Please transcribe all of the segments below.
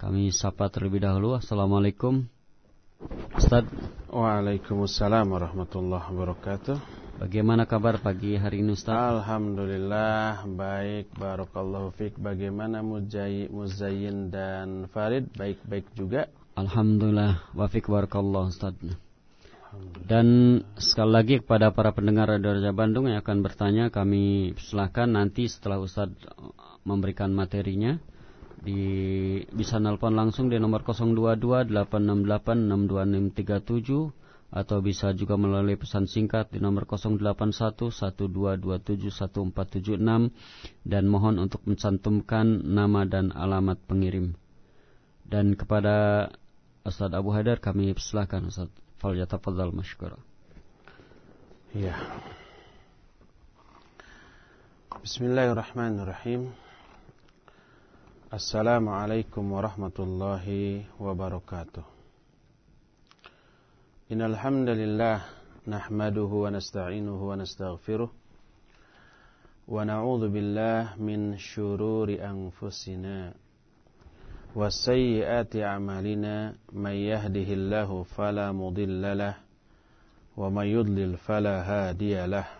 Kami sapa terlebih dahulu. Assalamualaikum. Ustaz. Waalaikumsalam warahmatullahi wabarakatuh. Bagaimana kabar pagi hari ini Ustaz? Alhamdulillah baik barakallahu fiik. Bagaimana Muzayyin dan Farid? Baik-baik juga. Alhamdulillah wa fiik barakallahu Ustaz. Dan sekali lagi kepada para pendengar Radio Raja Bandung yang akan bertanya kami silahkan nanti setelah Ustaz memberikan materinya di bisa nelpon langsung di nomor 022 868 62637 atau bisa juga melalui pesan singkat di nomor 081 1227 1476 dan mohon untuk mencantumkan nama dan alamat pengirim. Dan kepada Ustaz Abu Haidar kami persilahkan Ustaz Falyatafadzal masykur. Ya. Bismillahirrahmanirrahim. Assalamualaikum warahmatullahi wabarakatuh. Innal hamdalillah nahmaduhu wa nasta'inuhu wa nastaghfiruh wa na'udzu billah min shururi anfusina wa sayyiati a'malina may yahdihillahu fala mudilla lahu wa may yudlil fala hadiya lahu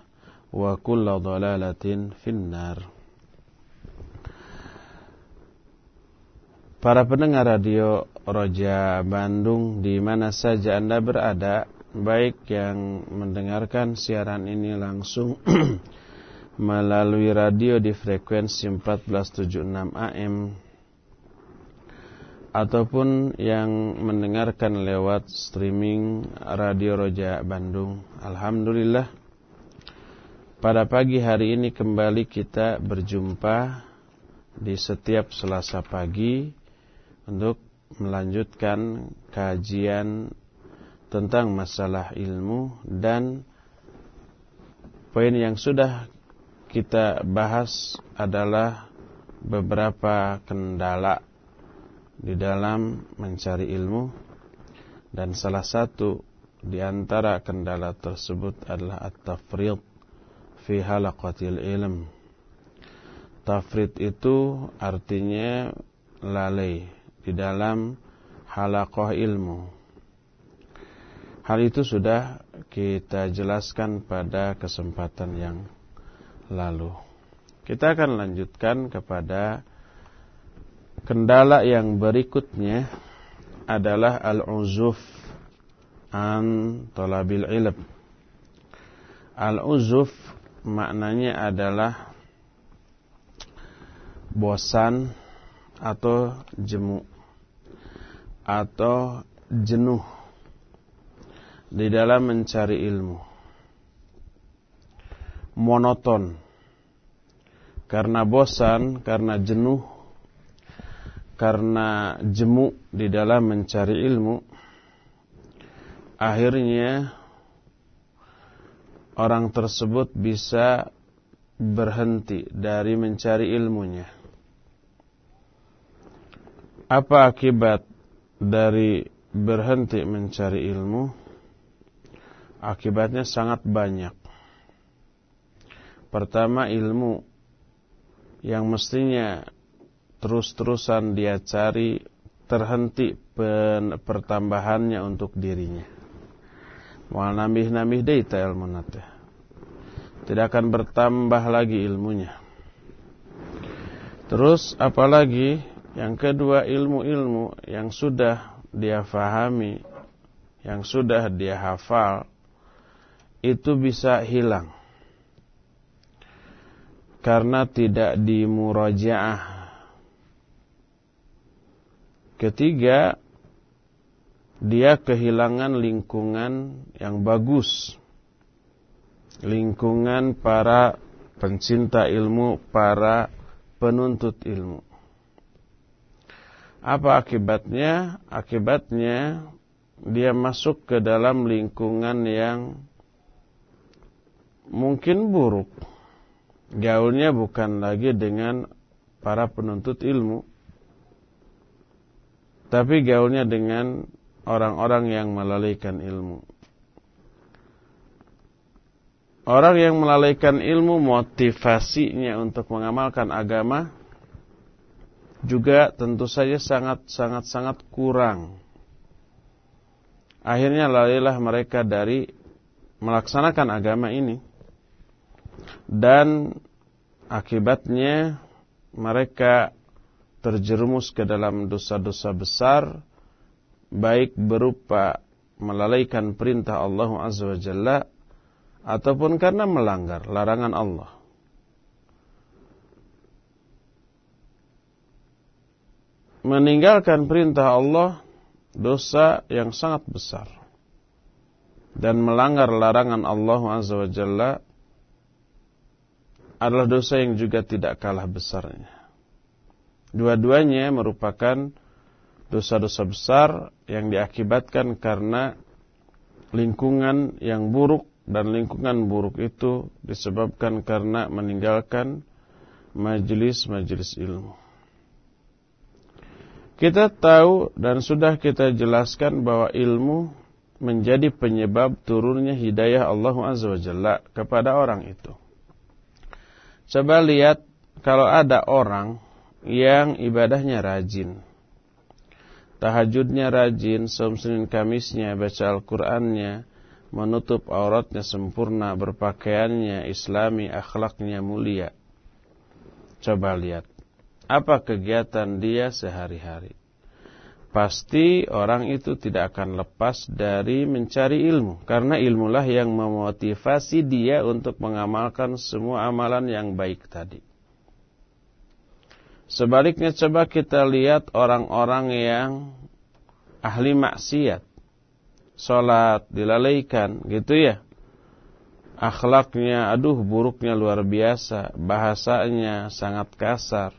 Wa kulla dhalalatin finnar. Para pendengar radio Roja Bandung di mana saja Anda berada, baik yang mendengarkan siaran ini langsung melalui radio di frekuensi 1476 AM ataupun yang mendengarkan lewat streaming Radio Roja Bandung. Alhamdulillah pada pagi hari ini kembali kita berjumpa di setiap selasa pagi untuk melanjutkan kajian tentang masalah ilmu dan poin yang sudah kita bahas adalah beberapa kendala di dalam mencari ilmu. Dan salah satu di antara kendala tersebut adalah at-tafrid fi halaqatil ilm. Tafrid itu artinya lalai di dalam halaqah ilmu. Hal itu sudah kita jelaskan pada kesempatan yang lalu. Kita akan lanjutkan kepada kendala yang berikutnya adalah al-uzuf an talabil ilm. Al-uzuf maknanya adalah bosan atau jemu atau jenuh di dalam mencari ilmu. Monoton. Karena bosan karena jenuh karena jemu di dalam mencari ilmu akhirnya orang tersebut bisa berhenti dari mencari ilmunya. Apa akibat dari berhenti mencari ilmu akibatnya sangat banyak. Pertama ilmu yang mestinya terus-terusan dia cari terhenti pertambahannya untuk dirinya. Mau nambih-nambih data ilmu nate. Tidak akan bertambah lagi ilmunya. Terus apalagi yang kedua ilmu-ilmu yang sudah dia fahami, yang sudah dia hafal, itu bisa hilang. Karena tidak dimurajaah. Ketiga, dia kehilangan lingkungan yang bagus. Lingkungan para pencinta ilmu, para penuntut ilmu. Apa akibatnya? Akibatnya dia masuk ke dalam lingkungan yang mungkin buruk. Gaulnya bukan lagi dengan para penuntut ilmu, tapi gaulnya dengan orang-orang yang melalaikan ilmu. Orang yang melalaikan ilmu motivasinya untuk mengamalkan agama juga tentu saja sangat-sangat-sangat kurang. Akhirnya lalailah mereka dari melaksanakan agama ini. Dan akibatnya mereka terjerumus ke dalam dosa-dosa besar baik berupa melalaikan perintah Allah Azza wa Jalla ataupun karena melanggar larangan Allah. meninggalkan perintah Allah dosa yang sangat besar dan melanggar larangan Allah Azza wa Jalla adalah dosa yang juga tidak kalah besarnya. Dua-duanya merupakan dosa-dosa besar yang diakibatkan karena lingkungan yang buruk dan lingkungan buruk itu disebabkan karena meninggalkan majelis-majelis ilmu. Kita tahu dan sudah kita jelaskan bahwa ilmu menjadi penyebab turunnya hidayah Allah Azza wa Jalla kepada orang itu. Coba lihat kalau ada orang yang ibadahnya rajin. Tahajudnya rajin, som Senin Kamisnya baca Al-Qur'annya, menutup auratnya sempurna, berpakaiannya islami, akhlaknya mulia. Coba lihat apa kegiatan dia sehari-hari. Pasti orang itu tidak akan lepas dari mencari ilmu. Karena ilmulah yang memotivasi dia untuk mengamalkan semua amalan yang baik tadi. Sebaliknya coba kita lihat orang-orang yang ahli maksiat. Sholat dilalaikan gitu ya. Akhlaknya aduh buruknya luar biasa. Bahasanya sangat kasar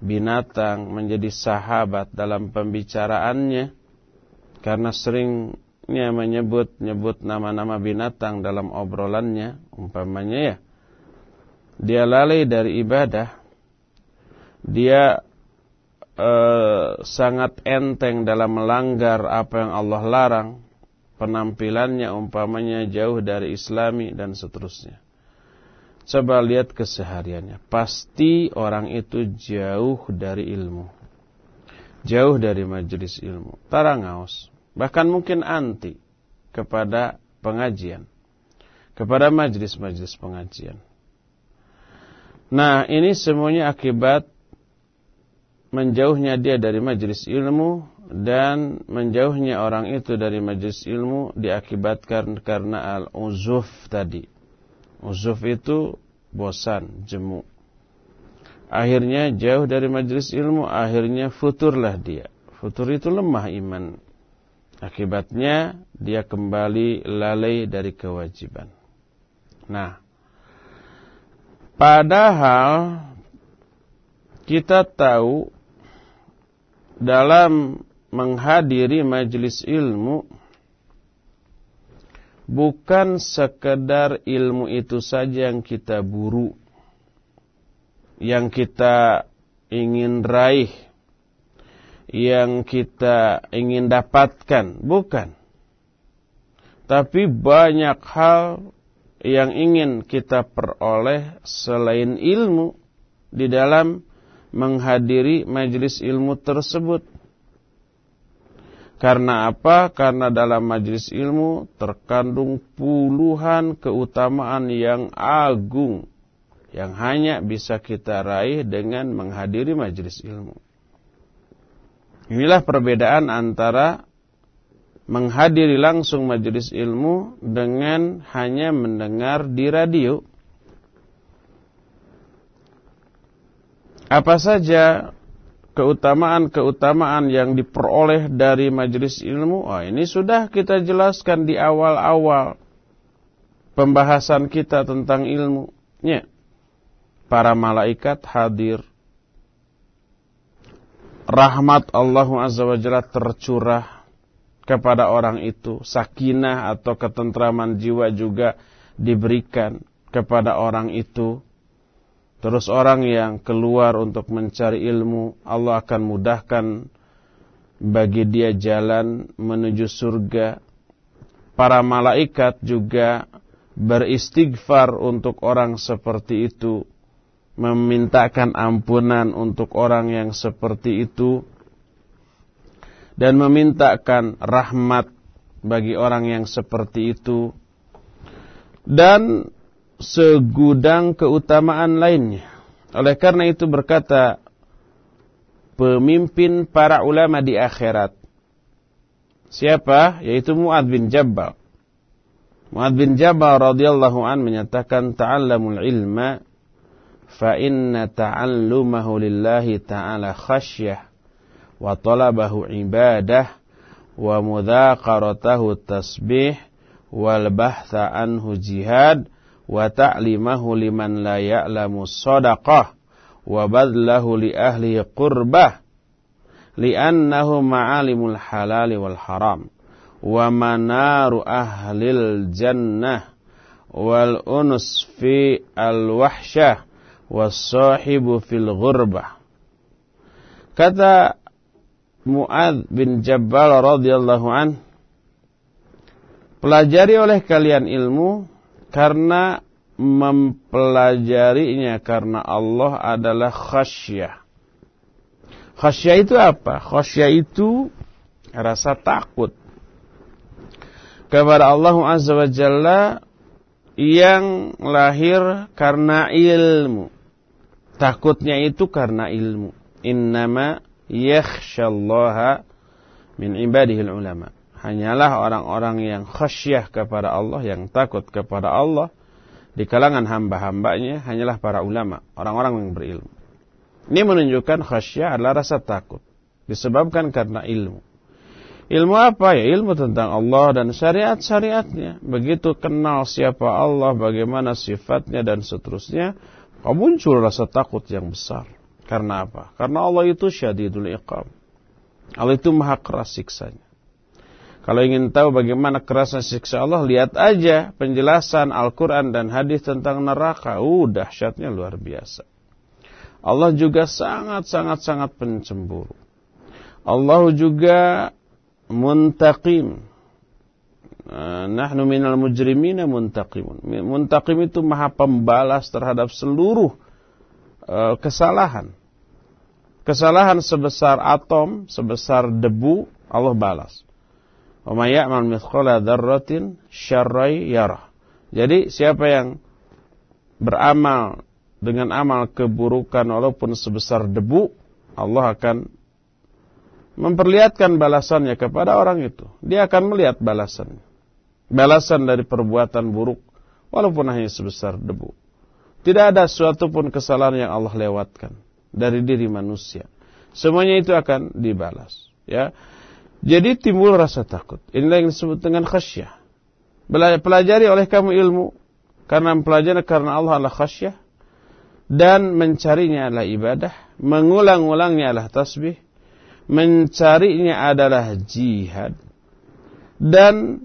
binatang menjadi sahabat dalam pembicaraannya karena seringnya menyebut-nyebut nama-nama binatang dalam obrolannya umpamanya ya dia lalai dari ibadah dia eh, sangat enteng dalam melanggar apa yang Allah larang penampilannya umpamanya jauh dari islami dan seterusnya Coba lihat kesehariannya. Pasti orang itu jauh dari ilmu. Jauh dari majelis ilmu. Tarangaus. Bahkan mungkin anti kepada pengajian. Kepada majelis-majelis pengajian. Nah ini semuanya akibat menjauhnya dia dari majelis ilmu dan menjauhnya orang itu dari majelis ilmu diakibatkan karena al-uzuf tadi Uzuf itu bosan, jemu. Akhirnya jauh dari majelis ilmu, akhirnya futurlah dia. Futur itu lemah iman. Akibatnya dia kembali lalai dari kewajiban. Nah, padahal kita tahu dalam menghadiri majelis ilmu bukan sekedar ilmu itu saja yang kita buru, yang kita ingin raih. yang kita ingin dapatkan, bukan. Tapi banyak hal yang ingin kita peroleh selain ilmu di dalam menghadiri majelis ilmu tersebut. Karena apa? Karena dalam majelis ilmu terkandung puluhan keutamaan yang agung yang hanya bisa kita raih dengan menghadiri majelis ilmu. Inilah perbedaan antara menghadiri langsung majelis ilmu dengan hanya mendengar di radio. Apa saja keutamaan-keutamaan yang diperoleh dari majelis ilmu, oh ini sudah kita jelaskan di awal-awal pembahasan kita tentang ilmunya. Para malaikat hadir. Rahmat Allah Azza wa Jalla tercurah kepada orang itu. Sakinah atau ketentraman jiwa juga diberikan kepada orang itu Terus orang yang keluar untuk mencari ilmu, Allah akan mudahkan bagi dia jalan menuju surga. Para malaikat juga beristighfar untuk orang seperti itu, memintakan ampunan untuk orang yang seperti itu, dan memintakan rahmat bagi orang yang seperti itu. Dan segudang keutamaan lainnya. Oleh karena itu berkata pemimpin para ulama di akhirat. Siapa? Yaitu Mu'ad bin Jabal. Mu'ad bin Jabal radhiyallahu an menyatakan ta'allamul ilma fa inna ta'allumahu lillahi ta'ala khasyah wa talabahu ibadah wa mudhaqaratahu tasbih wal bahtha anhu jihad wa ta'limahu liman la ya'lamu sadaqah wa badlahu li ahli qurbah. Li'annahu ma'alimul halal wal haram. Wa manaru ahlil jannah. Wal unus fi al wahsyah was sahibu fil ghurbah. Kata Mu'ad bin Jabal radhiyallahu an pelajari oleh kalian ilmu karena mempelajarinya karena Allah adalah khasyah. Khasyah itu apa? Khasyah itu rasa takut kepada Allah Azza wa Jalla yang lahir karena ilmu. Takutnya itu karena ilmu. Innama yakhshallaha min ibadihil ulama hanyalah orang-orang yang khasyah kepada Allah, yang takut kepada Allah di kalangan hamba-hambanya hanyalah para ulama, orang-orang yang berilmu. Ini menunjukkan khasyah adalah rasa takut disebabkan karena ilmu. Ilmu apa ya? Ilmu tentang Allah dan syariat-syariatnya. Begitu kenal siapa Allah, bagaimana sifatnya dan seterusnya, muncul rasa takut yang besar. Karena apa? Karena Allah itu syadidul iqam. Allah itu maha keras siksanya. Kalau ingin tahu bagaimana kerasnya siksa Allah, lihat aja penjelasan Al-Quran dan hadis tentang neraka. Uh, dahsyatnya luar biasa. Allah juga sangat-sangat-sangat pencemburu. Allah juga muntaqim. Eh, nahnu minal mujrimina muntaqimun. Muntaqim itu maha pembalas terhadap seluruh uh, kesalahan. Kesalahan sebesar atom, sebesar debu, Allah balas. Wa mithqala dzarratin syarrai yarah. Jadi siapa yang beramal dengan amal keburukan walaupun sebesar debu, Allah akan memperlihatkan balasannya kepada orang itu. Dia akan melihat balasannya. Balasan dari perbuatan buruk walaupun hanya sebesar debu. Tidak ada suatu pun kesalahan yang Allah lewatkan dari diri manusia. Semuanya itu akan dibalas, ya. Jadi timbul rasa takut. Inilah yang disebut dengan khasyah. Pelajari oleh kamu ilmu. Karena mempelajari karena Allah adalah khasyah. Dan mencarinya adalah ibadah. Mengulang-ulangnya adalah tasbih. Mencarinya adalah jihad. Dan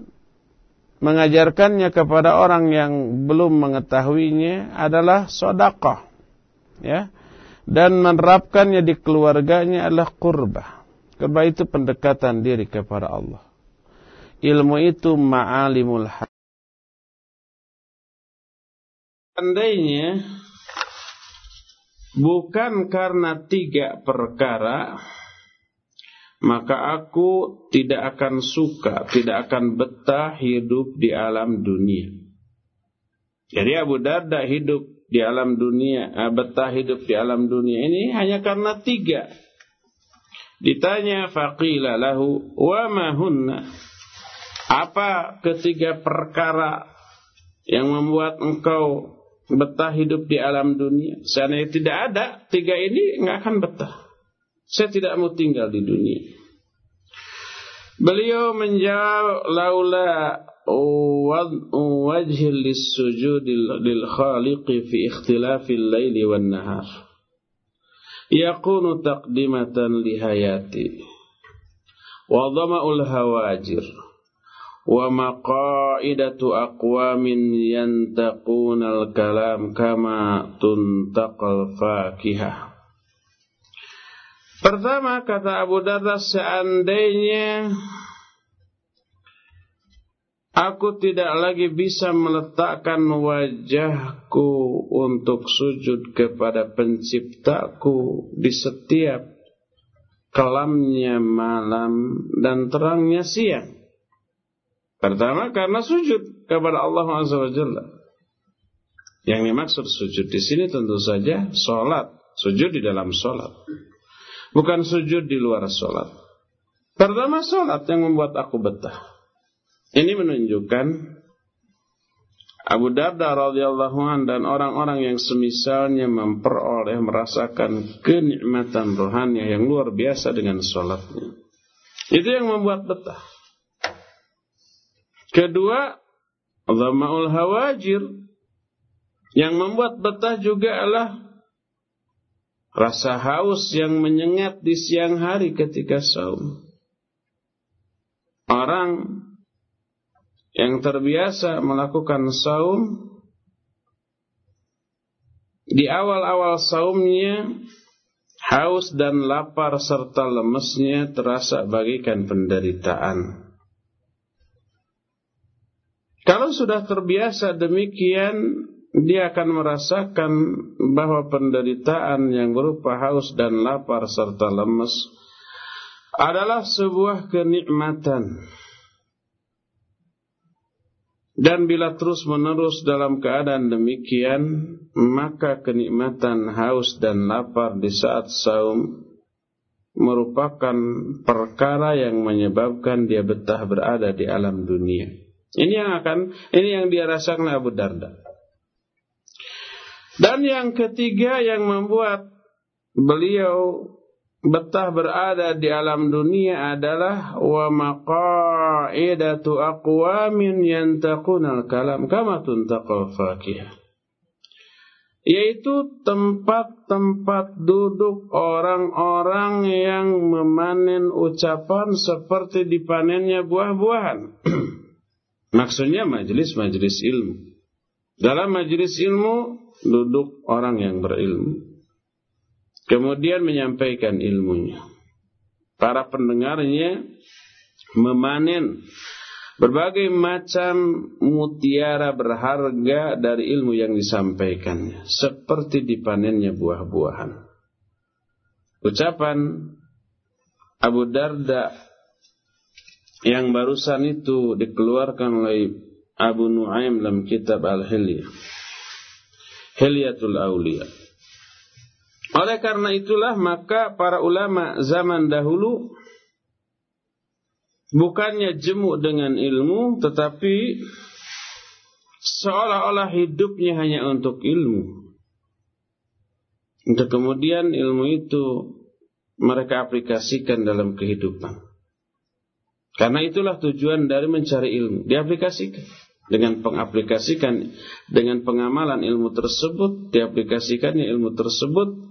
mengajarkannya kepada orang yang belum mengetahuinya adalah sodakah. Ya. Dan menerapkannya di keluarganya adalah kurbah Karena itu pendekatan diri kepada Allah. Ilmu itu ma'alimul haq. Andainya bukan karena tiga perkara, maka aku tidak akan suka, tidak akan betah hidup di alam dunia. Jadi Abu Darda hidup di alam dunia, eh, betah hidup di alam dunia ini hanya karena tiga. Ditanya faqila lahu wa ma hunna? Apa ketiga perkara yang membuat engkau betah hidup di alam dunia? Seandainya tidak ada tiga ini nggak akan betah. Saya tidak mau tinggal di dunia. Beliau menjawab laula wajhi lis-sujud lil khaliqi fi ikhtilafil laili wan nahar yakunu taqdimatan lihayati wa dhama'ul hawajir. Wa maqaidatu aqwamin yantaqunal kalam kama tuntaqal fakihah. Pertama kata Abu Darda seandainya Aku tidak lagi bisa meletakkan wajahku untuk sujud kepada penciptaku di setiap kelamnya malam dan terangnya siang. Pertama karena sujud kepada Allah Azza. Yang dimaksud sujud di sini tentu saja sholat. Sujud di dalam sholat. Bukan sujud di luar sholat. Pertama sholat yang membuat aku betah. Ini menunjukkan Abu Darda radhiyallahu an dan orang-orang yang semisalnya memperoleh merasakan kenikmatan rohani yang luar biasa dengan sholatnya. Itu yang membuat betah. Kedua, dhama'ul hawajir. Yang membuat betah juga adalah rasa haus yang menyengat di siang hari ketika saum. Orang yang terbiasa melakukan saum di awal-awal saumnya haus dan lapar serta lemesnya terasa bagikan penderitaan. Kalau sudah terbiasa demikian, dia akan merasakan bahwa penderitaan yang berupa haus dan lapar serta lemes adalah sebuah kenikmatan. Dan bila terus menerus dalam keadaan demikian, maka kenikmatan haus dan lapar di saat saum merupakan perkara yang menyebabkan dia betah berada di alam dunia. Ini yang akan, ini yang dia rasakan Abu Darda. Dan yang ketiga yang membuat beliau betah berada di alam dunia adalah wa maqaidatu aqwamin yantaqunal kalam kama tuntaqal fakih. Yaitu tempat-tempat duduk orang-orang yang memanen ucapan seperti dipanennya buah-buahan. Maksudnya majelis-majelis ilmu. Dalam majelis ilmu duduk orang yang berilmu Kemudian menyampaikan ilmunya. Para pendengarnya memanen berbagai macam mutiara berharga dari ilmu yang disampaikannya. Seperti dipanennya buah-buahan. Ucapan Abu Darda yang barusan itu dikeluarkan oleh Abu Nuaim dalam kitab Al-Hilyah. Hilyatul Auliya. Oleh karena itulah maka para ulama zaman dahulu bukannya jemu dengan ilmu tetapi seolah-olah hidupnya hanya untuk ilmu. Untuk kemudian ilmu itu mereka aplikasikan dalam kehidupan. Karena itulah tujuan dari mencari ilmu, diaplikasikan dengan pengaplikasikan dengan pengamalan ilmu tersebut, diaplikasikannya ilmu tersebut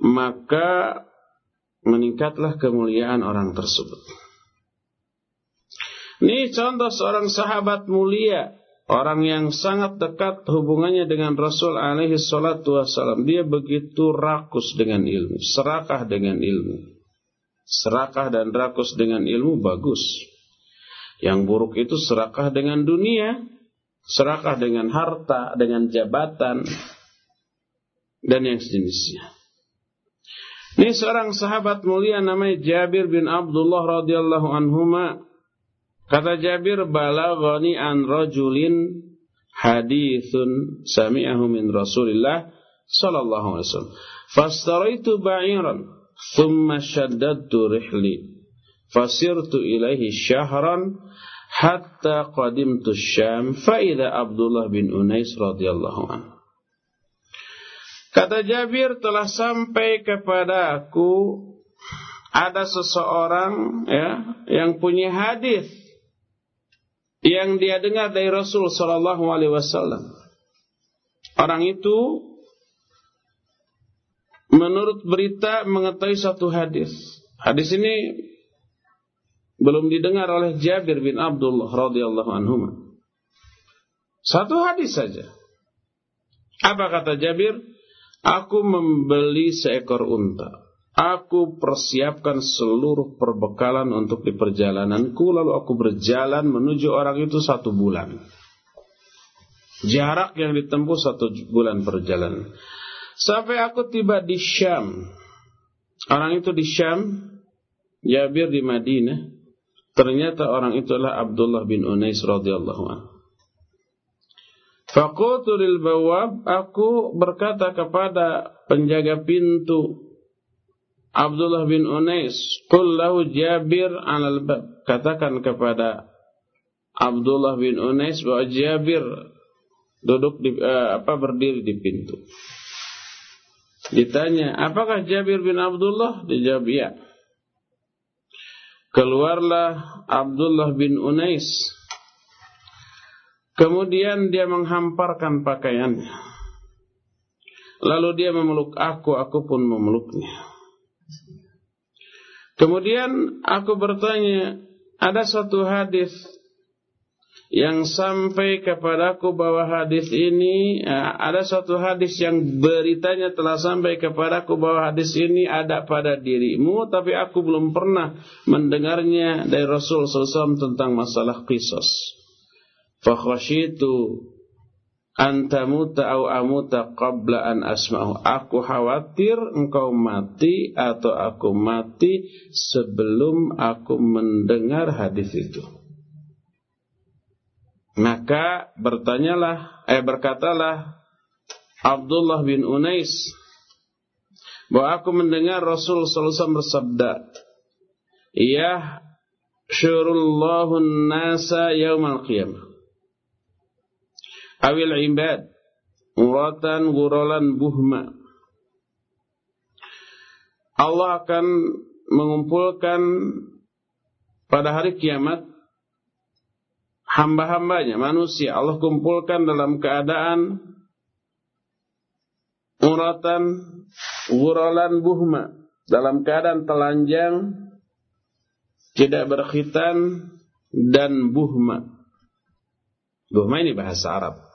maka meningkatlah kemuliaan orang tersebut. Ini contoh seorang sahabat mulia, orang yang sangat dekat hubungannya dengan Rasul alaihi salatu wasallam. Dia begitu rakus dengan ilmu, serakah dengan ilmu. Serakah dan rakus dengan ilmu bagus. Yang buruk itu serakah dengan dunia, serakah dengan harta, dengan jabatan, dan yang sejenisnya. Ini seorang sahabat mulia namanya Jabir bin Abdullah radhiyallahu anhuma. Kata Jabir, "Balaghani an rajulin hadithun sami'ahu min Rasulillah sallallahu alaihi wasallam. Fastaraitu ba'iran thumma shaddadtu rihli. Fasirtu ilaihi syahran hatta qadimtu Syam fa idza Abdullah bin Unais radhiyallahu anhu." Kata Jabir telah sampai kepada aku ada seseorang ya yang punya hadis yang dia dengar dari Rasul sallallahu alaihi wasallam. Orang itu menurut berita mengetahui satu hadis. Hadis ini belum didengar oleh Jabir bin Abdullah radhiyallahu anhu. Satu hadis saja. Apa kata Jabir? Aku membeli seekor unta. Aku persiapkan seluruh perbekalan untuk di perjalananku, lalu aku berjalan menuju orang itu satu bulan. Jarak yang ditempuh satu bulan perjalanan. Sampai aku tiba di Syam. Orang itu di Syam, Jabir di Madinah. Ternyata orang itu adalah Abdullah bin Unais radhiyallahu anhu. Fakultu lil bawab, aku berkata kepada penjaga pintu Abdullah bin Unais, Qul lahu Jabir alal bab. Katakan kepada Abdullah bin Unais bahwa Jabir duduk di uh, apa berdiri di pintu. Ditanya, apakah Jabir bin Abdullah? Dijawab, ya. Keluarlah Abdullah bin Unais Kemudian dia menghamparkan pakaiannya. Lalu dia memeluk aku, aku pun memeluknya. Kemudian aku bertanya, ada satu hadis yang sampai kepadaku bahwa hadis ini ya, ada satu hadis yang beritanya telah sampai kepadaku bahwa hadis ini ada pada dirimu tapi aku belum pernah mendengarnya dari Rasul SAW tentang masalah kisos. Fakhashitu antamuta au amuta qabla an asma'u. Aku khawatir engkau mati atau aku mati sebelum aku mendengar hadis itu. Maka bertanyalah, eh berkatalah Abdullah bin Unais bahwa aku mendengar Rasul sallallahu bersabda, "Ya syurullahu nasa yaumal qiyamah." Awil ibad uratan gurolan buhma. Allah akan mengumpulkan pada hari kiamat hamba-hambanya manusia. Allah kumpulkan dalam keadaan uratan gurolan buhma. Dalam keadaan telanjang tidak berkhitan dan buhma. Buhma ini bahasa Arab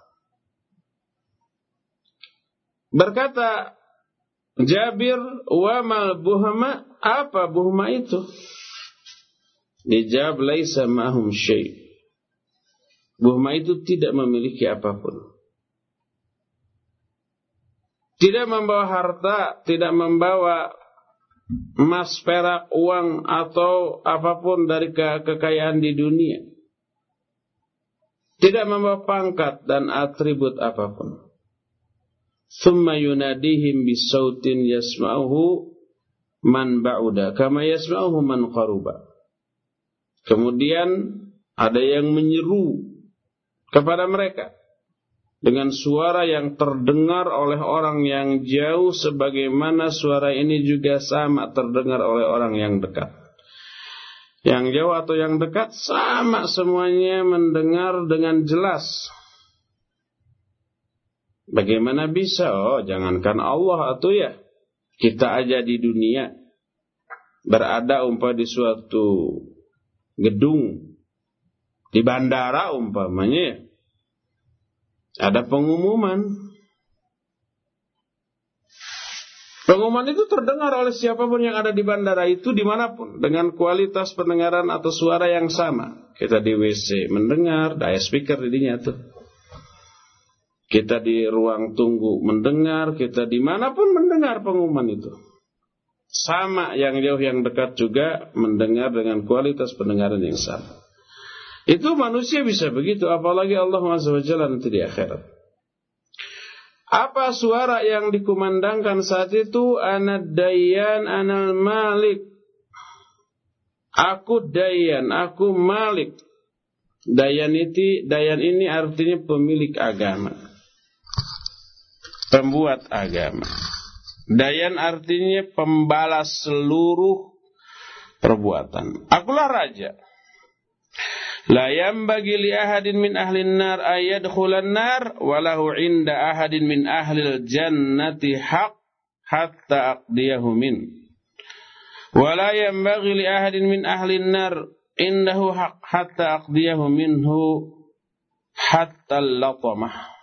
Berkata Jabir, wa mal buhma, apa buhma itu? Dijawab, laisa mahum syai. Buhma itu tidak memiliki apa pun. Tidak membawa harta, tidak membawa emas, perak, uang, atau apa pun dari ke kekayaan di dunia. Tidak membawa pangkat dan atribut apa pun. Thumma yunadihim bisautin yasma'uhu man ba'uda kama yasma'uhu man qaruba. Kemudian ada yang menyeru kepada mereka dengan suara yang terdengar oleh orang yang jauh sebagaimana suara ini juga sama terdengar oleh orang yang dekat. Yang jauh atau yang dekat sama semuanya mendengar dengan jelas Bagaimana bisa? Oh, jangankan Allah atau ya. Kita aja di dunia berada umpah di suatu gedung di bandara umpamanya ya. Ada pengumuman Pengumuman itu terdengar oleh siapa pun yang ada di bandara itu di mana pun dengan kualitas pendengaran atau suara yang sama. Kita di WC mendengar, ada speaker dinya tuh. Kita di ruang tunggu mendengar, kita di mana pun mendengar pengumuman itu. Sama yang jauh yang dekat juga mendengar dengan kualitas pendengaran yang sama. Itu manusia bisa begitu, apalagi Allah SWT nanti di akhirat. Apa suara yang dikumandangkan saat itu? Anad dayan anal malik. Aku dayan, aku malik. Dayan itu, dayan ini artinya pemilik agama. Pembuat agama. Dayan artinya pembalas seluruh perbuatan. Akulah raja. La yambagi li ahadin min ahli nar ayadkhulan nar walahu inda ahadin min ahli jannati haq hatta aqdiyahu min. Wala yambagi li ahadin min ahli nar indahu haq hatta aqdiyahu minhu hatta latamah.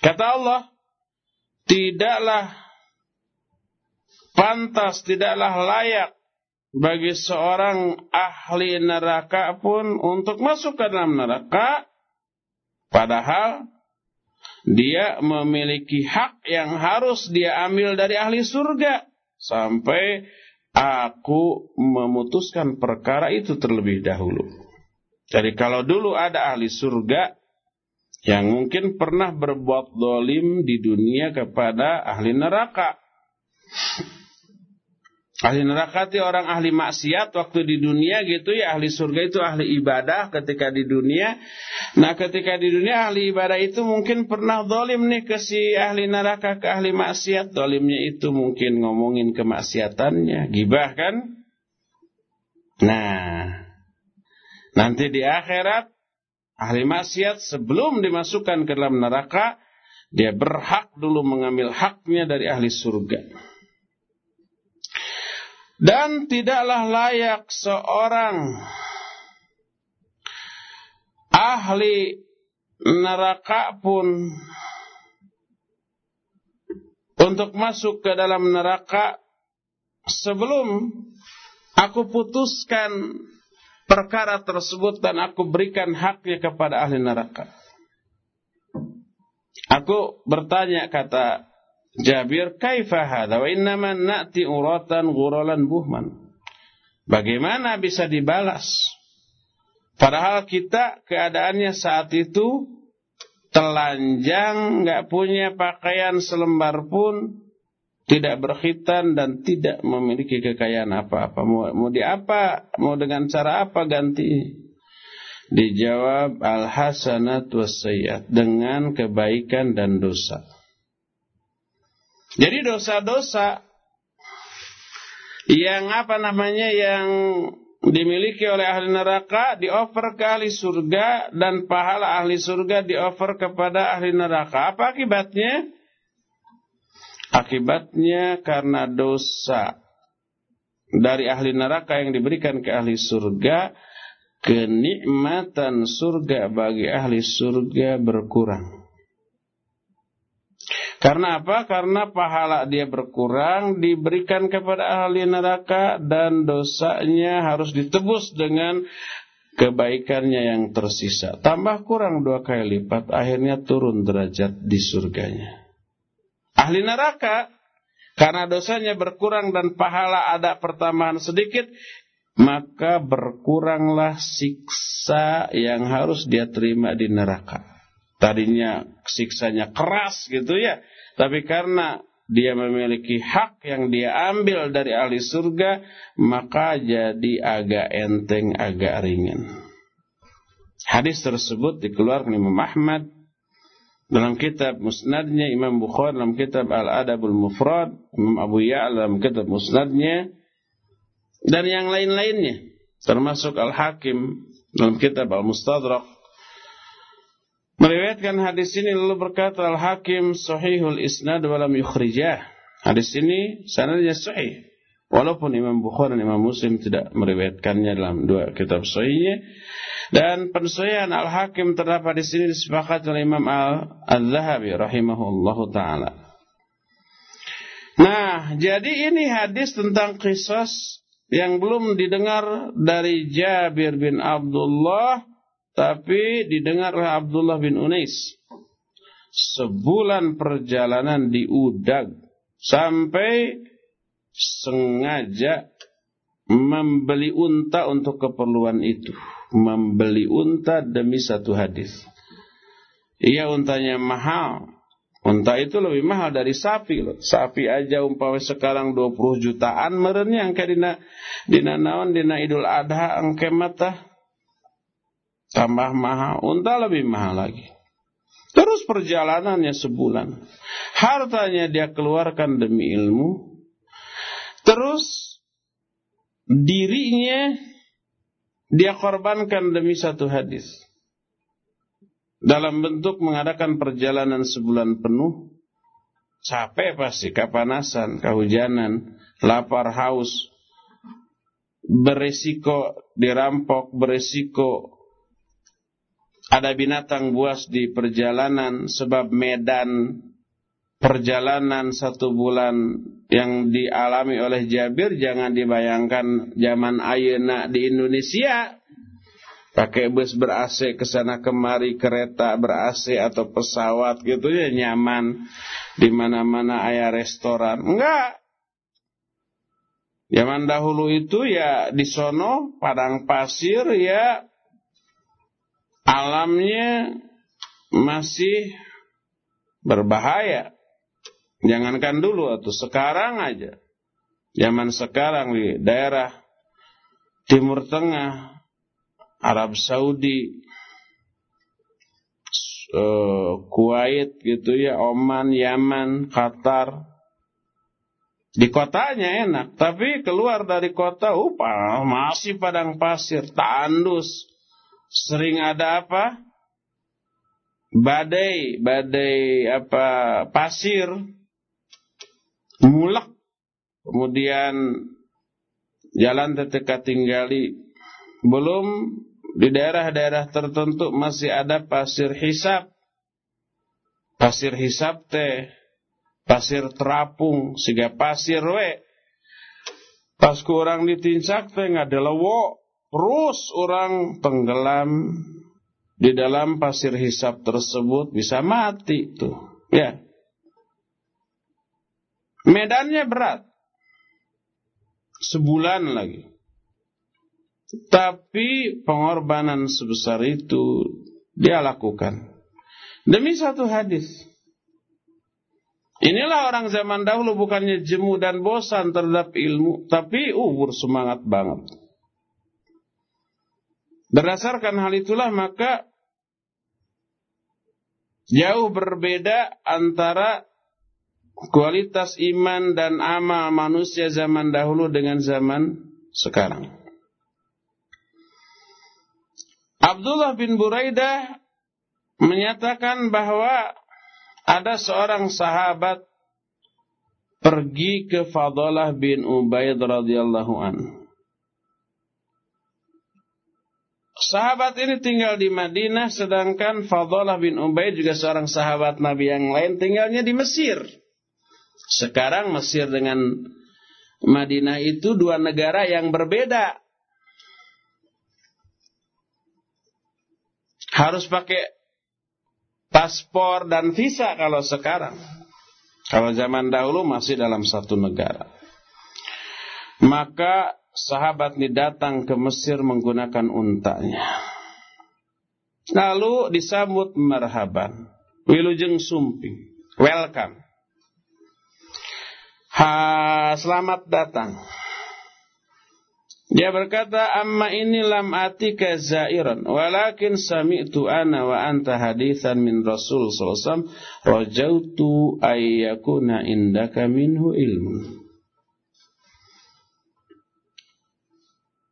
Kata Allah, tidaklah pantas, tidaklah layak bagi seorang ahli neraka pun untuk masuk ke dalam neraka padahal dia memiliki hak yang harus dia ambil dari ahli surga sampai aku memutuskan perkara itu terlebih dahulu. Jadi kalau dulu ada ahli surga yang mungkin pernah berbuat dolim di dunia kepada ahli neraka. Ahli neraka itu orang ahli maksiat waktu di dunia gitu ya. Ahli surga itu ahli ibadah ketika di dunia. Nah ketika di dunia ahli ibadah itu mungkin pernah dolim nih ke si ahli neraka ke ahli maksiat. Dolimnya itu mungkin ngomongin kemaksiatannya. Gibah kan? Nah. Nanti di akhirat. Ahli maksiat sebelum dimasukkan ke dalam neraka. Dia berhak dulu mengambil haknya dari ahli surga. Dan tidaklah layak seorang ahli neraka pun untuk masuk ke dalam neraka sebelum aku putuskan perkara tersebut dan aku berikan haknya kepada ahli neraka. Aku bertanya kata Jabir, kaifa wa innama na'ti uratan ghuralan buhman. Bagaimana bisa dibalas? Padahal kita keadaannya saat itu telanjang, nggak punya pakaian selembar pun, tidak berkhitan dan tidak memiliki kekayaan apa-apa. Mau, mau di apa? Mau dengan cara apa ganti? Dijawab al-hasanat was dengan kebaikan dan dosa. Jadi dosa-dosa yang apa namanya yang dimiliki oleh ahli neraka dioper ke ahli surga dan pahala ahli surga dioper kepada ahli neraka. Apa akibatnya? Akibatnya karena dosa dari ahli neraka yang diberikan ke ahli surga, kenikmatan surga bagi ahli surga berkurang. Karena apa? Karena pahala dia berkurang diberikan kepada ahli neraka dan dosanya harus ditebus dengan kebaikannya yang tersisa. Tambah kurang dua kali lipat, akhirnya turun derajat di surganya. Ahli neraka, karena dosanya berkurang dan pahala ada pertambahan sedikit, maka berkuranglah siksa yang harus dia terima di neraka tadinya siksanya keras gitu ya. Tapi karena dia memiliki hak yang dia ambil dari ahli surga, maka jadi agak enteng, agak ringan. Hadis tersebut dikeluarkan Imam Ahmad dalam kitab musnadnya, Imam Bukhari dalam kitab Al-Adabul Mufrad, Imam Abu Ya'la dalam kitab musnadnya, dan yang lain-lainnya, termasuk Al-Hakim dalam kitab Al-Mustadrak, Meriwayatkan hadis ini lalu berkata Al-Hakim sahihul isnad walam yukhrijah. Hadis ini sanadnya sahih. Walaupun Imam Bukhari dan Imam Muslim tidak meriwayatkannya dalam dua kitab sahihnya. Dan pensuaian Al-Hakim terdapat di sini disepakati oleh Imam Al-Zahabi rahimahullahu taala. Nah, jadi ini hadis tentang kisah yang belum didengar dari Jabir bin Abdullah, tapi didengar oleh Abdullah bin Unais. Sebulan perjalanan di Udag sampai sengaja membeli unta untuk keperluan itu. Membeli unta demi satu hadis. Iya untanya mahal. Unta itu lebih mahal dari sapi loh. Sapi aja umpamanya sekarang 20 jutaan merenya angka dina dina naon dina Idul Adha angka mata tambah mahal. Unta lebih mahal lagi. Terus perjalanannya sebulan. Hartanya dia keluarkan demi ilmu. Terus dirinya dia korbankan demi satu hadis. Dalam bentuk mengadakan perjalanan sebulan penuh, capek pasti, kepanasan, kehujanan, lapar, haus, beresiko dirampok, beresiko ada binatang buas di perjalanan sebab medan perjalanan satu bulan yang dialami oleh Jabir jangan dibayangkan zaman ayeuna di Indonesia. Pakai bus ber-AC ke sana kemari kereta ber-AC atau pesawat gitu ya nyaman. Di mana-mana ayah restoran. Enggak. Zaman dahulu itu ya di sono padang pasir ya. Alamnya masih berbahaya jangankan dulu atau sekarang aja zaman sekarang di daerah Timur Tengah Arab Saudi, uh, Kuwait gitu ya, Oman, Yaman, Qatar. Di kotanya enak, tapi keluar dari kota, upah masih padang pasir, tandus. Sering ada apa? Badai, badai apa? Pasir, mulak. Kemudian jalan teteka tinggali belum di daerah-daerah tertentu masih ada pasir hisap. Pasir hisap teh, pasir terapung, sehingga pasir we. Pas kurang ditincak teh nggak ada lewo, terus orang tenggelam di dalam pasir hisap tersebut bisa mati tuh. Ya. Medannya berat. Sebulan lagi. Tapi pengorbanan sebesar itu dia lakukan. Demi satu hadis. Inilah orang zaman dahulu bukannya jemu dan bosan terhadap ilmu. Tapi uh semangat banget. Berdasarkan hal itulah maka jauh berbeda antara kualitas iman dan amal manusia zaman dahulu dengan zaman sekarang. Abdullah bin Buraidah menyatakan bahwa ada seorang sahabat pergi ke Fadalah bin Ubaid radhiyallahu an. Sahabat ini tinggal di Madinah sedangkan Fadalah bin Ubaid juga seorang sahabat Nabi yang lain tinggalnya di Mesir. Sekarang Mesir dengan Madinah itu dua negara yang berbeda. harus pakai paspor dan visa kalau sekarang. Kalau zaman dahulu masih dalam satu negara. Maka sahabat ini datang ke Mesir menggunakan untanya. Lalu disambut marhaban. Wilujeng sumping. Welcome. Ha, selamat datang. Dia berkata, amma ini lam atika zairan, walakin sami'tu ana wa anta hadithan min Rasul sallallahu rajautu ayyakuna indaka minhu ilmun.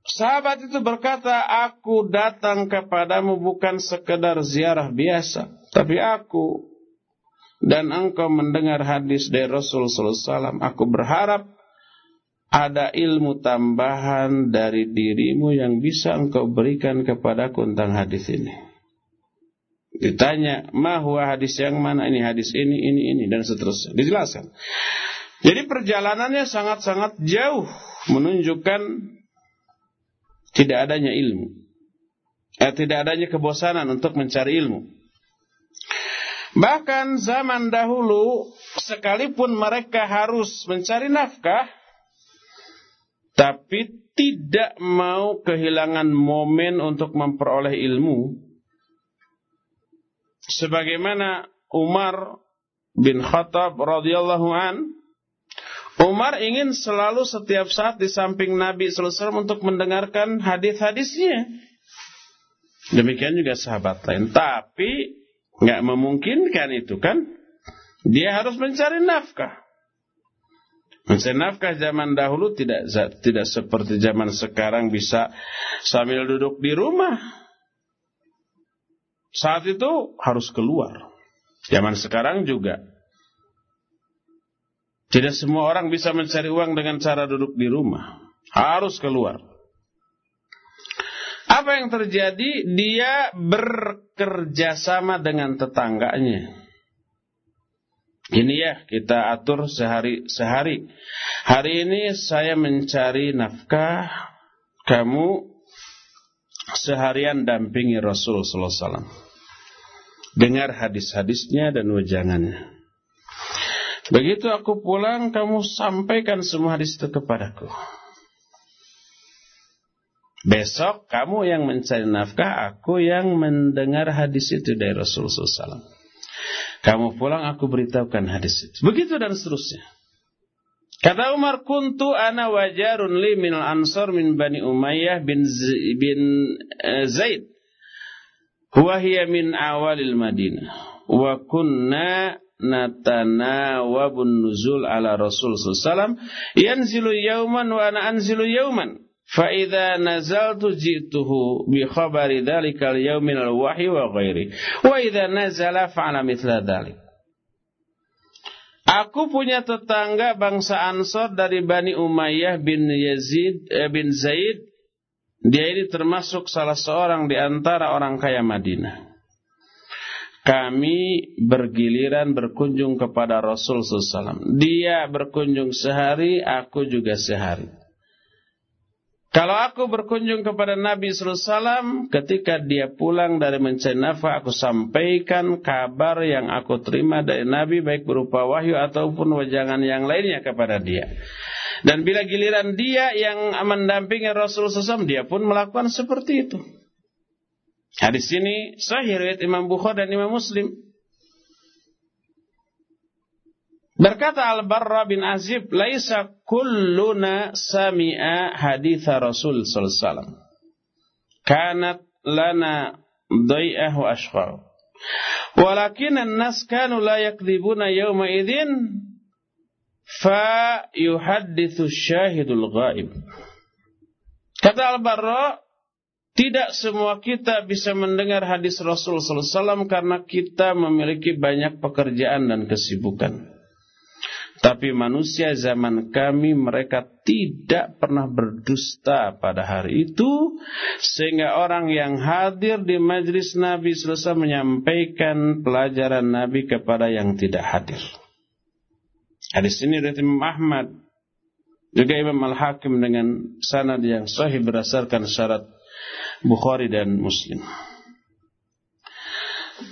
Sahabat itu berkata, aku datang kepadamu bukan sekedar ziarah biasa, tapi aku dan engkau mendengar hadis dari Rasul sallallahu. Aku berharap ada ilmu tambahan dari dirimu yang bisa engkau berikan kepada tentang hadis ini. Ditanya, mahwa hadis yang mana ini, hadis ini, ini, ini, dan seterusnya. Dijelaskan. Jadi perjalanannya sangat-sangat jauh menunjukkan tidak adanya ilmu. Eh, tidak adanya kebosanan untuk mencari ilmu. Bahkan zaman dahulu sekalipun mereka harus mencari nafkah tapi tidak mau kehilangan momen untuk memperoleh ilmu sebagaimana Umar bin Khattab radhiyallahu an Umar ingin selalu setiap saat di samping Nabi SAW untuk mendengarkan hadis-hadisnya. Demikian juga sahabat lain. Tapi nggak memungkinkan itu kan. Dia harus mencari nafkah. Mencari nafkah zaman dahulu tidak tidak seperti zaman sekarang bisa sambil duduk di rumah. Saat itu harus keluar. Zaman sekarang juga. Tidak semua orang bisa mencari uang dengan cara duduk di rumah. Harus keluar. Apa yang terjadi? Dia bekerja sama dengan tetangganya. Ini ya kita atur sehari sehari. Hari ini saya mencari nafkah. Kamu seharian dampingi Rasul Sallallahu Alaihi Wasallam dengar hadis-hadisnya dan wejangannya. Begitu aku pulang, kamu sampaikan semua hadis itu kepadaku. Besok kamu yang mencari nafkah, aku yang mendengar hadis itu dari Rasulullah SAW. Kamu pulang, aku beritahukan hadis itu. Begitu dan seterusnya. Kata Umar, kuntu ana wajarun li min al-ansar min Bani Umayyah bin, Z bin uh, Zaid. Wahia min awalil Madinah. Wa kunna natanawabun nuzul ala Rasul sallam yanzilu yauman wa ana anzilu yauman. Fa idza nazaltu ji'tuhu bi khabari dzalikal yaumin al-wahyi wa ghairi. Wa idza nazala mithla. Aku punya tetangga bangsa Ansor dari Bani Umayyah bin Yazid eh, bin Zaid dia ini termasuk salah seorang di antara orang kaya Madinah. Kami bergiliran berkunjung kepada Rasul SAW. Dia berkunjung sehari, aku juga sehari. Kalau aku berkunjung kepada Nabi SAW, ketika dia pulang dari mencari nafkah, aku sampaikan kabar yang aku terima dari Nabi, baik berupa wahyu ataupun wajangan yang lainnya kepada dia. Dan bila giliran dia yang mendampingi Rasulullah SAW, dia pun melakukan seperti itu. Hadis ini sahih riwayat Imam Bukhari dan Imam Muslim. Berkata Al-Barra bin Azib, "Laisa kulluna sami'a haditha Rasul sallallahu alaihi wasallam. Kanat lana dai'ah wa ashqar. Walakin an-nas kanu la yakdzibuna yawma idzin fa yuhaddithu syahidul ghaib. Kata Al-Barra, tidak semua kita bisa mendengar hadis Rasul SAW karena kita memiliki banyak pekerjaan dan kesibukan. Tapi manusia zaman kami mereka tidak pernah berdusta pada hari itu. Sehingga orang yang hadir di majlis Nabi selesai menyampaikan pelajaran Nabi kepada yang tidak hadir. Hadis ini dari Imam Ahmad juga Imam Al-Hakim dengan sanad yang sahih berdasarkan syarat Bukhari dan Muslim.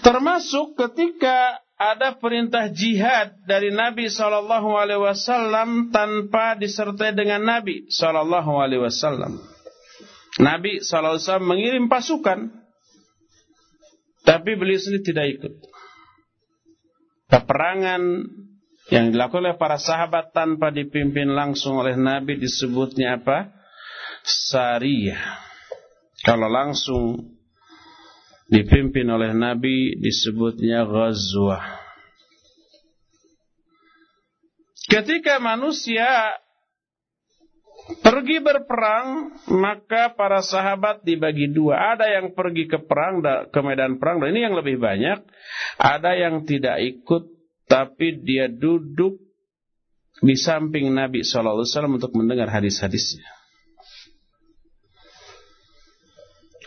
Termasuk ketika ada perintah jihad dari Nabi Shallallahu Alaihi Wasallam tanpa disertai dengan Nabi Shallallahu Alaihi Wasallam. Nabi Shallallahu Alaihi Wasallam mengirim pasukan, tapi beliau sendiri tidak ikut. Peperangan yang dilakukan oleh para sahabat tanpa dipimpin langsung oleh Nabi disebutnya apa? Sariyah. Kalau langsung dipimpin oleh Nabi disebutnya ghazwah. Ketika manusia pergi berperang, maka para sahabat dibagi dua. Ada yang pergi ke perang, ke medan perang, dan ini yang lebih banyak. Ada yang tidak ikut tapi dia duduk di samping Nabi SAW untuk mendengar hadis-hadisnya.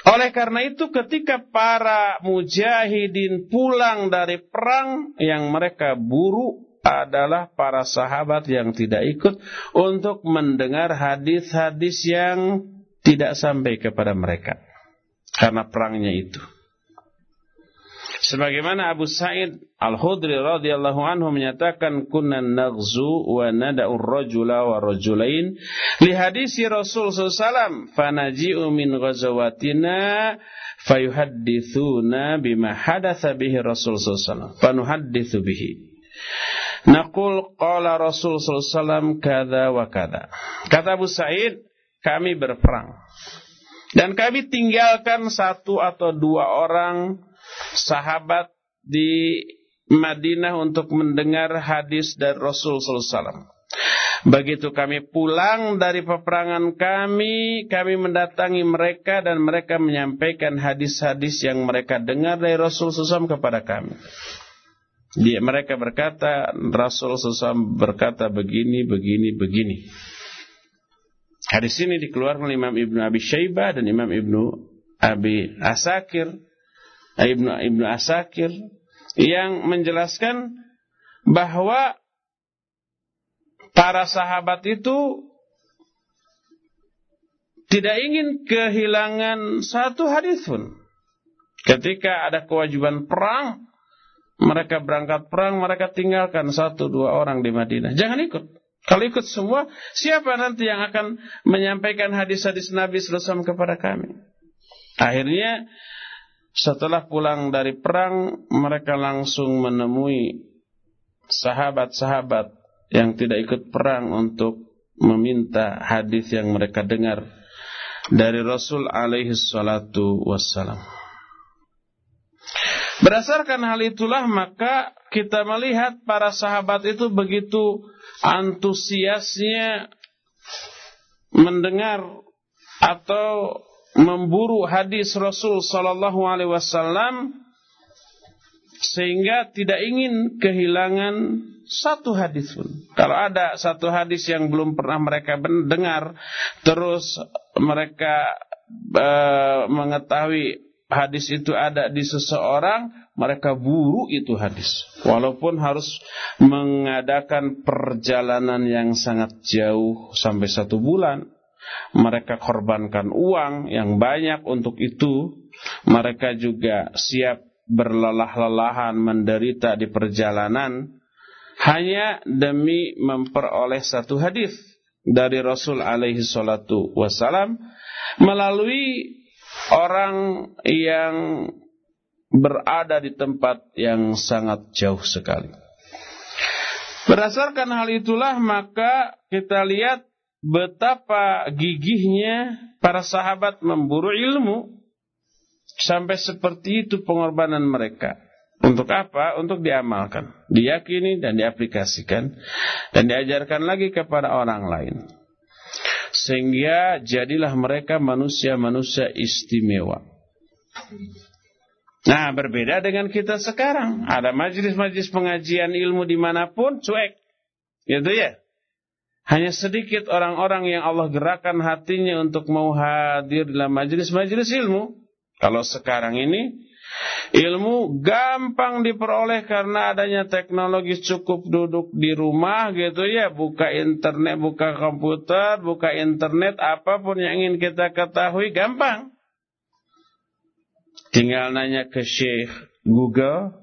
Oleh karena itu ketika para mujahidin pulang dari perang yang mereka buru adalah para sahabat yang tidak ikut untuk mendengar hadis-hadis yang tidak sampai kepada mereka karena perangnya itu. Sebagaimana Abu Sa'id Al-Khudri radhiyallahu anhu menyatakan kunna naghzu wa nada'ur rajula wa rajulain. Li hadisi Rasul sallallahu fanaji'u min ghazawatina fayuhaddithuna bima hadatsa bihi Rasul sallallahu fanuhadditsu bihi. Naqul qala Rasul sallallahu kada wa kada Kata Abu Sa'id kami berperang. Dan kami tinggalkan satu atau dua orang sahabat di Madinah untuk mendengar hadis dari Rasul SAW. Begitu kami pulang dari peperangan kami, kami mendatangi mereka dan mereka menyampaikan hadis-hadis yang mereka dengar dari Rasul SAW kepada kami. Dia, mereka berkata, Rasul SAW berkata begini, begini, begini. Hadis ini dikeluarkan oleh Imam Ibnu Abi Syaibah dan Imam Ibnu Abi Asakir Ibnu Ibnu Asakir yang menjelaskan bahwa para sahabat itu tidak ingin kehilangan satu hadis pun. Ketika ada kewajiban perang, mereka berangkat perang, mereka tinggalkan satu dua orang di Madinah. Jangan ikut. Kalau ikut semua, siapa nanti yang akan menyampaikan hadis-hadis Nabi SAW kepada kami? Akhirnya setelah pulang dari perang, mereka langsung menemui sahabat-sahabat yang tidak ikut perang untuk meminta hadis yang mereka dengar dari Rasul alaihi salatu wassalam. Berdasarkan hal itulah maka kita melihat para sahabat itu begitu antusiasnya mendengar atau memburu hadis Rasul sallallahu alaihi wasallam sehingga tidak ingin kehilangan satu hadis pun. Kalau ada satu hadis yang belum pernah mereka dengar, terus mereka e, mengetahui hadis itu ada di seseorang, mereka buru itu hadis. Walaupun harus mengadakan perjalanan yang sangat jauh sampai satu bulan mereka korbankan uang yang banyak untuk itu, mereka juga siap berlelah-lelahan menderita di perjalanan hanya demi memperoleh satu hadis dari Rasul alaihi salatu wasalam melalui orang yang berada di tempat yang sangat jauh sekali. Berdasarkan hal itulah maka kita lihat betapa gigihnya para sahabat memburu ilmu sampai seperti itu pengorbanan mereka. Untuk apa? Untuk diamalkan, diyakini dan diaplikasikan dan diajarkan lagi kepada orang lain. Sehingga jadilah mereka manusia-manusia istimewa. Nah, berbeda dengan kita sekarang. Ada majlis-majlis pengajian ilmu di mana pun, cuek. Gitu ya? Hanya sedikit orang-orang yang Allah gerakan hatinya untuk mau hadir dalam majelis-majelis ilmu. Kalau sekarang ini, ilmu gampang diperoleh karena adanya teknologi cukup duduk di rumah gitu ya. Buka internet, buka komputer, buka internet, apa pun yang ingin kita ketahui gampang. Tinggal nanya ke Syekh Google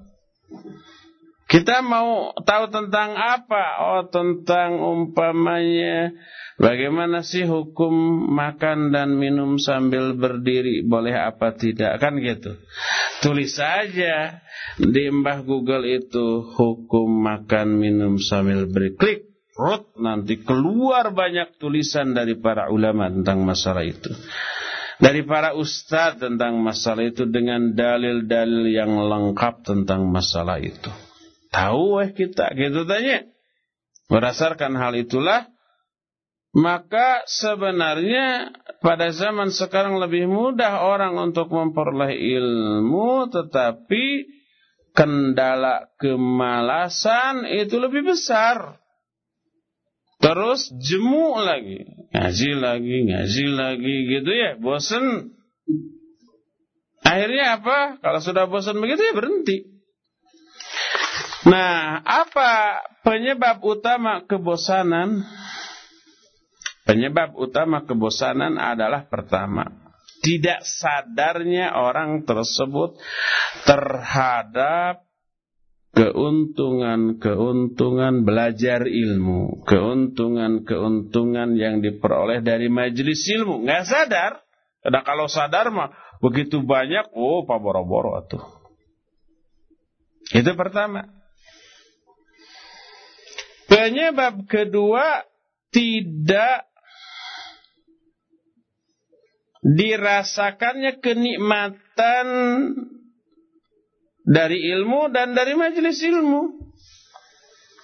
kita mau tahu tentang apa? Oh, tentang umpamanya bagaimana sih hukum makan dan minum sambil berdiri, boleh apa tidak? Kan gitu. Tulis saja di mbah Google itu hukum makan minum sambil berdiri. Klik, nanti keluar banyak tulisan dari para ulama tentang masalah itu. Dari para ustadz tentang masalah itu dengan dalil-dalil yang lengkap tentang masalah itu. Tahu eh kita gitu tanya. Berdasarkan hal itulah maka sebenarnya pada zaman sekarang lebih mudah orang untuk memperoleh ilmu tetapi kendala kemalasan itu lebih besar. Terus jemu lagi, ngaji lagi, ngaji lagi gitu ya, bosan. Akhirnya apa? Kalau sudah bosan begitu ya berhenti. Nah, apa penyebab utama kebosanan? Penyebab utama kebosanan adalah pertama, tidak sadarnya orang tersebut terhadap keuntungan-keuntungan belajar ilmu, keuntungan-keuntungan yang diperoleh dari majelis ilmu. Nggak sadar. Nah, kalau sadar mah begitu banyak, oh pak boro-boro tuh. Itu pertama. Penyebab kedua tidak dirasakannya kenikmatan dari ilmu dan dari majelis ilmu.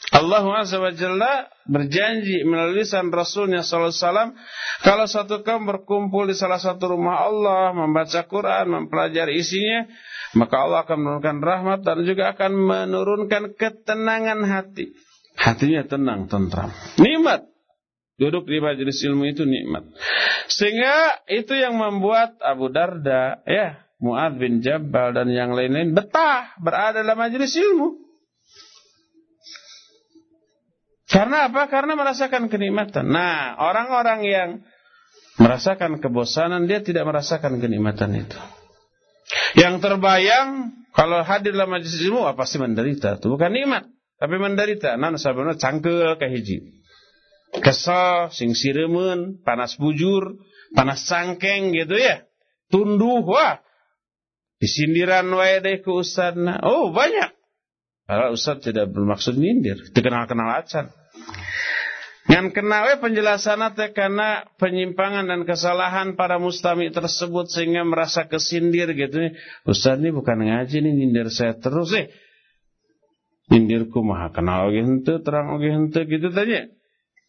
Allah Azza wa Jalla berjanji melalui lisan Rasulnya Sallallahu Alaihi Wasallam kalau satu kaum berkumpul di salah satu rumah Allah membaca Quran mempelajari isinya maka Allah akan menurunkan rahmat dan juga akan menurunkan ketenangan hati Hatinya tenang, tentram. Nikmat. Duduk di majelis ilmu itu nikmat. Sehingga itu yang membuat Abu Darda, ya, Mu'ad bin Jabal dan yang lain-lain betah berada dalam majelis ilmu. Karena apa? Karena merasakan kenikmatan. Nah, orang-orang yang merasakan kebosanan, dia tidak merasakan kenikmatan itu. Yang terbayang, kalau hadir dalam majelis ilmu, apa pasti menderita. Itu bukan nikmat. Tapi menderita, nan sabana cangkel ke hiji. Kesel, sing siremen, panas bujur, panas cangkeng gitu ya. Tunduh, wah. Disindiran wae deh ke ustadna. Oh, banyak. Kalau ustad tidak bermaksud nyindir, dikenal-kenal acan. Yang kenal penjelasan teh karena penyimpangan dan kesalahan para mustami tersebut sehingga merasa kesindir gitu. Ustaz ini bukan ngaji nih nyindir saya terus eh Indirku maha kenal oge hente, terang oge hente gitu tanya.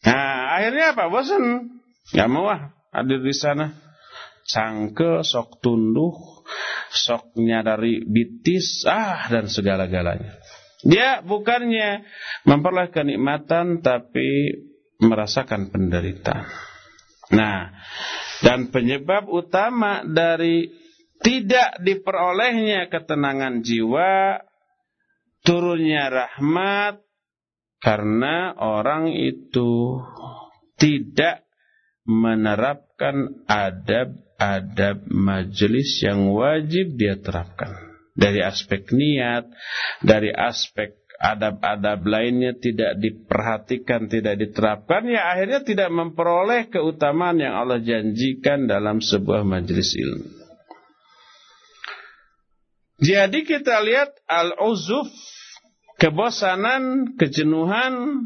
Nah, akhirnya apa? Bosan. Gak mau ah hadir di sana. Sangke, sok tunduh, soknya dari bitis, ah dan segala-galanya. Dia bukannya memperoleh kenikmatan tapi merasakan penderitaan. Nah, dan penyebab utama dari tidak diperolehnya ketenangan jiwa turunnya rahmat karena orang itu tidak menerapkan adab-adab majelis yang wajib dia terapkan. Dari aspek niat, dari aspek adab-adab lainnya tidak diperhatikan, tidak diterapkan, ya akhirnya tidak memperoleh keutamaan yang Allah janjikan dalam sebuah majelis ilmu. Jadi kita lihat al-uzuf Kebosanan, kejenuhan,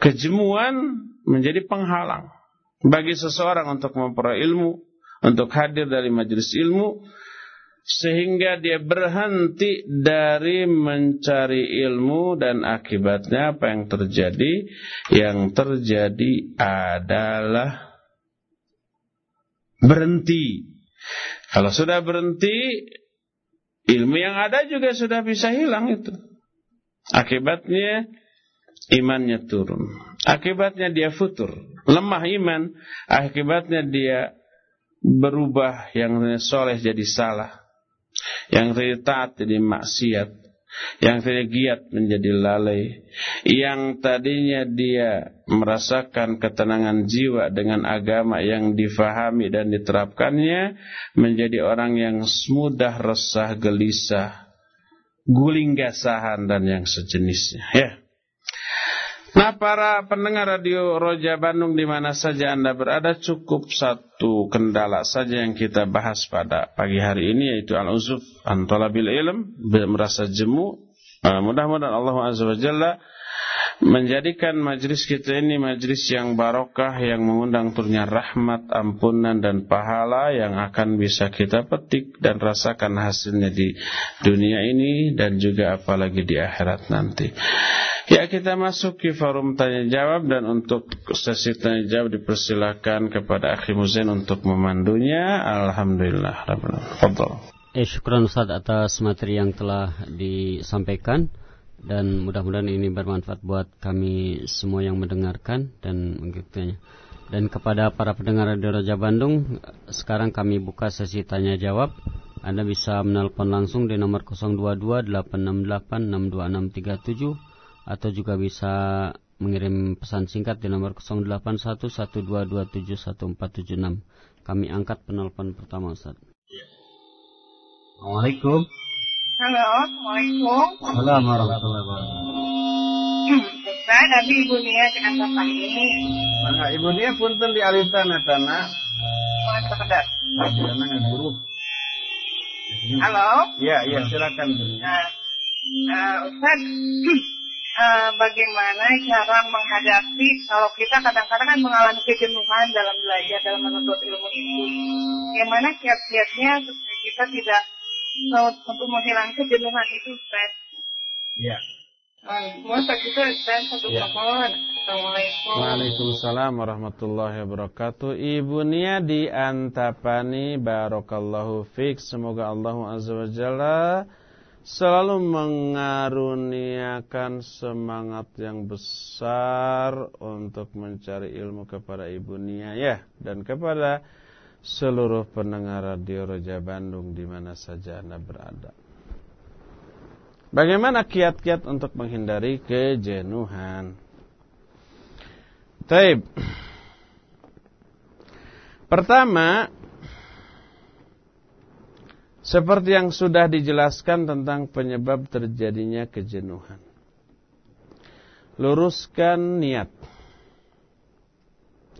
kejemuan menjadi penghalang bagi seseorang untuk memperoleh ilmu, untuk hadir dari majelis ilmu, sehingga dia berhenti dari mencari ilmu dan akibatnya apa yang terjadi? Yang terjadi adalah berhenti. Kalau sudah berhenti, ilmu yang ada juga sudah bisa hilang itu. Akibatnya imannya turun. Akibatnya dia futur, lemah iman. Akibatnya dia berubah yang soleh jadi salah. Yang tidak taat jadi maksiat. Yang tidak giat menjadi lalai. Yang tadinya dia merasakan ketenangan jiwa dengan agama yang difahami dan diterapkannya. Menjadi orang yang mudah resah gelisah guling gasahan dan yang sejenisnya ya. Nah para pendengar radio Roja Bandung di mana saja Anda berada cukup satu kendala saja yang kita bahas pada pagi hari ini yaitu al-uzuf antolabil ilm merasa jemu. Uh, mudah-mudahan Allah Azza wa Jalla menjadikan majlis kita ini majlis yang barokah yang mengundang turunnya rahmat, ampunan dan pahala yang akan bisa kita petik dan rasakan hasilnya di dunia ini dan juga apalagi di akhirat nanti. Ya kita masuk ke forum tanya jawab dan untuk sesi tanya jawab dipersilakan kepada Akhi Muzain untuk memandunya. Alhamdulillah. Fadol. Eh, syukuran Ustaz atas materi yang telah disampaikan dan mudah-mudahan ini bermanfaat buat kami semua yang mendengarkan dan mengikutinya. Dan kepada para pendengar Radio Raja Bandung, sekarang kami buka sesi tanya jawab. Anda bisa menelpon langsung di nomor 022 868 62637 atau juga bisa mengirim pesan singkat di nomor 081122271476. Kami angkat penelpon pertama Ustaz. Assalamualaikum. Halo, Assalamualaikum. Assalamualaikum warahmatullahi wabarakatuh. Ustaz, tapi Ibu Nia dengan Bapak ini. Nah, Ibu Nia punten di alitan tanah. Masa ada. Jangan ngeguru. Halo. Iya, iya silakan Bu Nia. Nah, uh, Ustaz, uh, bagaimana cara menghadapi kalau kita kadang-kadang kan mengalami kejenuhan dalam belajar, dalam menuntut ilmu itu. Bagaimana kiat-kiatnya supaya kita tidak untuk menghilangkan kejenuhan itu, Ustaz? Iya. Masa kita Ustaz, satu Ya. Assalamualaikum. Waalaikumsalam warahmatullahi wabarakatuh. Ibu Nia di Antapani barakallahu fik. Semoga Allah Azza wa Jalla selalu mengaruniakan semangat yang besar untuk mencari ilmu kepada Ibu Nia ya dan kepada seluruh pendengar radio Roja Bandung di mana saja Anda berada. Bagaimana kiat-kiat untuk menghindari kejenuhan? Taib. Pertama, seperti yang sudah dijelaskan tentang penyebab terjadinya kejenuhan. Luruskan niat.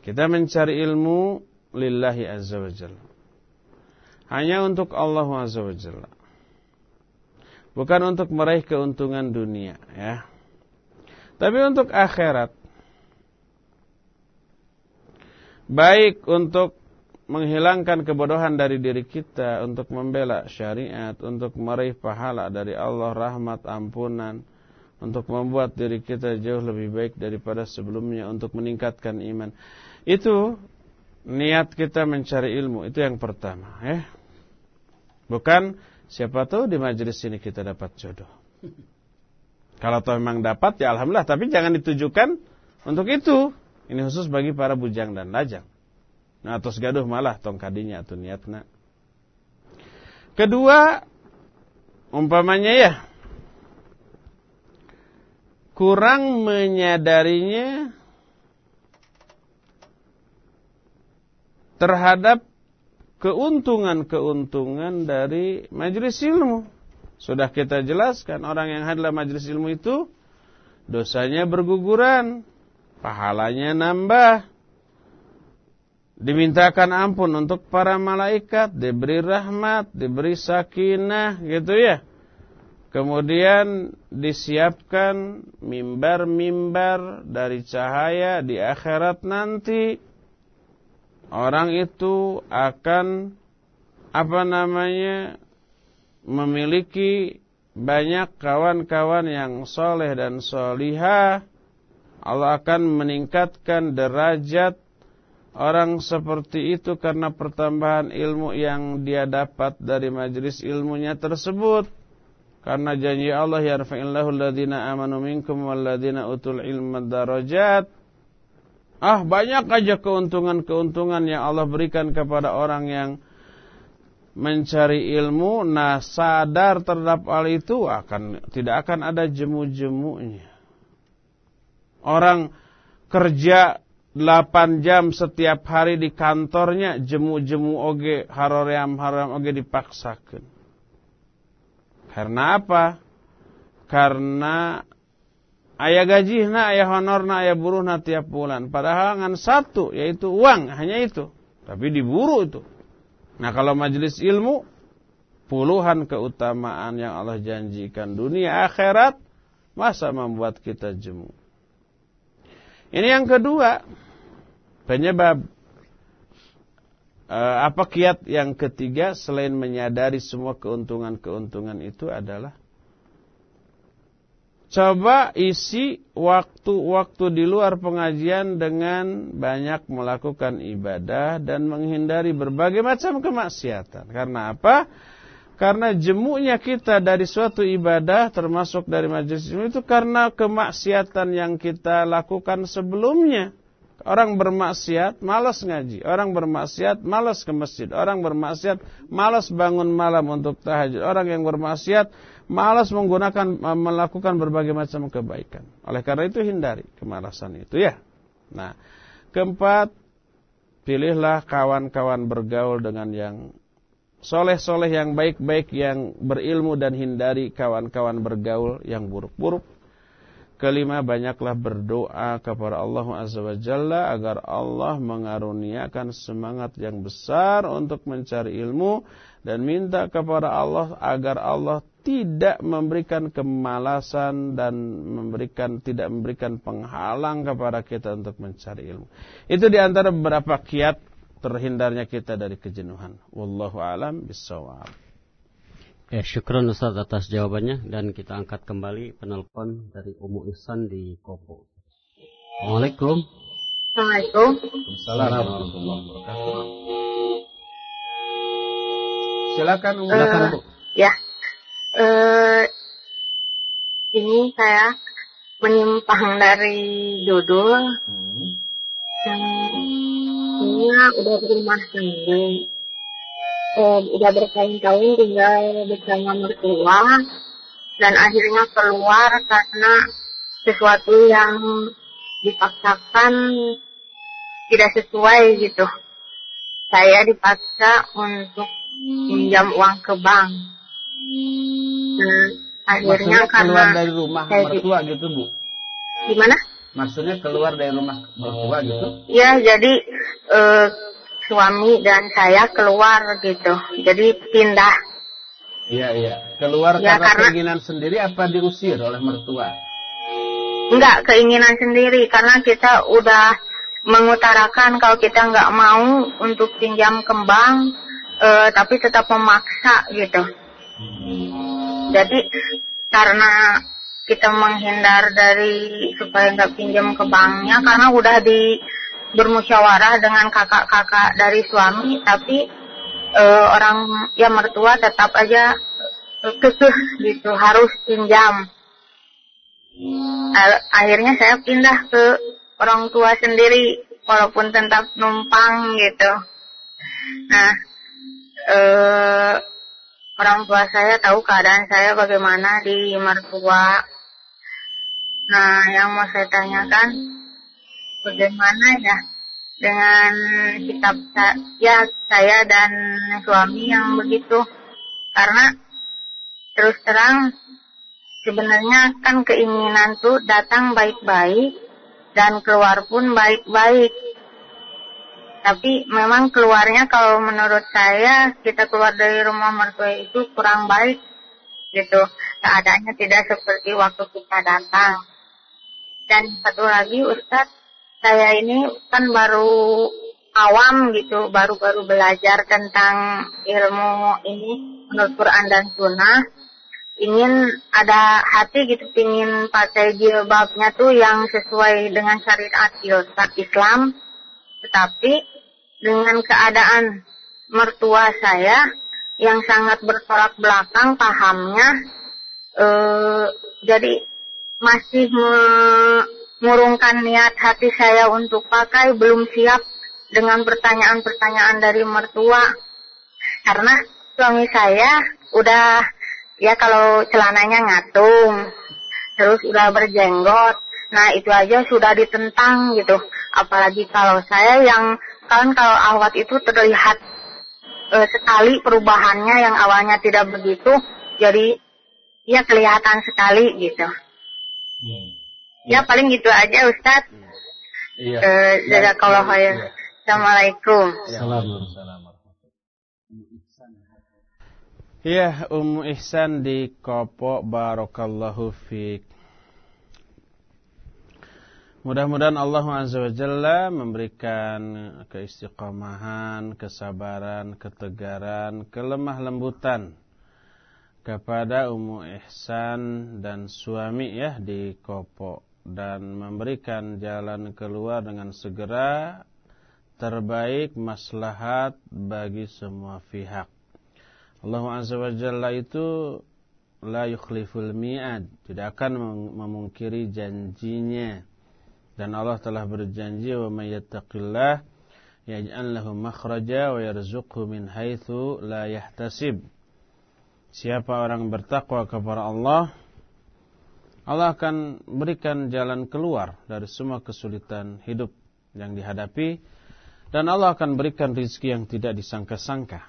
Kita mencari ilmu lillahi azza wa jalla. Hanya untuk Allah azza wa jalla. Bukan untuk meraih keuntungan dunia, ya. Tapi untuk akhirat. Baik untuk menghilangkan kebodohan dari diri kita, untuk membela syariat, untuk meraih pahala dari Allah, rahmat, ampunan, untuk membuat diri kita jauh lebih baik daripada sebelumnya, untuk meningkatkan iman. Itu niat kita mencari ilmu, itu yang pertama. Ya. Bukan siapa tahu di majelis ini kita dapat jodoh. Kalau toh memang dapat ya alhamdulillah, tapi jangan ditujukan untuk itu. Ini khusus bagi para bujang dan lajang. Nah, atos gaduh malah tong kadinya atau niatna. Kedua, umpamanya ya kurang menyadarinya terhadap keuntungan-keuntungan dari majelis ilmu. Sudah kita jelaskan orang yang hadir majelis ilmu itu dosanya berguguran, pahalanya nambah, dimintakan ampun untuk para malaikat, diberi rahmat, diberi sakinah, gitu ya. Kemudian disiapkan mimbar-mimbar dari cahaya di akhirat nanti. Orang itu akan apa namanya memiliki banyak kawan-kawan yang soleh dan solihah. Allah akan meningkatkan derajat orang seperti itu karena pertambahan ilmu yang dia dapat dari majelis ilmunya tersebut. Karena janji Allah yarfa'illahu alladhina amanu minkum walladhina utul ilma darajat. Ah banyak aja keuntungan-keuntungan yang Allah berikan kepada orang yang mencari ilmu. Nah sadar terhadap hal itu akan tidak akan ada jemu-jemunya. Orang kerja 8 jam setiap hari di kantornya jemu-jemu oge haroream haram oge dipaksakan. Karena apa? Karena ayah gajihna, ayah honorna, ayah buruhna tiap bulan. Padahal ngan satu yaitu uang hanya itu. Tapi diburu itu. Nah kalau majelis ilmu puluhan keutamaan yang Allah janjikan dunia akhirat masa membuat kita jemu. Ini yang kedua penyebab eh, apa kiat yang ketiga selain menyadari semua keuntungan-keuntungan itu adalah coba isi waktu-waktu di luar pengajian dengan banyak melakukan ibadah dan menghindari berbagai macam kemaksiatan. Karena apa? Karena jemunya kita dari suatu ibadah termasuk dari majelis ilmu itu karena kemaksiatan yang kita lakukan sebelumnya. Orang bermaksiat, malas ngaji. Orang bermaksiat, malas ke masjid. Orang bermaksiat, malas bangun malam untuk tahajud. Orang yang bermaksiat, malas menggunakan melakukan berbagai macam kebaikan. Oleh karena itu hindari kemalasan itu ya. Nah, keempat, pilihlah kawan-kawan bergaul dengan yang soleh-soleh yang baik-baik yang berilmu dan hindari kawan-kawan bergaul yang buruk-buruk. Kelima, banyaklah berdoa kepada Allah Azza wa Jalla agar Allah mengaruniakan semangat yang besar untuk mencari ilmu dan minta kepada Allah agar Allah tidak memberikan kemalasan dan memberikan tidak memberikan penghalang kepada kita untuk mencari ilmu. Itu di antara beberapa kiat terhindarnya kita dari kejenuhan. Wallahu alam bisawab. Ya, syukron Ustaz atas jawabannya dan kita angkat kembali penelpon dari Umu Ihsan di Kopo. Assalamualaikum. Assalamualaikum. Assalamualaikum warahmatullahi Silakan Umu. Silakan Bu. Ya. Uh, ini saya menyimpang dari judul hmm. yang ini udah rumah sendiri eh, udah bertahun-tahun tinggal bersama mertua dan akhirnya keluar karena sesuatu yang dipaksakan tidak sesuai gitu. Saya dipaksa untuk pinjam uang ke bank. Nah, akhirnya Maksudnya karena keluar dari rumah mertua gitu bu? Gimana? Maksudnya keluar dari rumah mertua gitu? Ya jadi eh, suami dan saya keluar gitu. Jadi pindah. Iya iya. Keluar ya, karena, karena keinginan sendiri apa diusir oleh mertua? Enggak, keinginan sendiri karena kita udah mengutarakan kalau kita nggak mau untuk pinjam kembang, uh, tapi tetap memaksa gitu. Hmm. Jadi karena kita menghindar dari supaya nggak pinjam ke banknya karena udah di bermusyawarah dengan kakak-kakak dari suami tapi uh, orang yang mertua tetap aja kekeh gitu harus pinjam akhirnya saya pindah ke orang tua sendiri walaupun tetap numpang gitu nah uh, orang tua saya tahu keadaan saya bagaimana di mertua. Nah yang mau saya tanyakan bagaimana ya dengan sikap ya saya dan suami yang begitu? Karena terus terang sebenarnya kan keinginan tuh datang baik-baik dan keluar pun baik-baik tapi memang keluarnya kalau menurut saya kita keluar dari rumah mertua itu kurang baik gitu keadaannya tidak seperti waktu kita datang dan satu lagi Ustadz saya ini kan baru awam gitu, baru-baru belajar tentang ilmu ini menurut Quran dan Sunnah. Ingin ada hati gitu, ingin pakai jilbabnya tuh yang sesuai dengan syariat Islam. Tetapi dengan keadaan mertua saya yang sangat bertolak belakang pahamnya, eh, jadi masih me mengurungkan niat hati saya untuk pakai belum siap dengan pertanyaan-pertanyaan dari mertua. Karena suami saya udah ya kalau celananya ngatung terus udah berjenggot nah itu aja sudah ditentang gitu. Apalagi kalau saya yang kan kalau awat itu terlihat e, sekali perubahannya yang awalnya tidak begitu jadi ya kelihatan sekali gitu hmm. Ya paling gitu aja Ustaz. Iya. Eh, jazakallah khair. Iya. Assalamualaikum. Assalamualaikum. Iya, Ummu Ihsan di Kopo Barakallahu Fik. Mudah-mudahan Allah Azza wa Jalla memberikan keistiqomahan, kesabaran, ketegaran, kelemah lembutan kepada Ummu Ihsan dan suami ya di Kopo dan memberikan jalan keluar dengan segera terbaik maslahat bagi semua pihak. Allah Azza wa Jalla itu la yukhliful mi'ad, tidak akan memungkiri janjinya. Dan Allah telah berjanji wa may yattaqillah yaj'al lahu makhraja wa yarzuqhu min haitsu la yahtasib. Siapa orang bertakwa kepada Allah, Allah akan berikan jalan keluar dari semua kesulitan hidup yang dihadapi dan Allah akan berikan rizki yang tidak disangka-sangka.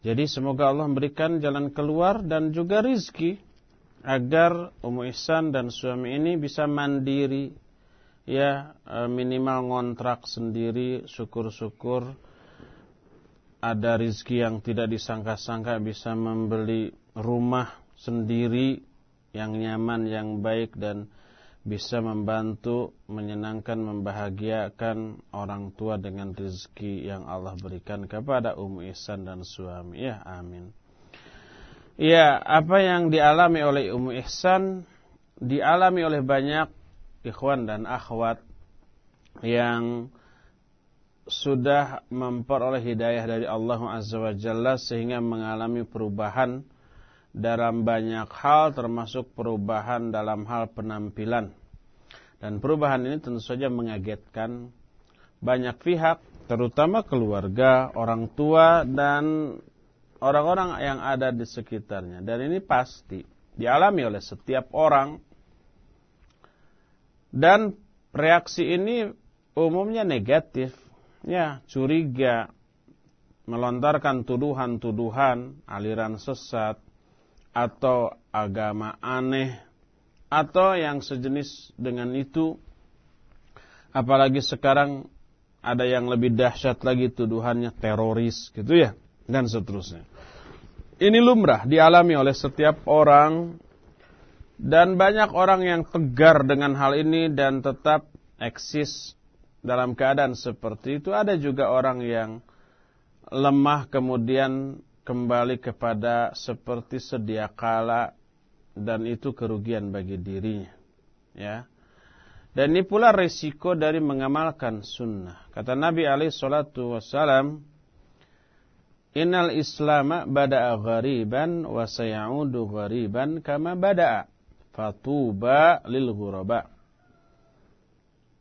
Jadi semoga Allah memberikan jalan keluar dan juga rizki agar Ummu Ihsan dan suami ini bisa mandiri ya e, minimal ngontrak sendiri syukur-syukur ada rizki yang tidak disangka-sangka bisa membeli rumah sendiri yang nyaman, yang baik dan bisa membantu, menyenangkan, membahagiakan orang tua dengan rizki yang Allah berikan kepada Ummu Ihsan dan suami. Ya, amin. Ya, apa yang dialami oleh Ummu Ihsan dialami oleh banyak ikhwan dan akhwat yang sudah memperoleh hidayah dari Allah Azza wa Jalla sehingga mengalami perubahan dalam banyak hal termasuk perubahan dalam hal penampilan. Dan perubahan ini tentu saja mengagetkan banyak pihak terutama keluarga, orang tua dan orang-orang yang ada di sekitarnya. Dan ini pasti dialami oleh setiap orang. Dan reaksi ini umumnya negatif. Ya, curiga, melontarkan tuduhan-tuduhan, aliran sesat, atau agama aneh, atau yang sejenis dengan itu. Apalagi sekarang ada yang lebih dahsyat lagi tuduhannya teroris gitu ya dan seterusnya. Ini lumrah dialami oleh setiap orang dan banyak orang yang tegar dengan hal ini dan tetap eksis dalam keadaan seperti itu. Ada juga orang yang lemah kemudian kembali kepada seperti sedia kala dan itu kerugian bagi dirinya. Ya. Dan ini pula resiko dari mengamalkan sunnah. Kata Nabi alaihi salatu wassalam, Innal islama bada'a ghariban wa sayaudu ghariban kama bada'a. Fatuba lil ghuraba.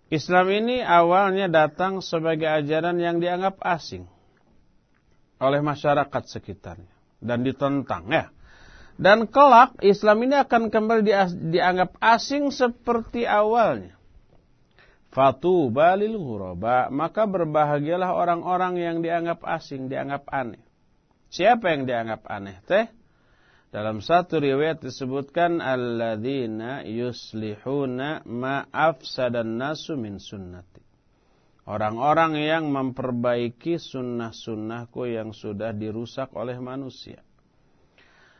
Islam ini awalnya datang sebagai ajaran yang dianggap asing oleh masyarakat sekitarnya dan ditentang ya. Dan kelak Islam ini akan kembali dianggap asing seperti awalnya. Fatuba lil ghuraba, maka berbahagialah orang-orang yang dianggap asing, dianggap aneh. Siapa yang dianggap aneh teh? Dalam satu riwayat disebutkan alladzina yuslihuna ma afsadan nasu min sunnati. Orang-orang yang memperbaiki sunnah-sunnahku yang sudah dirusak oleh manusia.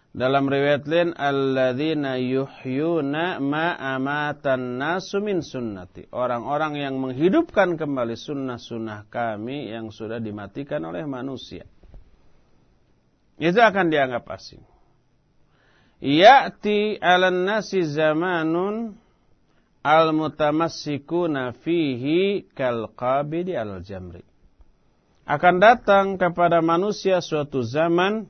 Dalam riwayat lain alladzina yuhyuna ma amatan nasu min sunnati. Orang-orang yang menghidupkan kembali sunnah-sunnah kami yang sudah dimatikan oleh manusia. Itu akan dianggap asing. Ya'ti 'alan nasi zamanun al-mutamassikuna fihi kal qabidi al-jamri. Akan datang kepada manusia suatu zaman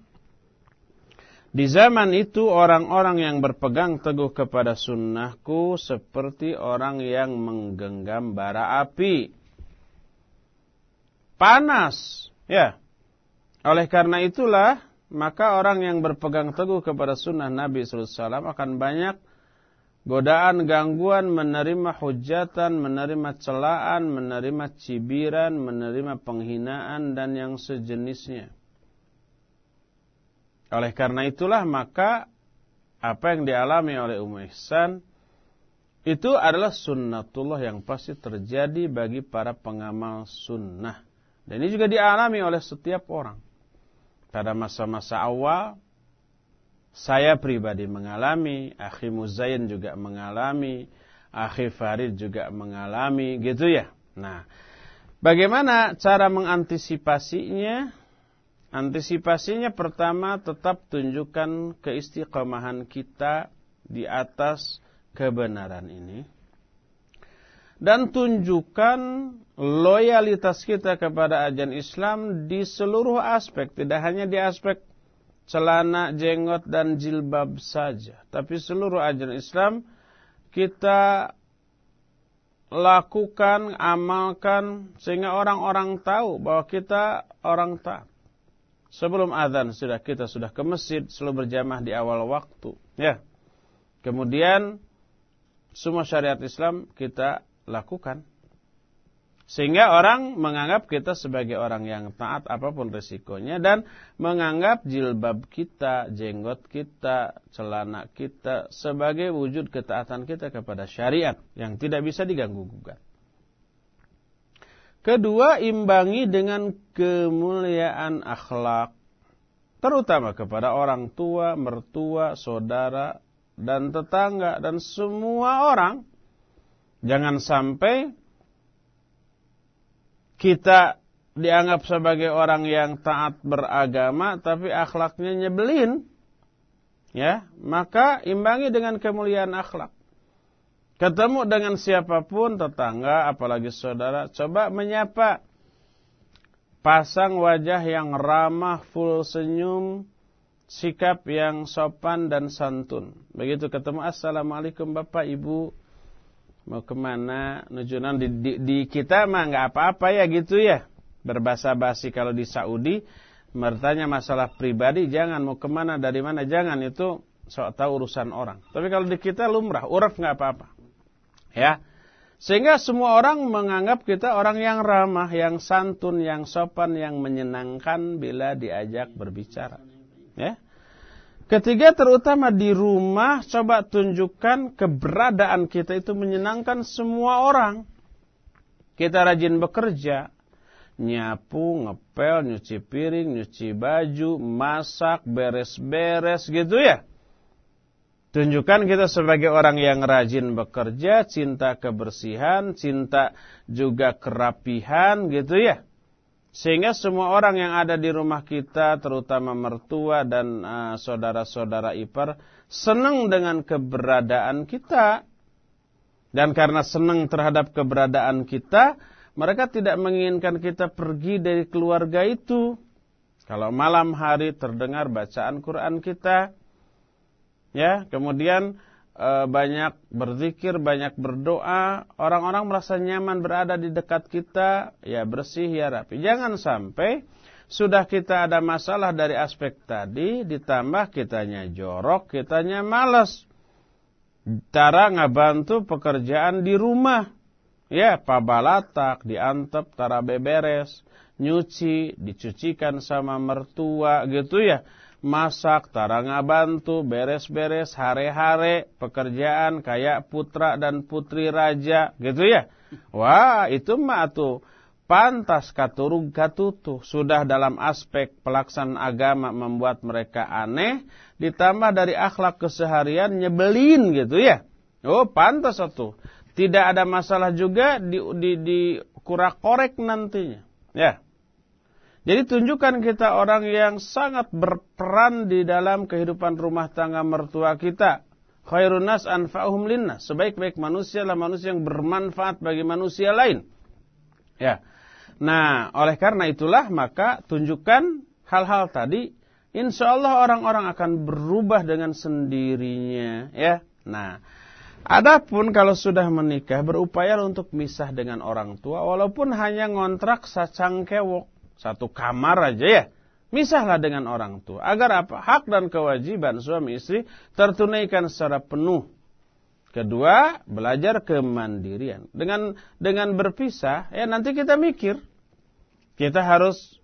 di zaman itu orang-orang yang berpegang teguh kepada sunnahku seperti orang yang menggenggam bara api. Panas, ya. Oleh karena itulah, maka orang yang berpegang teguh kepada sunnah Nabi SAW akan banyak godaan, gangguan, menerima hujatan, menerima celaan, menerima cibiran, menerima penghinaan, dan yang sejenisnya. Oleh karena itulah maka apa yang dialami oleh Ummu Ihsan itu adalah sunnatullah yang pasti terjadi bagi para pengamal sunnah. Dan ini juga dialami oleh setiap orang. Pada masa-masa awal, saya pribadi mengalami, Akhi Muzayin juga mengalami, Akhi Farid juga mengalami, gitu ya. Nah, bagaimana cara mengantisipasinya? Antisipasinya pertama tetap tunjukkan keistiqomahan kita di atas kebenaran ini. Dan tunjukkan loyalitas kita kepada ajaran Islam di seluruh aspek. Tidak hanya di aspek celana, jenggot, dan jilbab saja. Tapi seluruh ajaran Islam kita lakukan, amalkan sehingga orang-orang tahu bahwa kita orang taat. Sebelum azan sudah kita sudah ke masjid, selalu berjamaah di awal waktu, ya. Kemudian semua syariat Islam kita lakukan. Sehingga orang menganggap kita sebagai orang yang taat apa pun resikonya dan menganggap jilbab kita, jenggot kita, celana kita sebagai wujud ketaatan kita kepada syariat yang tidak bisa diganggu-gugat. Kedua, imbangi dengan kemuliaan akhlak. Terutama kepada orang tua, mertua, saudara, dan tetangga, dan semua orang. Jangan sampai kita dianggap sebagai orang yang taat beragama tapi akhlaknya nyebelin. Ya maka imbangi dengan kemuliaan akhlak. Ketemu dengan siapa pun tetangga apalagi saudara coba menyapa. Pasang wajah yang ramah full senyum sikap yang sopan dan santun. Begitu ketemu assalamualaikum bapak ibu mau ke mana? Nujunan di, di, di kita mah nggak apa-apa ya gitu ya. Berbahasa basi kalau di Saudi bertanya masalah pribadi jangan. Mau ke mana dari mana jangan. Itu sok tahu urusan orang. Tapi kalau di kita lumrah uraf nggak apa-apa. Ya. Sehingga semua orang menganggap kita orang yang ramah yang santun yang sopan yang menyenangkan bila diajak berbicara. Ya Ketiga terutama di rumah coba tunjukkan keberadaan kita itu menyenangkan semua orang. Kita rajin bekerja, nyapu, ngepel, nyuci piring, nyuci baju, masak, beres-beres gitu ya. Tunjukkan kita sebagai orang yang rajin bekerja, cinta kebersihan, cinta juga kerapihan gitu ya. Sehingga semua orang yang ada di rumah kita, terutama mertua dan uh, saudara-saudara ipar, senang dengan keberadaan kita. Dan karena senang terhadap keberadaan kita, mereka tidak menginginkan kita pergi dari keluarga itu. Kalau malam hari terdengar bacaan Quran kita, ya, kemudian Eh, banyak berzikir, banyak berdoa, orang-orang merasa nyaman berada di dekat kita, ya bersih, ya rapi. Jangan sampai sudah kita ada masalah dari aspek tadi, ditambah kitanya jorok, kitanya malas. Cara ngabantu pekerjaan di rumah. Ya, pabalatak, diantep, tara beberes, nyuci, dicucikan sama mertua gitu ya masak, tarang bantu, beres-beres, hare-hare, pekerjaan kayak putra dan putri raja, gitu ya. Wah, itu mah tuh pantas katurug katutu. Sudah dalam aspek pelaksanaan agama membuat mereka aneh, ditambah dari akhlak keseharian nyebelin gitu ya. Oh, pantas satu. Tidak ada masalah juga di, di, di kurak korek nantinya. Ya. Jadi tunjukkan kita orang yang sangat berperan di dalam kehidupan rumah tangga mertua kita. Khairun nas anfa'uhum linnas. Sebaik-baik manusia adalah manusia yang bermanfaat bagi manusia lain. Ya. Nah, oleh karena itulah maka tunjukkan hal-hal tadi. Insya Allah orang-orang akan berubah dengan sendirinya. Ya. Nah, adapun kalau sudah menikah berupaya untuk misah dengan orang tua. Walaupun hanya ngontrak sacangkewok satu kamar aja ya. Misahlah dengan orang tua. Agar apa? Hak dan kewajiban suami istri tertunaikan secara penuh. Kedua, belajar kemandirian. Dengan dengan berpisah, ya nanti kita mikir. Kita harus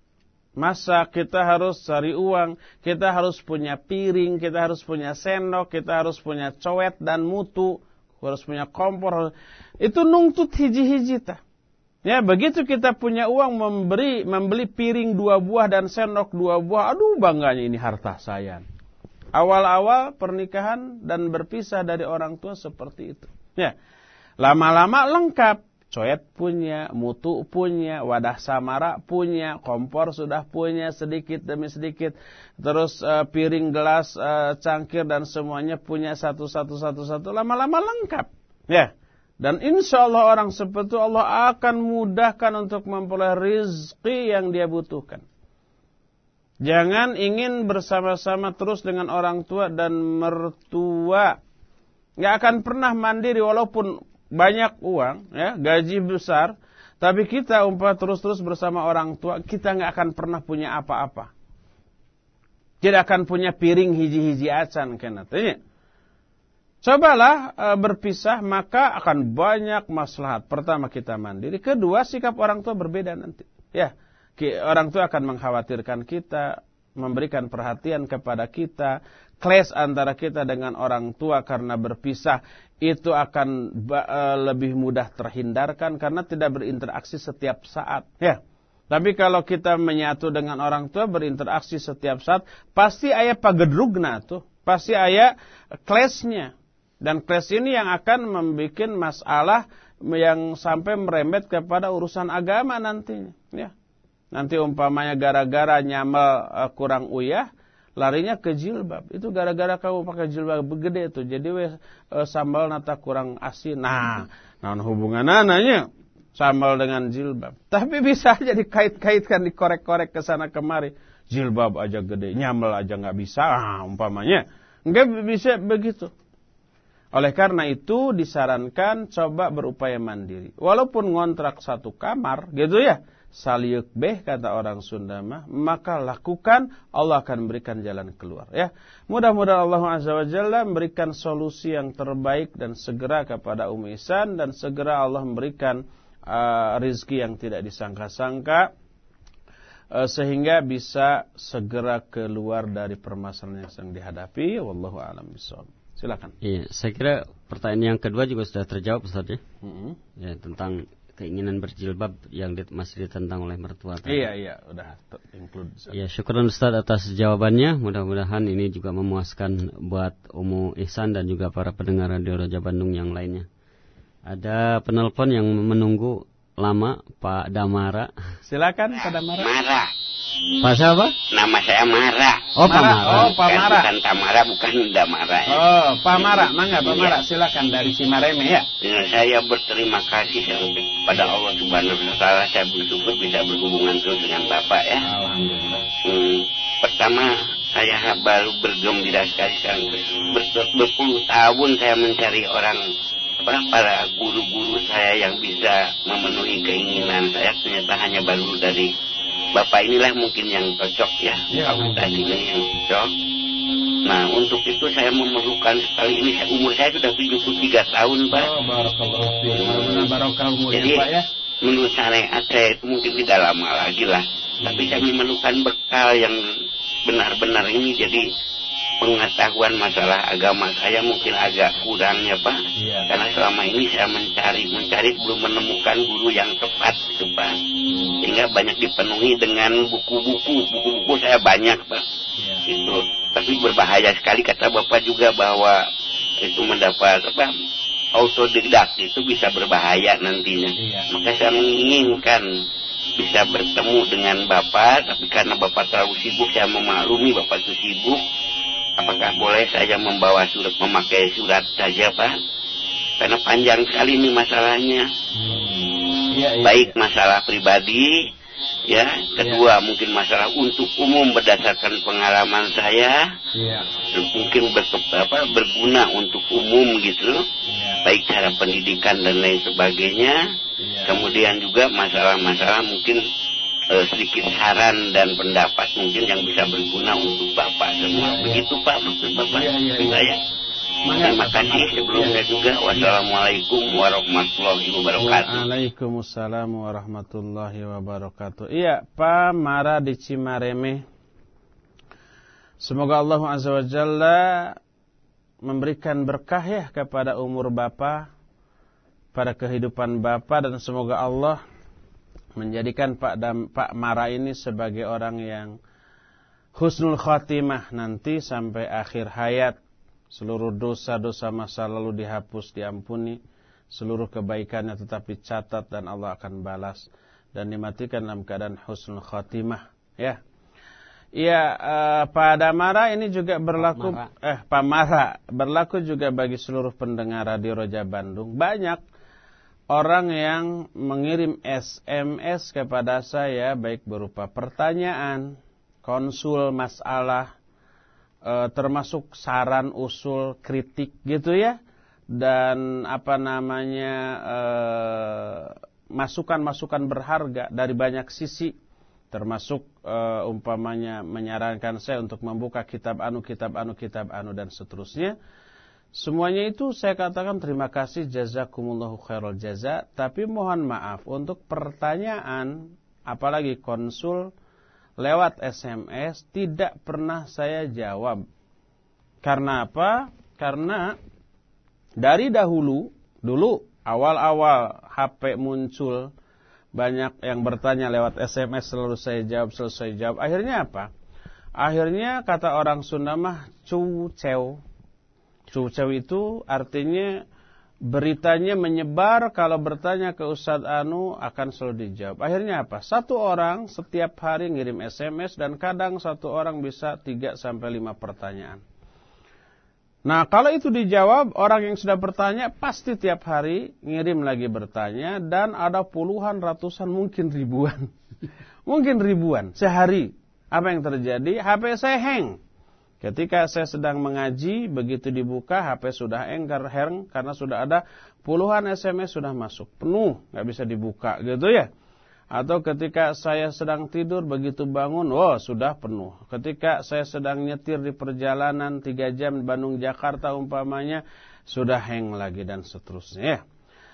masak, kita harus cari uang, kita harus punya piring, kita harus punya sendok, kita harus punya cowet dan mutu, harus punya kompor. Itu nungtut hiji-hiji tah. Ya, begitu kita punya uang memberi membeli piring dua buah dan sendok dua buah, aduh bangganya ini harta saya. Awal-awal pernikahan dan berpisah dari orang tua seperti itu. Ya. Lama-lama lengkap. Coet punya, mutu punya, wadah samara punya, kompor sudah punya sedikit demi sedikit. Terus uh, piring, gelas, uh, cangkir dan semuanya punya satu-satu satu-satu. Lama-lama lengkap. Ya. Dan insya Allah orang seperti Allah akan mudahkan untuk memperoleh rizki yang dia butuhkan. Jangan ingin bersama-sama terus dengan orang tua dan mertua. Nggak akan pernah mandiri walaupun banyak uang, ya, gaji besar, tapi kita umpah terus-terus bersama orang tua, kita nggak akan pernah punya apa-apa. Tidak akan punya piring hiji-hiji acan kenatanya. Cobalah e, berpisah maka akan banyak maslahat. Pertama kita mandiri, kedua sikap orang tua berbeda nanti. Ya, orang tua akan mengkhawatirkan kita, memberikan perhatian kepada kita, clash antara kita dengan orang tua karena berpisah itu akan e, lebih mudah terhindarkan karena tidak berinteraksi setiap saat. Ya. Tapi kalau kita menyatu dengan orang tua berinteraksi setiap saat, pasti ayah pagedrugna tuh, pasti ayah clashnya. Dan clash ini yang akan membuat masalah yang sampai merembet kepada urusan agama nantinya. Ya. Nanti umpamanya gara-gara nyamel uh, kurang uyah, larinya ke jilbab. Itu gara-gara kamu pakai jilbab gede tuh. Jadi we, uh, sambal nata kurang asin. Nah, nah hubungan anaknya sambal dengan jilbab. Tapi bisa aja dikait-kaitkan, dikorek-korek ke sana kemari. Jilbab aja gede, nyamel aja nggak bisa, ah, umpamanya. Nggak bisa begitu. Oleh karena itu disarankan coba berupaya mandiri. Walaupun ngontrak satu kamar gitu ya. Saliuk beh kata orang Sunda mah, maka lakukan Allah akan memberikan jalan keluar ya. Mudah-mudahan Allah Azza wa Jalla memberikan solusi yang terbaik dan segera kepada Umi Isan dan segera Allah memberikan uh, rizki yang tidak disangka-sangka uh, sehingga bisa segera keluar dari permasalahan yang sedang dihadapi wallahu alam bisawab. Silakan. Iya, saya kira pertanyaan yang kedua juga sudah terjawab Ustaz ya. Mm -hmm. Ya, tentang keinginan berjilbab yang di, masih ditentang oleh mertua tadi. Iya, iya, udah include. Iya, syukuran Ustaz atas jawabannya. Mudah-mudahan ini juga memuaskan buat Umu Ihsan dan juga para pendengar Radio Raja Bandung yang lainnya. Ada penelpon yang menunggu lama, Pak Damara. Silakan Pak Damara. Mara. Pak siapa? Nama saya Mara. Oh, Pak Mara. Oh, Pak Mara. Bukan Tamara, bukan Damara. Ya. Oh, Pak Mara. Mangga Pak Mara, silakan dari Cimareme ya. ya. Saya berterima kasih kepada Allah Subhanahu wa taala saya bersyukur bisa berhubungan terus dengan Bapak ya. Alhamdulillah. Hmm, pertama saya baru bergembira sekali sekarang berpuluh tahun saya mencari orang para guru-guru saya yang bisa memenuhi keinginan saya ternyata hanya baru dari bapak inilah mungkin yang cocok ya, ya ini yang cocok. Nah untuk itu saya memerlukan sekali ini umur saya sudah 73 tahun pak. Oh, barakallahu Jadi ya, Pak, ya. menurut syariat saya itu mungkin tidak lama lagi lah. Tapi saya memerlukan bekal yang benar-benar ini jadi pengetahuan masalah agama saya mungkin agak kurang ya Pak. Ya. Karena selama ini saya mencari mencari belum menemukan guru yang tepat itu Pak. Sehingga banyak dipenuhi dengan buku-buku. Buku-buku saya banyak Pak. Ya. Itu. Tapi berbahaya sekali kata Bapak juga bahwa itu mendapat apa autodidak itu bisa berbahaya nantinya. Ya. Maka saya menginginkan bisa bertemu dengan Bapak, tapi karena Bapak terlalu sibuk, saya memaklumi Bapak itu sibuk, Apakah boleh saya membawa surat memakai surat saja Pak? Karena panjang sekali ini masalahnya. Hmm. Ya, ya, Baik ya. masalah pribadi, ya. Kedua ya. mungkin masalah untuk umum berdasarkan pengalaman saya. Ya. Mungkin ber, apa, berguna untuk umum gitu. Ya. Baik cara pendidikan dan lain sebagainya. Ya. Kemudian juga masalah-masalah mungkin uh, sedikit saran dan pendapat mungkin yang bisa berguna untuk Bapak semua. Ya, Begitu Pak maksud Bapak ya, ya, ya. saya. Terima kasih sebelumnya ya. juga. Wassalamualaikum warahmatullahi wabarakatuh. Waalaikumsalam warahmatullahi wabarakatuh. Iya, Pak Mara di Cimareme. Semoga Allah Azza wa Jalla memberikan berkah ya kepada umur Bapak, pada kehidupan Bapak dan semoga Allah menjadikan Pak Dam, Pak Mara ini sebagai orang yang husnul khatimah nanti sampai akhir hayat. Seluruh dosa-dosa masa lalu dihapus diampuni. Seluruh kebaikannya tetap dicatat dan Allah akan balas dan dimatikan dalam keadaan husnul khatimah ya. Iya, uh, Pak Damara ini juga berlaku Pak eh Pak Mara berlaku juga bagi seluruh pendengar Radio Roja Bandung. Banyak orang yang mengirim SMS kepada saya baik berupa pertanyaan, konsul masalah e, termasuk saran, usul, kritik gitu ya. dan apa namanya eh, masukan-masukan berharga dari banyak sisi termasuk uh, umpamanya menyarankan saya untuk membuka kitab anu kitab anu kitab anu dan seterusnya semuanya itu saya katakan terima kasih jazakumullahu khairal jaza tapi mohon maaf untuk pertanyaan apalagi konsul lewat SMS tidak pernah saya jawab karena apa karena dari dahulu dulu awal-awal HP muncul banyak yang bertanya lewat SMS selalu saya jawab, selalu saya jawab. Akhirnya apa? Akhirnya kata orang Sunda mah cucew. Cucew itu artinya beritanya menyebar kalau bertanya ke Ustadz Anu akan selalu dijawab. Akhirnya apa? Satu orang setiap hari ngirim SMS dan kadang satu orang bisa 3 sampai 5 pertanyaan. Nah kalau itu dijawab orang yang sudah bertanya pasti tiap hari ngirim lagi bertanya dan ada puluhan ratusan mungkin ribuan. mungkin ribuan sehari. Apa yang terjadi? HP saya hang. Ketika saya sedang mengaji, begitu dibuka HP sudah engkar hang karena sudah ada puluhan SMS sudah masuk. Penuh, nggak bisa dibuka gitu ya. Atau ketika saya sedang tidur begitu bangun, oh sudah penuh. Ketika saya sedang nyetir di perjalanan 3 jam Bandung Jakarta umpamanya, sudah hang lagi dan seterusnya.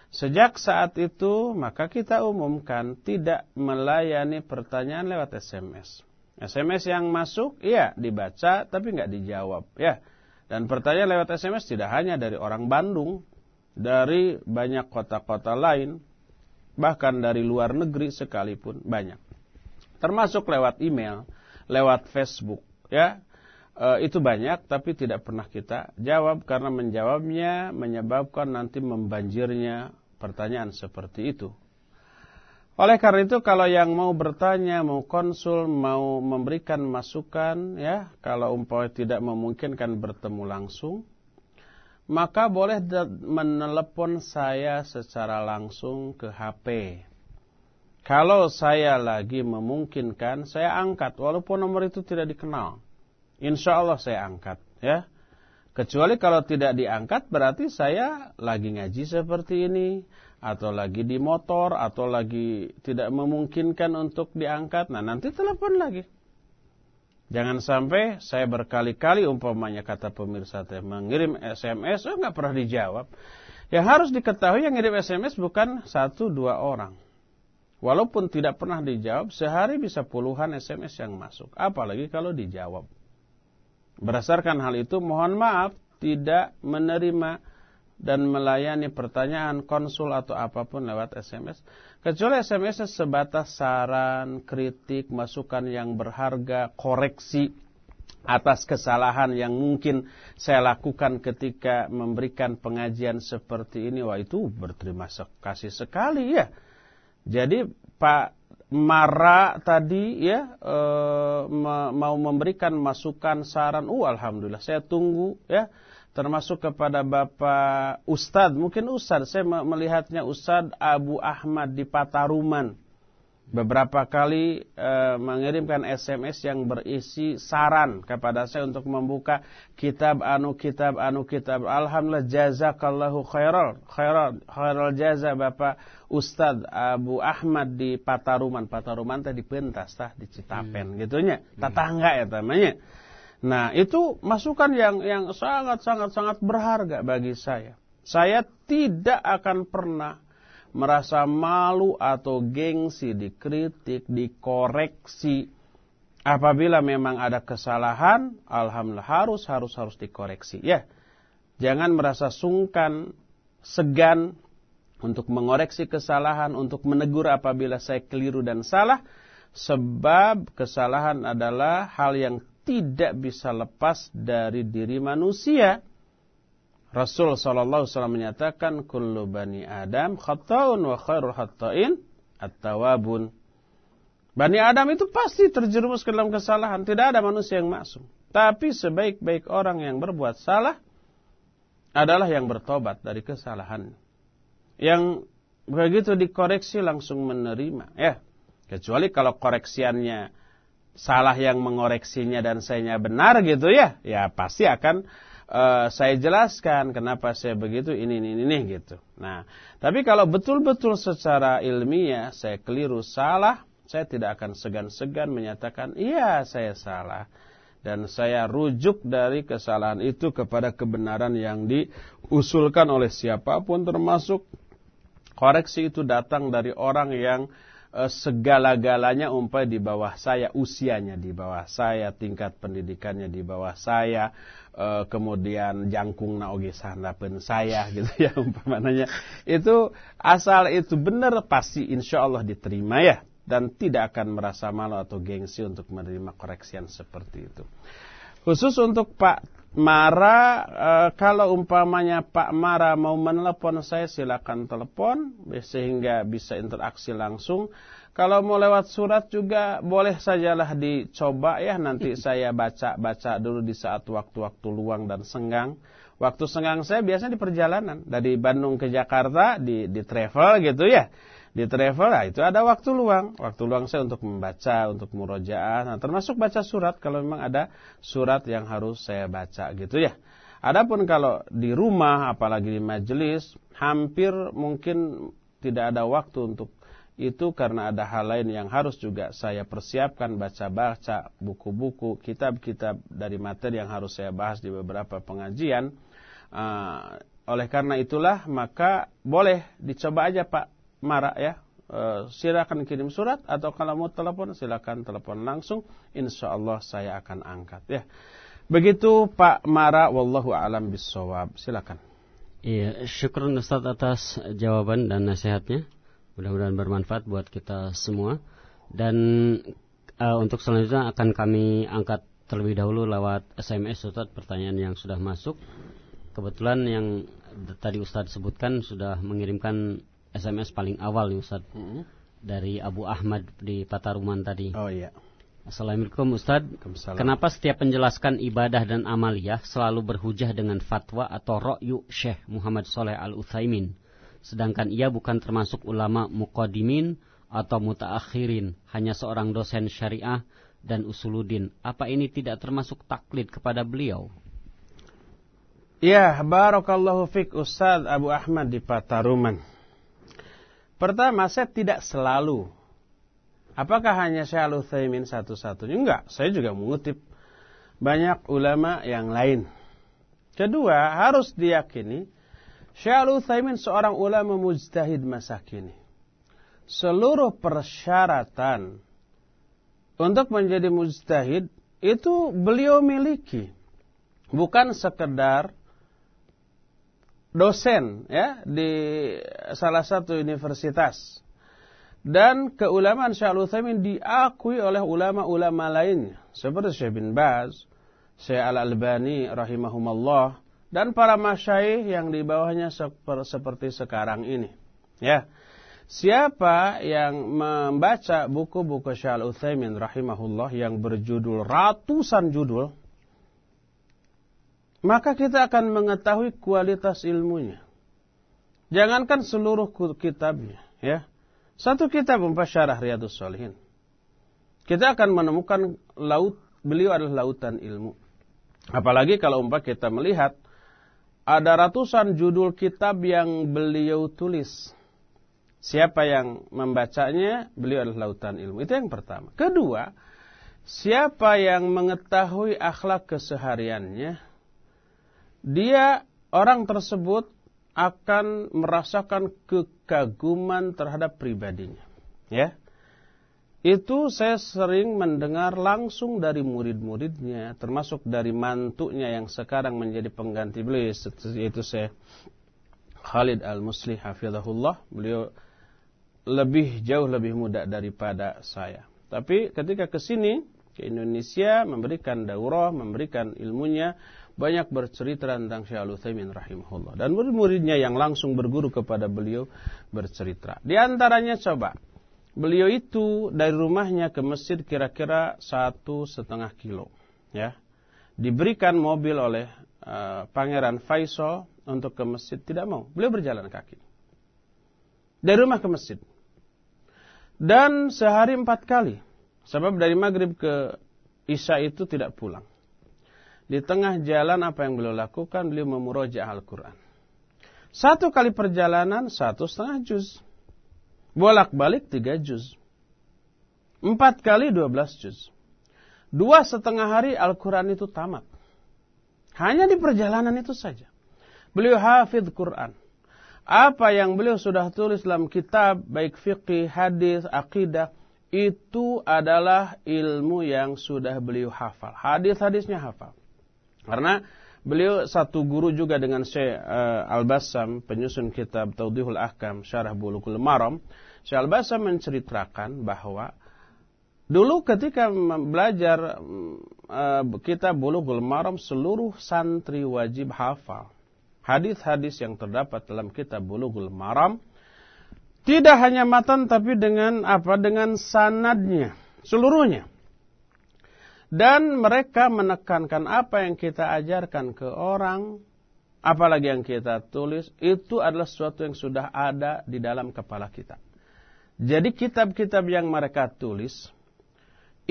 Sejak saat itu maka kita umumkan tidak melayani pertanyaan lewat SMS. SMS yang masuk, iya dibaca tapi nggak dijawab ya. Dan pertanyaan lewat SMS tidak hanya dari orang Bandung, dari banyak kota-kota lain, bahkan dari luar negeri sekalipun banyak. Termasuk lewat email, lewat Facebook, ya. E, itu banyak tapi tidak pernah kita jawab karena menjawabnya menyebabkan nanti membanjirnya pertanyaan seperti itu. Oleh karena itu kalau yang mau bertanya, mau konsul, mau memberikan masukan ya, kalau umpamanya tidak memungkinkan bertemu langsung, maka boleh menelepon saya secara langsung ke HP. Kalau saya lagi memungkinkan, saya angkat walaupun nomor itu tidak dikenal. Insya Allah saya angkat, ya. Kecuali kalau tidak diangkat berarti saya lagi ngaji seperti ini atau lagi di motor atau lagi tidak memungkinkan untuk diangkat. Nah, nanti telepon lagi. Jangan sampai saya berkali-kali umpamanya kata pemirsa teh mengirim SMS oh nggak pernah dijawab. Yang harus diketahui yang ngirim SMS bukan satu dua orang. Walaupun tidak pernah dijawab, sehari bisa puluhan SMS yang masuk. Apalagi kalau dijawab. Berdasarkan hal itu, mohon maaf tidak menerima dan melayani pertanyaan konsul atau apa pun lewat SMS. Kecuali SMS sebatas saran, kritik, masukan yang berharga, koreksi atas kesalahan yang mungkin saya lakukan ketika memberikan pengajian seperti ini. Wah itu berterima kasih sekali ya. Jadi Pak Mara tadi ya e, mau memberikan masukan saran, uh alhamdulillah saya tunggu ya termasuk kepada Bapak Ustadz, mungkin Ustadz, saya melihatnya Ustadz Abu Ahmad di Pataruman. Beberapa kali e, mengirimkan SMS yang berisi saran kepada saya untuk membuka kitab anu kitab anu kitab. Alhamdulillah jazakallahu khairal khairal khairal jaza Bapak Ustadz Abu Ahmad di Pataruman. Pataruman tadi pentas tah di Citapen hmm. gitunya. Tetangga ya namanya. Nah, itu masukan yang yang sangat sangat sangat berharga bagi saya. Saya tidak akan pernah merasa malu atau gengsi dikritik, dikoreksi. Apabila memang ada kesalahan, alhamdulillah harus harus harus dikoreksi. Ya. Jangan merasa sungkan, segan untuk mengoreksi kesalahan, untuk menegur apabila saya keliru dan salah sebab kesalahan adalah hal yang tidak bisa lepas dari diri manusia. Rasul sallallahu alaihi menyatakan kullu bani Adam khata'un wa khairul khata'in at-tawabun. Bani Adam itu pasti terjerumus ke dalam kesalahan, tidak ada manusia yang masuk. Tapi sebaik-baik orang yang berbuat salah adalah yang bertobat dari kesalahan. Yang begitu dikoreksi langsung menerima, ya. Kecuali kalau koreksiannya salah yang mengoreksinya dan sayanya benar gitu ya, ya pasti akan uh, saya jelaskan kenapa saya begitu ini ini ini gitu. Nah, tapi kalau betul-betul secara ilmiah saya keliru salah, saya tidak akan segan-segan menyatakan iya saya salah dan saya rujuk dari kesalahan itu kepada kebenaran yang diusulkan oleh siapa pun termasuk koreksi itu datang dari orang yang segala-galanya umpai di bawah saya, usianya di bawah saya, tingkat pendidikannya di bawah saya, e, kemudian jangkung naoge sandapen saya gitu ya umpamanya. Itu asal itu benar pasti insya Allah diterima ya dan tidak akan merasa malu atau gengsi untuk menerima koreksian seperti itu. Khusus untuk Pak Mara, e, kalau umpamanya Pak Mara mau menelepon saya silakan telepon sehingga bisa interaksi langsung. Kalau mau lewat surat juga boleh sajalah dicoba ya nanti saya baca-baca dulu di saat waktu-waktu luang dan senggang. Waktu senggang saya biasanya di perjalanan dari Bandung ke Jakarta di di travel gitu ya di travel nah itu ada waktu luang. Waktu luang saya untuk membaca, untuk murojaah. Nah, termasuk baca surat kalau memang ada surat yang harus saya baca gitu ya. Adapun kalau di rumah apalagi di majelis hampir mungkin tidak ada waktu untuk itu karena ada hal lain yang harus juga saya persiapkan baca-baca buku-buku, kitab-kitab dari materi yang harus saya bahas di beberapa pengajian. Uh, oleh karena itulah maka boleh dicoba aja Pak marah ya e, silakan kirim surat atau kalau mau telepon silakan telepon langsung insya Allah saya akan angkat ya begitu Pak Mara wallahu alam bisawab silakan Iya, syukur Ustaz atas jawaban dan nasihatnya. Mudah-mudahan bermanfaat buat kita semua. Dan uh, untuk selanjutnya akan kami angkat terlebih dahulu lewat SMS Ustaz pertanyaan yang sudah masuk. Kebetulan yang tadi Ustaz sebutkan sudah mengirimkan SMS paling awal nih Ustaz. Hmm. Dari Abu Ahmad di Pataruman tadi. Oh iya. Assalamualaikum Ustaz. Kenapa setiap penjelaskan ibadah dan amaliyah selalu berhujah dengan fatwa atau ro'yu Syekh Muhammad Soleh Al-Uthaymin. Sedangkan ia bukan termasuk ulama muqadimin atau mutaakhirin. Hanya seorang dosen syariah dan usuludin. Apa ini tidak termasuk taklid kepada beliau? Ya, barakallahu fik Ustaz Abu Ahmad di Pataruman. Pertama, saya tidak selalu. Apakah hanya Syekh Al-Utsaimin satu-satunya? Enggak, saya juga mengutip banyak ulama yang lain. Kedua, harus diyakini Syekh Al-Utsaimin seorang ulama mujtahid masa kini. Seluruh persyaratan untuk menjadi mujtahid itu beliau miliki. Bukan sekedar dosen ya di salah satu universitas. Dan keulamaan Syekh Al-Utsaimin diakui oleh ulama-ulama lainnya seperti Syekh bin Baz, Syekh Al-Albani rahimahumallah dan para masyayikh yang di bawahnya seperti sekarang ini. Ya. Siapa yang membaca buku-buku Syekh Al-Utsaimin rahimahullah yang berjudul ratusan judul maka kita akan mengetahui kualitas ilmunya. Jangankan seluruh kitabnya, ya. Satu kitab syarah Riyadus Salihin. Kita akan menemukan laut, beliau adalah lautan ilmu. Apalagi kalau umpah kita melihat ada ratusan judul kitab yang beliau tulis. Siapa yang membacanya, beliau adalah lautan ilmu. Itu yang pertama. Kedua, siapa yang mengetahui akhlak kesehariannya, dia orang tersebut akan merasakan kekaguman terhadap pribadinya. Ya. Itu saya sering mendengar langsung dari murid-muridnya, termasuk dari mantunya yang sekarang menjadi pengganti beliau, yaitu saya Khalid Al-Muslih hafizahullah. Beliau lebih jauh lebih muda daripada saya. Tapi ketika ke sini ke Indonesia memberikan daurah, memberikan ilmunya, banyak bercerita tentang Syekh Al-Utsaimin rahimahullah. Dan murid-muridnya yang langsung berguru kepada beliau bercerita. Di antaranya coba beliau itu dari rumahnya ke masjid kira-kira satu setengah kilo, ya. Diberikan mobil oleh uh, Pangeran Faisal untuk ke masjid tidak mau, beliau berjalan kaki. Dari rumah ke masjid. Dan sehari empat kali, sebab dari maghrib ke Isya itu tidak pulang. Di tengah jalan apa yang beliau lakukan? Beliau memuroja Al-Quran. Satu kali perjalanan, satu setengah juz. Bolak-balik tiga juz. Empat kali dua belas juz. Dua setengah hari Al-Quran itu tamat. Hanya di perjalanan itu saja. Beliau hafid Quran. Apa yang beliau sudah tulis dalam kitab, baik fikih, hadis, akidah, itu adalah ilmu yang sudah beliau hafal. Hadis-hadisnya hafal. Karena beliau satu guru juga dengan Syekh uh, Al-Bassam, penyusun kitab Taudihul Ahkam, Syarah Bulughul Maram. Syekh Al-Bassam menceritakan bahwa dulu ketika belajar uh, kitab Bulughul Maram, seluruh santri wajib hafal. Hadis-hadis yang terdapat dalam kitab Bulughul Maram tidak hanya matan tapi dengan apa? Dengan sanadnya, seluruhnya. Dan mereka menekankan apa yang kita ajarkan ke orang, apalagi yang kita tulis, itu adalah sesuatu yang sudah ada di dalam kepala kita. Jadi kitab-kitab yang mereka tulis,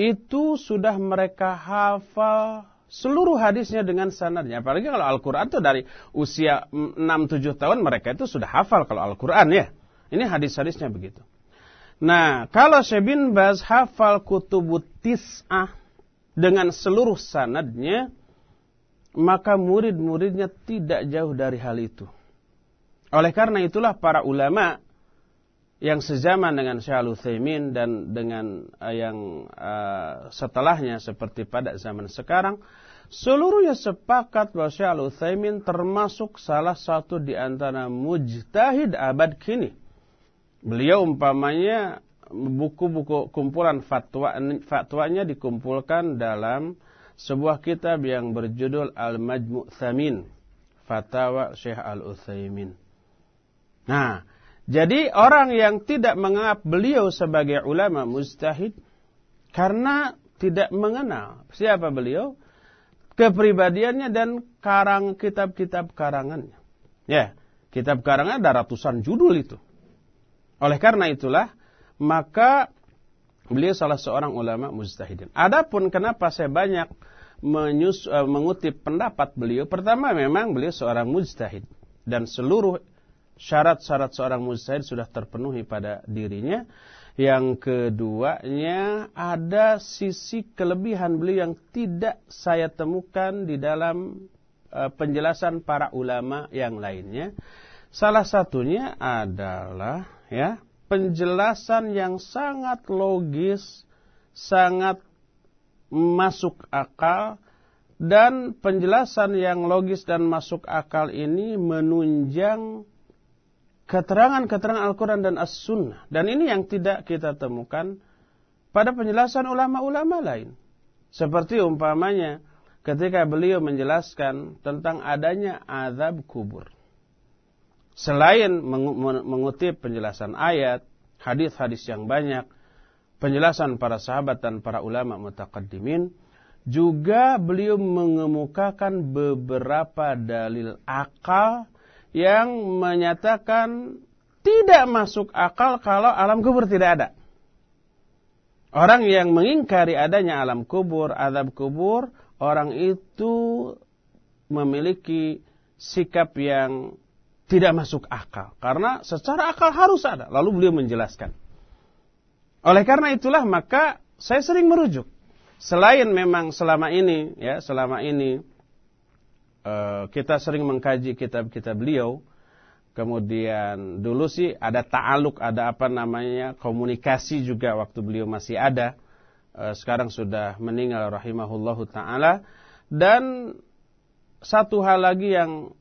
itu sudah mereka hafal seluruh hadisnya dengan sanadnya. Apalagi kalau Al-Quran itu dari usia 6-7 tahun mereka itu sudah hafal kalau Al-Quran ya. Ini hadis-hadisnya begitu. Nah, kalau Syekh bin Baz hafal kutubut tis'ah, dengan seluruh sanadnya, maka murid-muridnya tidak jauh dari hal itu. Oleh karena itulah para ulama yang sezaman dengan Syekh Al-Utsaimin dan dengan uh, yang uh, setelahnya seperti pada zaman sekarang, seluruhnya sepakat bahwa Syekh Al-Utsaimin termasuk salah satu di antara mujtahid abad kini. Beliau umpamanya buku-buku kumpulan fatwa fatwanya dikumpulkan dalam sebuah kitab yang berjudul Al-Majmu' Thamin Fatwa Syekh Al-Utsaimin. Nah, jadi orang yang tidak menganggap beliau sebagai ulama mustahid karena tidak mengenal siapa beliau, kepribadiannya dan karang kitab-kitab karangannya. Ya, kitab karangan ada ratusan judul itu. Oleh karena itulah maka beliau salah seorang ulama mujtahidin. Adapun kenapa saya banyak menyus, uh, mengutip pendapat beliau, pertama memang beliau seorang mujtahid dan seluruh syarat-syarat seorang mujtahid sudah terpenuhi pada dirinya. Yang keduanya ada sisi kelebihan beliau yang tidak saya temukan di dalam uh, penjelasan para ulama yang lainnya. Salah satunya adalah ya penjelasan yang sangat logis, sangat masuk akal, dan penjelasan yang logis dan masuk akal ini menunjang keterangan-keterangan Al-Quran dan As-Sunnah. Dan ini yang tidak kita temukan pada penjelasan ulama-ulama lain. Seperti umpamanya ketika beliau menjelaskan tentang adanya azab kubur. Selain mengutip penjelasan ayat, hadis-hadis yang banyak, penjelasan para sahabat dan para ulama mutaqaddimin, juga beliau mengemukakan beberapa dalil akal yang menyatakan tidak masuk akal kalau alam kubur tidak ada. Orang yang mengingkari adanya alam kubur, azab kubur, orang itu memiliki sikap yang tidak masuk akal. Karena secara akal harus ada. Lalu beliau menjelaskan. Oleh karena itulah maka saya sering merujuk. Selain memang selama ini, ya selama ini uh, kita sering mengkaji kitab-kitab beliau. Kemudian dulu sih ada ta'aluk, ada apa namanya komunikasi juga waktu beliau masih ada. Uh, sekarang sudah meninggal rahimahullahu taala. Dan satu hal lagi yang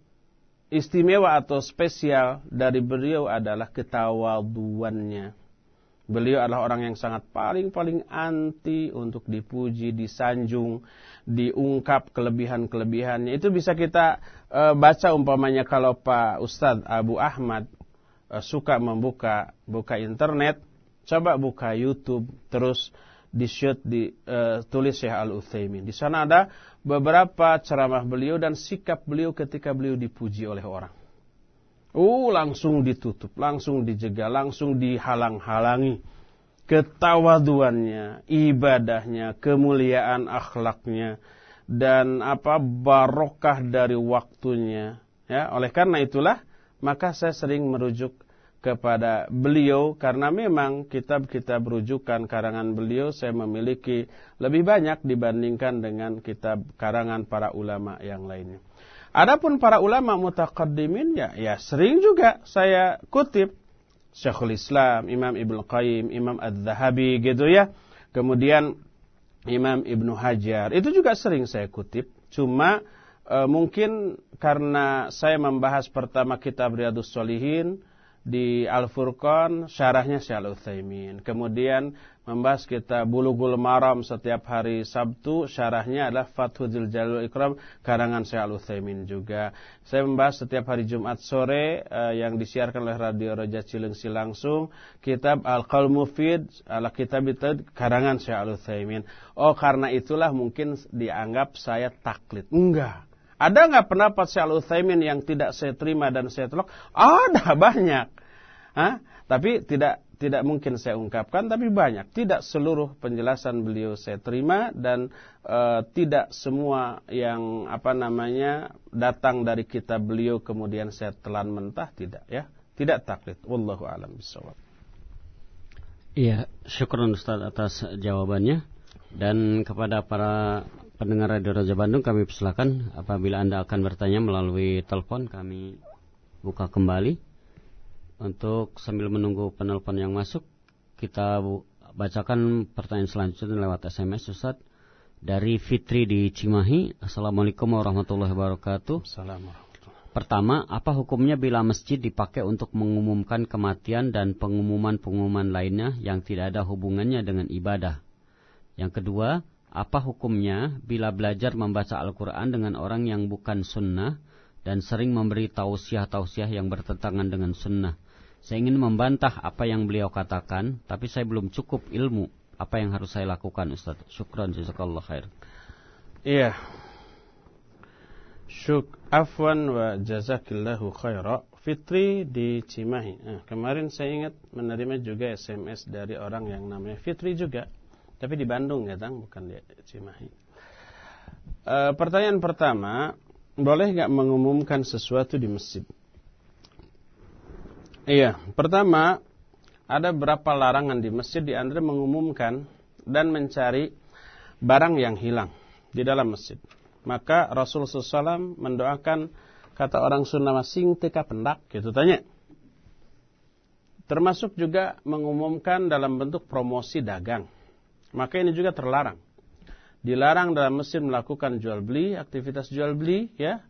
istimewa atau spesial dari beliau adalah ketawaduannya. Beliau adalah orang yang sangat paling-paling anti untuk dipuji, disanjung, diungkap kelebihan-kelebihannya. Itu bisa kita uh, baca umpamanya kalau Pak Ustadz Abu Ahmad uh, suka membuka buka internet, coba buka YouTube, terus di shoot di tulis Syekh Al Utsaimin. Di sana ada beberapa ceramah beliau dan sikap beliau ketika beliau dipuji oleh orang. Uh, langsung ditutup, langsung dijaga, langsung dihalang-halangi. Ketawaduannya, ibadahnya, kemuliaan akhlaknya, dan apa barokah dari waktunya. Ya, oleh karena itulah maka saya sering merujuk kepada beliau karena memang kitab-kitab rujukan karangan beliau saya memiliki lebih banyak dibandingkan dengan kitab karangan para ulama yang lainnya. Adapun para ulama mutaqaddimin ya ya sering juga saya kutip Syekhul Islam, Imam Ibnu Qayyim, Imam Ad-Zahabi gitu ya. Kemudian Imam Ibnu Hajar. Itu juga sering saya kutip. Cuma e, mungkin karena saya membahas pertama kitab Riyadus Solihin di Al-Furqan syarahnya Syekh Al-Utsaimin. Kemudian membahas kita Bulughul Maram setiap hari Sabtu syarahnya adalah Fathul Jalul Ikram karangan Syekh Al-Utsaimin juga. Saya membahas setiap hari Jumat sore uh, yang disiarkan oleh Radio Roja Cilengsi langsung kitab Al-Qaul Mufid ala kitab itu karangan Syekh Al-Utsaimin. Oh karena itulah mungkin dianggap saya taklid. Enggak. Ada nggak pendapat Syekh Al-Utsaimin yang tidak saya terima dan saya tolak? Ada banyak. Hah? Tapi tidak tidak mungkin saya ungkapkan, tapi banyak. Tidak seluruh penjelasan beliau saya terima dan e, tidak semua yang apa namanya datang dari kitab beliau kemudian saya telan mentah tidak ya. Tidak taklid. Wallahu alam bisawab. Iya, syukur Ustaz atas jawabannya dan kepada para pendengar Radio Raja Bandung kami persilakan. Apabila Anda akan bertanya melalui telepon kami buka kembali. Untuk sambil menunggu penelpon yang masuk kita bacakan pertanyaan selanjutnya lewat SMS Ustaz dari Fitri di Cimahi. Assalamualaikum warahmatullahi wabarakatuh. Assalamualaikum Pertama, apa hukumnya bila masjid dipakai untuk mengumumkan kematian dan pengumuman-pengumuman lainnya yang tidak ada hubungannya dengan ibadah? Yang kedua, apa hukumnya bila belajar membaca Al-Quran dengan orang yang bukan sunnah dan sering memberi tausiah-tausiah yang bertentangan dengan sunnah? Saya ingin membantah apa yang beliau katakan, tapi saya belum cukup ilmu. Apa yang harus saya lakukan, Ustaz? Syukran, jazakallah khair. Iya. Syuk afwan wa jazakillahu khaira. Fitri di Cimahi. Nah, kemarin saya ingat menerima juga SMS dari orang yang namanya Fitri juga. Tapi di Bandung ya, Tang, bukan di Cimahi. E, pertanyaan pertama, boleh nggak mengumumkan sesuatu di masjid? Iya, pertama ada berapa larangan di masjid di antara mengumumkan dan mencari barang yang hilang di dalam masjid. Maka Rasulullah SAW mendoakan kata orang sunnah masing teka pendak gitu tanya. Termasuk juga mengumumkan dalam bentuk promosi dagang maka ini juga terlarang. Dilarang dalam masjid melakukan jual beli, aktivitas jual beli, ya,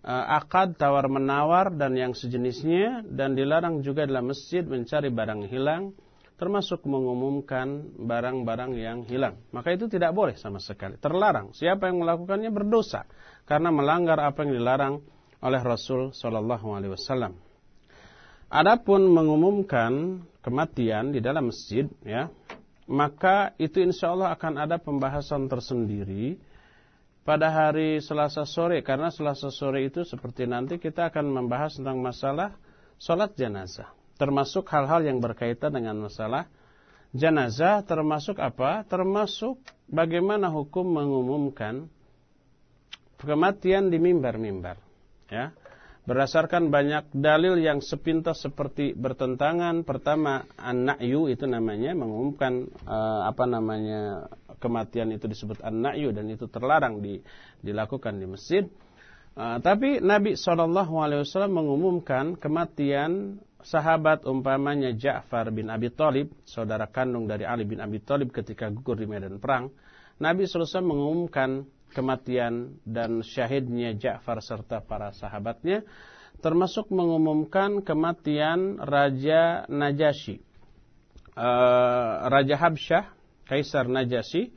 eh, akad tawar menawar dan yang sejenisnya, dan dilarang juga dalam masjid mencari barang hilang, termasuk mengumumkan barang-barang yang hilang. Maka itu tidak boleh sama sekali, terlarang. Siapa yang melakukannya berdosa karena melanggar apa yang dilarang oleh Rasul Shallallahu Alaihi Wasallam. Adapun mengumumkan kematian di dalam masjid, ya, maka itu insya Allah akan ada pembahasan tersendiri pada hari Selasa sore. Karena Selasa sore itu seperti nanti kita akan membahas tentang masalah sholat jenazah. Termasuk hal-hal yang berkaitan dengan masalah jenazah termasuk apa? Termasuk bagaimana hukum mengumumkan kematian di mimbar-mimbar ya berdasarkan banyak dalil yang sepintas seperti bertentangan. Pertama, an-na'yu itu namanya mengumumkan uh, apa namanya kematian itu disebut an-na'yu dan itu terlarang di, dilakukan di masjid. Uh, tapi Nabi SAW mengumumkan kematian sahabat umpamanya Ja'far bin Abi Thalib, saudara kandung dari Ali bin Abi Thalib ketika gugur di medan perang. Nabi SAW mengumumkan kematian dan syahidnya Ja'far serta para sahabatnya termasuk mengumumkan kematian Raja Najasyi uh, Raja Habsyah Kaisar Najasyi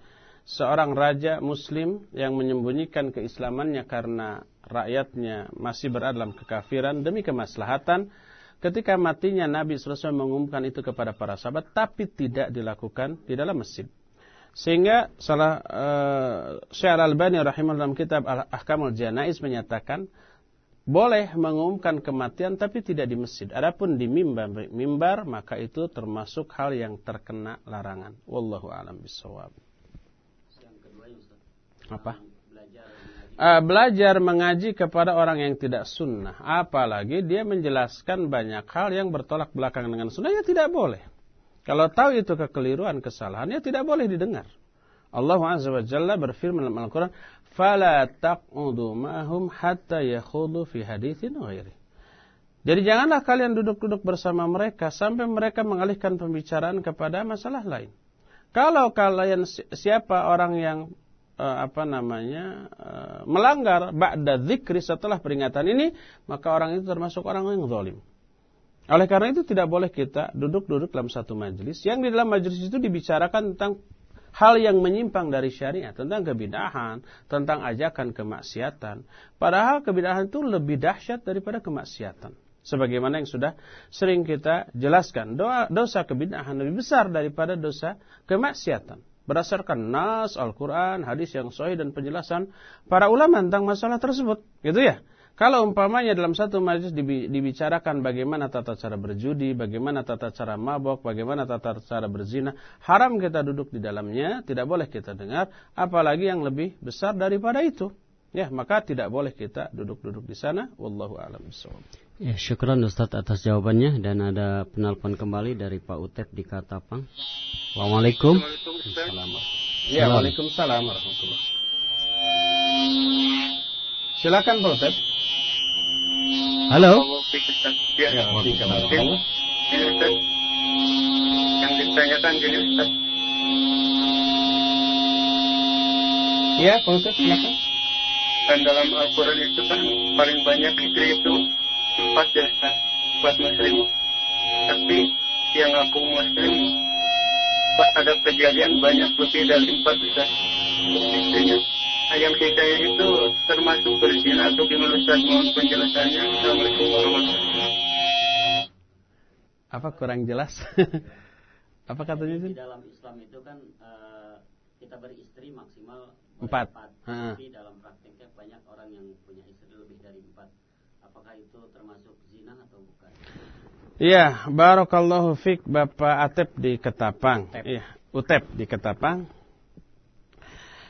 seorang raja muslim yang menyembunyikan keislamannya karena rakyatnya masih berada dalam kekafiran demi kemaslahatan. Ketika matinya Nabi SAW mengumumkan itu kepada para sahabat tapi tidak dilakukan di dalam masjid sehingga salah uh, Syekh Al-Albani rahimahullah dalam kitab Al-Ahkamul Janais menyatakan boleh mengumumkan kematian tapi tidak di masjid. Adapun di mimbar, mimbar maka itu termasuk hal yang terkena larangan. Wallahu a'lam bishawab. Apa? Belajar uh, belajar mengaji kepada orang yang tidak sunnah. Apalagi dia menjelaskan banyak hal yang bertolak belakang dengan sunnah, ya tidak boleh. Kalau tahu itu kekeliruan, kesalahan, ya tidak boleh didengar. Allah Azza wa Jalla berfirman dalam Al-Quran, فَلَا تَقْعُدُ مَهُمْ حَتَّى يَخُضُ فِي حَدِيثٍ غَيْرِ Jadi janganlah kalian duduk-duduk bersama mereka sampai mereka mengalihkan pembicaraan kepada masalah lain. Kalau kalian siapa orang yang uh, apa namanya uh, melanggar ba'da zikri setelah peringatan ini, maka orang itu termasuk orang yang zalim. Oleh karena itu tidak boleh kita duduk-duduk dalam satu majelis yang di dalam majelis itu dibicarakan tentang hal yang menyimpang dari syariat, tentang kebidahan, tentang ajakan kemaksiatan. Padahal kebidahan itu lebih dahsyat daripada kemaksiatan. Sebagaimana yang sudah sering kita jelaskan, doa, dosa kebidahan lebih besar daripada dosa kemaksiatan berdasarkan nas Al-Quran, hadis yang sahih dan penjelasan para ulama tentang masalah tersebut. Gitu ya. Kalau umpamanya dalam satu majlis dibicarakan bagaimana tata cara berjudi, bagaimana tata cara mabok, bagaimana tata cara berzina, haram kita duduk di dalamnya, tidak boleh kita dengar, apalagi yang lebih besar daripada itu. Ya, maka tidak boleh kita duduk-duduk di sana. Wallahu a'lam bishawab. Ya, syukran Ustaz atas jawabannya dan ada penelpon kembali dari Pak Utep di Katapang. Assalamualaikum. Ya, Waalaikumsalam warahmatullahi Silakan Pak Utep. Halo. Ya, ya Yang ditanyakan gini Ustaz. Ya, Pak silakan. Dan dalam Al-Quran itu kan paling banyak istri itu empat ya buat muslim tapi yang aku muslim ada kejadian banyak lebih dari empat Ustaz istrinya ayam sisanya itu termasuk berzina atau gimana Ustaz mohon penjelasannya Assalamualaikum warahmatullahi wabarakatuh apa kurang jelas apa katanya itu di dalam Islam itu kan uh, kita beristri maksimal empat, empat. tapi dalam prakteknya banyak orang yang punya istri lebih dari empat apakah itu termasuk zina atau bukan? Iya, barakallahu fik Bapak Atep di Ketapang. Iya, Utep di Ketapang.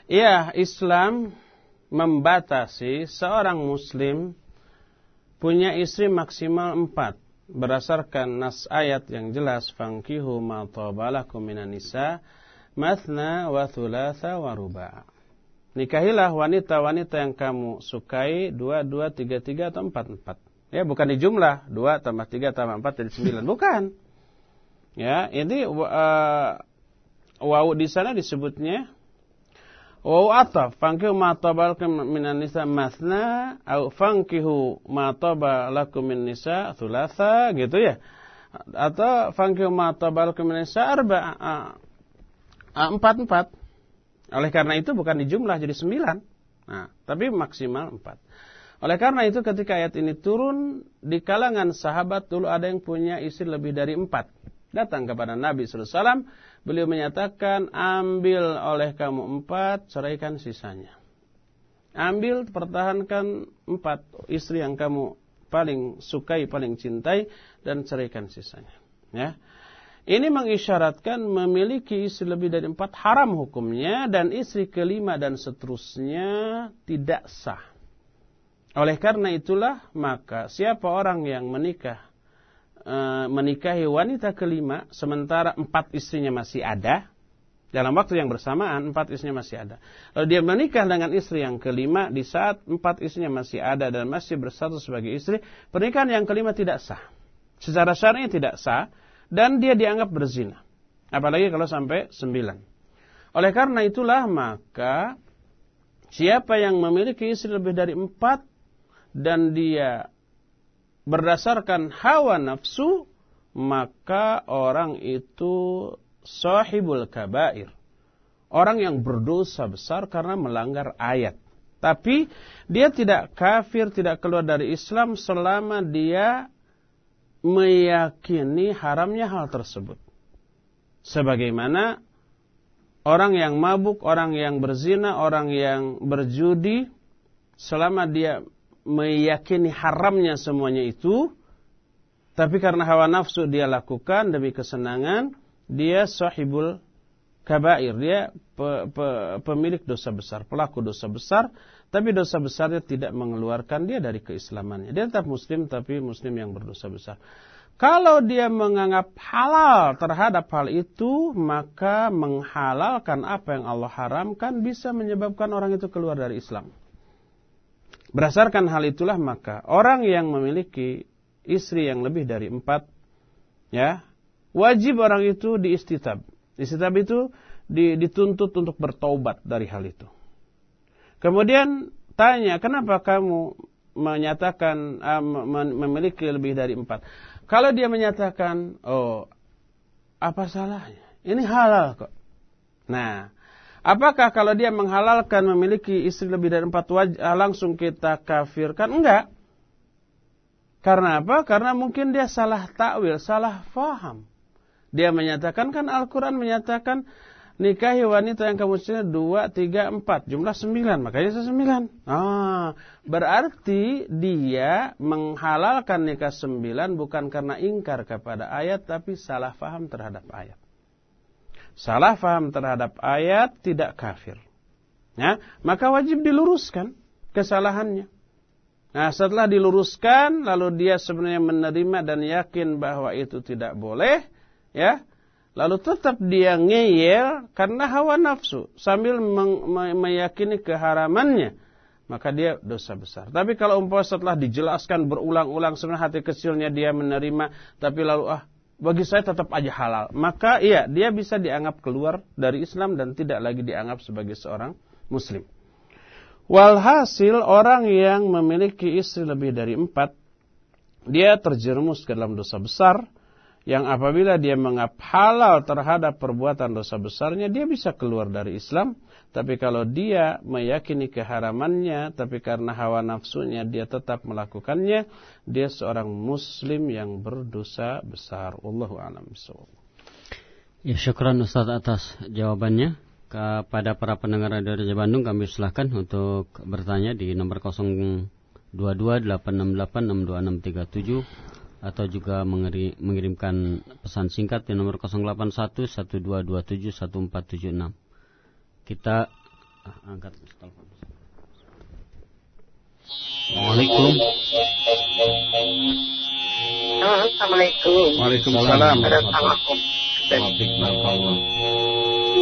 Iya, Islam membatasi seorang muslim punya istri maksimal empat berdasarkan nas ayat yang jelas fangkihu ma tabalakum minan nisa mathna wa thulatha wa ruba' Nikahilah wanita-wanita yang kamu sukai dua, dua, tiga, tiga atau empat, empat. Ya, bukan di jumlah dua tambah tiga tambah empat jadi sembilan, bukan. Ya, ini uh, wawu di sana disebutnya wawu ataf. Fangkihu ma tabalakum minan nisa masna au fangkihu ma tabalakum min nisa thulatha gitu ya. Atau fangkihu ma tabalakum min nisa arba uh, empat empat. Oleh karena itu bukan di jumlah jadi sembilan. Nah, tapi maksimal empat. Oleh karena itu ketika ayat ini turun di kalangan sahabat dulu ada yang punya istri lebih dari empat. Datang kepada Nabi SAW, beliau menyatakan ambil oleh kamu empat, ceraikan sisanya. Ambil, pertahankan empat istri yang kamu paling sukai, paling cintai, dan ceraikan sisanya. Ya. Ini mengisyaratkan memiliki istri lebih dari empat haram hukumnya dan istri kelima dan seterusnya tidak sah. Oleh karena itulah maka siapa orang yang menikah e, menikahi wanita kelima sementara empat istrinya masih ada dalam waktu yang bersamaan empat istrinya masih ada. Lalu dia menikah dengan istri yang kelima di saat empat istrinya masih ada dan masih bersatu sebagai istri, pernikahan yang kelima tidak sah. Secara syar'i tidak sah dan dia dianggap berzina. Apalagi kalau sampai sembilan. Oleh karena itulah maka siapa yang memiliki istri lebih dari empat dan dia berdasarkan hawa nafsu maka orang itu sahibul kabair. Orang yang berdosa besar karena melanggar ayat. Tapi dia tidak kafir, tidak keluar dari Islam selama dia meyakini haramnya hal tersebut. Sebagaimana orang yang mabuk, orang yang berzina, orang yang berjudi, selama dia meyakini haramnya semuanya itu, tapi karena hawa nafsu dia lakukan demi kesenangan, dia sahibul kabair, dia pe, pe, pemilik dosa besar, pelaku dosa besar, Tapi dosa besarnya tidak mengeluarkan dia dari keislamannya. Dia tetap muslim tapi muslim yang berdosa besar. Kalau dia menganggap halal terhadap hal itu, maka menghalalkan apa yang Allah haramkan bisa menyebabkan orang itu keluar dari Islam. Berdasarkan hal itulah maka orang yang memiliki istri yang lebih dari empat, ya wajib orang itu diistitab. Istitab itu dituntut untuk bertaubat dari hal itu. Kemudian tanya, kenapa kamu menyatakan uh, memiliki lebih dari empat? Kalau dia menyatakan, oh, apa salahnya? Ini halal kok. Nah, apakah kalau dia menghalalkan memiliki istri lebih dari empat wajah, ah, langsung kita kafirkan? Enggak. Karena apa? Karena mungkin dia salah takwil, salah faham. Dia menyatakan kan Al-Quran menyatakan nikahi wanita yang kamu cinta dua, tiga, empat, jumlah sembilan, makanya sembilan. Ah, berarti dia menghalalkan nikah sembilan bukan karena ingkar kepada ayat, tapi salah faham terhadap ayat. Salah faham terhadap ayat tidak kafir. Ya, maka wajib diluruskan kesalahannya. Nah, setelah diluruskan, lalu dia sebenarnya menerima dan yakin bahwa itu tidak boleh, ya, Lalu tetap dia ngeyel karena hawa nafsu sambil meyakini keharamannya. Maka dia dosa besar. Tapi kalau umpama setelah dijelaskan berulang-ulang sebenarnya hati kecilnya dia menerima. Tapi lalu ah bagi saya tetap aja halal. Maka iya dia bisa dianggap keluar dari Islam dan tidak lagi dianggap sebagai seorang muslim. Walhasil orang yang memiliki istri lebih dari empat. Dia terjerumus ke dalam dosa besar yang apabila dia menganggap halal terhadap perbuatan dosa besarnya, dia bisa keluar dari Islam. Tapi kalau dia meyakini keharamannya, tapi karena hawa nafsunya dia tetap melakukannya, dia seorang muslim yang berdosa besar. Allahu a'lam Ya, syukran Ustaz atas jawabannya. Kepada para pendengar dari Bandung kami silahkan untuk bertanya di nomor 022 868 atau juga mengirimkan pesan singkat di nomor 0811227146. Kita ah, angkat telepon. Assalamualaikum. Assalamualaikum. Waalaikumsalam.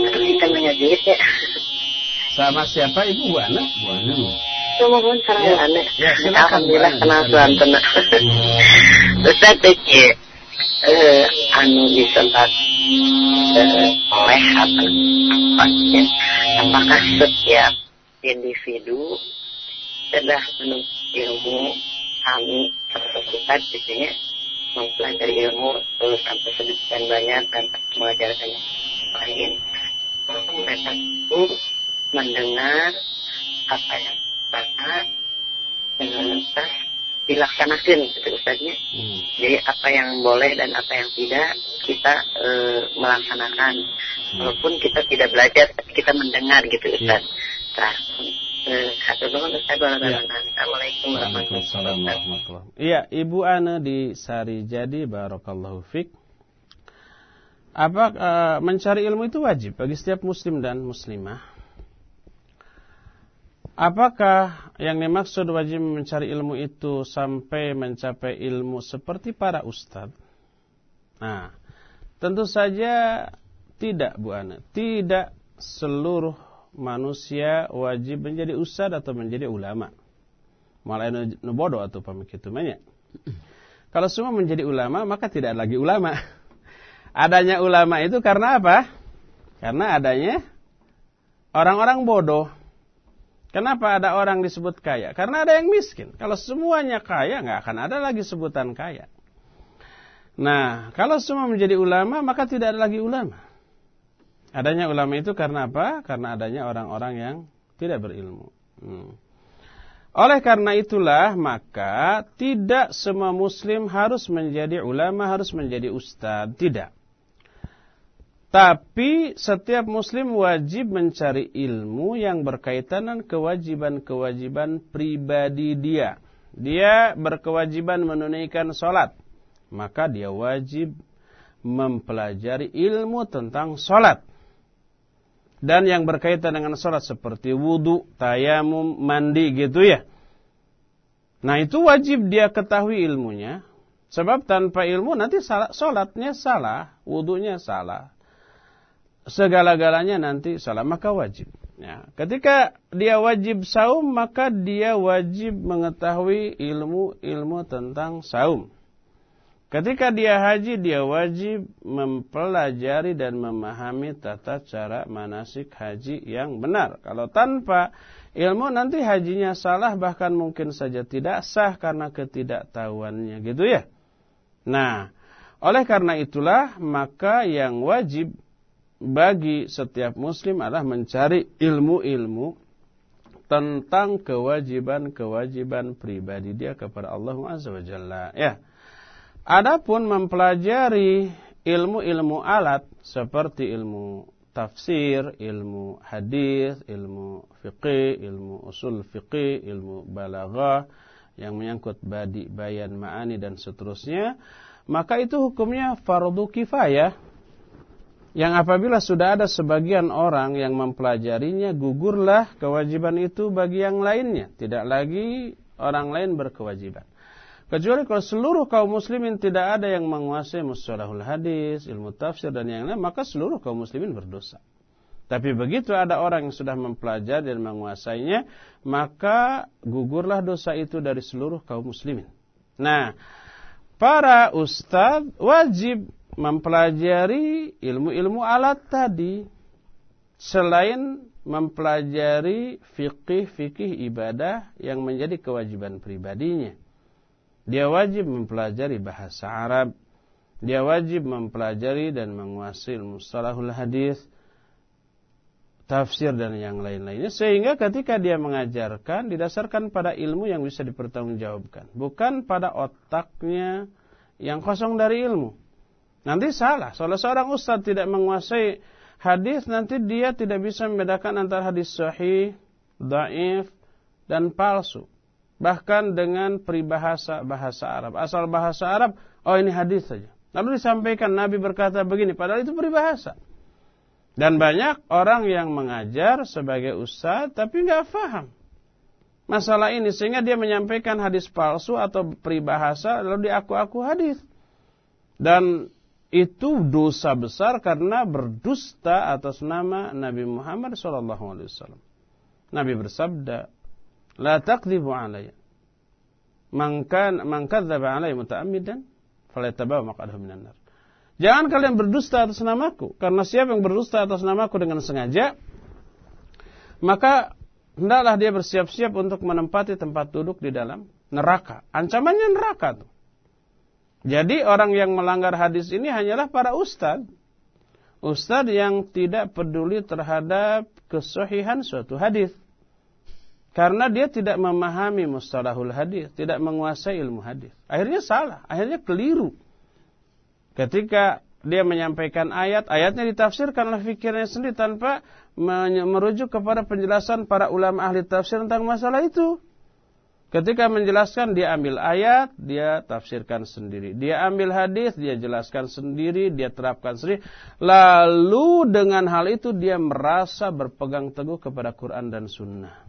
Kita mengajuit ya. Sama siapa Ibu Bu Ana? Bu Ana. Mohon sarang ya. Ya, silakan. Alhamdulillah kenal Tuhan tenang. Ustaz Teki, eh, anu disentak eh, oleh apa, ya? apakah setiap individu sudah menuntut ilmu kami kita biasanya mempelajari ilmu terus sampai sedemikian banyak dan mengajarkan lain mereka itu mendengar apa yang sana dengan dilaksanakan gitu Ustaznya. Hmm. Jadi apa yang boleh dan apa yang tidak kita e, melaksanakan. Hmm. Walaupun kita tidak belajar tapi kita mendengar gitu iya. Ustaz. Nah, eh, satu dulu Ustaz ya. Assalamualaikum warahmatullahi wabarakatuh. Iya, Ibu Ana di Sari Jadi Barakallahu Fik. Apa e, mencari ilmu itu wajib bagi setiap muslim dan muslimah Apakah yang dimaksud wajib mencari ilmu itu sampai mencapai ilmu seperti para ustadz? Nah, tentu saja tidak Bu Ana. Tidak seluruh manusia wajib menjadi ustadz atau menjadi ulama. Malah bodoh atau pemikitu banyak. Kalau semua menjadi ulama, maka tidak lagi ulama. Adanya ulama itu karena apa? Karena adanya orang-orang bodoh. Kenapa ada orang disebut kaya? Karena ada yang miskin. Kalau semuanya kaya, nggak akan ada lagi sebutan kaya. Nah, kalau semua menjadi ulama, maka tidak ada lagi ulama. Adanya ulama itu karena apa? Karena adanya orang-orang yang tidak berilmu. Hmm. Oleh karena itulah, maka tidak semua muslim harus menjadi ulama, harus menjadi ustadz. Tidak. Tapi setiap muslim wajib mencari ilmu yang berkaitan dengan kewajiban-kewajiban pribadi dia. Dia berkewajiban menunaikan sholat. Maka dia wajib mempelajari ilmu tentang sholat. dan yang berkaitan dengan sholat seperti wudhu, tayamum, mandi gitu ya. Nah itu wajib dia ketahui ilmunya. Sebab tanpa ilmu nanti salah, sholatnya salah, wudhunya salah. Segala-galanya nanti salah, maka wajib. Ya, ketika dia wajib saum, maka dia wajib mengetahui ilmu-ilmu tentang saum. Ketika dia haji, dia wajib mempelajari dan memahami tata cara manasik haji yang benar. Kalau tanpa ilmu nanti hajinya salah, bahkan mungkin saja tidak sah karena ketidaktahuannya. Gitu ya. Nah, oleh karena itulah, maka yang wajib bagi setiap muslim adalah mencari ilmu-ilmu tentang kewajiban-kewajiban pribadi dia kepada Allah Azza wa Jalla. Ya. Adapun mempelajari ilmu-ilmu alat seperti ilmu tafsir, ilmu hadis, ilmu fiqih, ilmu usul fiqih, ilmu balaghah yang menyangkut badi, bayan, ma'ani dan seterusnya, maka itu hukumnya fardu kifayah. Yang apabila sudah ada sebagian orang yang mempelajarinya, gugurlah kewajiban itu bagi yang lainnya. Tidak lagi orang lain berkewajiban. Kecuali kalau seluruh kaum muslimin tidak ada yang menguasai mustalahul hadis, ilmu tafsir dan yang lain, maka seluruh kaum muslimin berdosa. Tapi begitu ada orang yang sudah mempelajari dan menguasainya, maka gugurlah dosa itu dari seluruh kaum muslimin. Nah, para ustadz wajib mempelajari ilmu-ilmu alat tadi selain mempelajari fikih-fikih ibadah yang menjadi kewajiban pribadinya. Dia wajib mempelajari bahasa Arab. Dia wajib mempelajari dan menguasai mustalahul hadis, tafsir dan yang lain-lainnya sehingga ketika dia mengajarkan didasarkan pada ilmu yang bisa dipertanggungjawabkan, bukan pada otaknya yang kosong dari ilmu. Nanti salah. Kalau seorang ustaz tidak menguasai hadis, nanti dia tidak bisa membedakan antara hadis sahih, daif, dan palsu. Bahkan dengan peribahasa bahasa Arab. Asal bahasa Arab, oh ini hadis saja. Lalu disampaikan Nabi berkata begini, padahal itu peribahasa. Dan banyak orang yang mengajar sebagai ustaz tapi nggak faham masalah ini sehingga dia menyampaikan hadis palsu atau peribahasa lalu diaku-aku hadis. Dan itu dosa besar karena berdusta atas nama Nabi Muhammad SAW. Nabi bersabda, La taqdibu alayya. Man kan man kadzdzaba alayya muta'ammidan falyatabawa maq'adahu minan nar. Jangan kalian berdusta atas namaku karena siapa yang berdusta atas namaku dengan sengaja maka hendaklah dia bersiap-siap untuk menempati tempat duduk di dalam neraka. Ancamannya neraka tuh. Jadi orang yang melanggar hadis ini hanyalah para ustadz. Ustadz yang tidak peduli terhadap kesohihan suatu hadis. Karena dia tidak memahami mustalahul hadis, tidak menguasai ilmu hadis. Akhirnya salah, akhirnya keliru. Ketika dia menyampaikan ayat, ayatnya ditafsirkan oleh fikirnya sendiri tanpa merujuk kepada penjelasan para ulama ahli tafsir tentang masalah itu. Ketika menjelaskan dia ambil ayat, dia tafsirkan sendiri. Dia ambil hadis, dia jelaskan sendiri, dia terapkan sendiri. Lalu dengan hal itu dia merasa berpegang teguh kepada Quran dan Sunnah.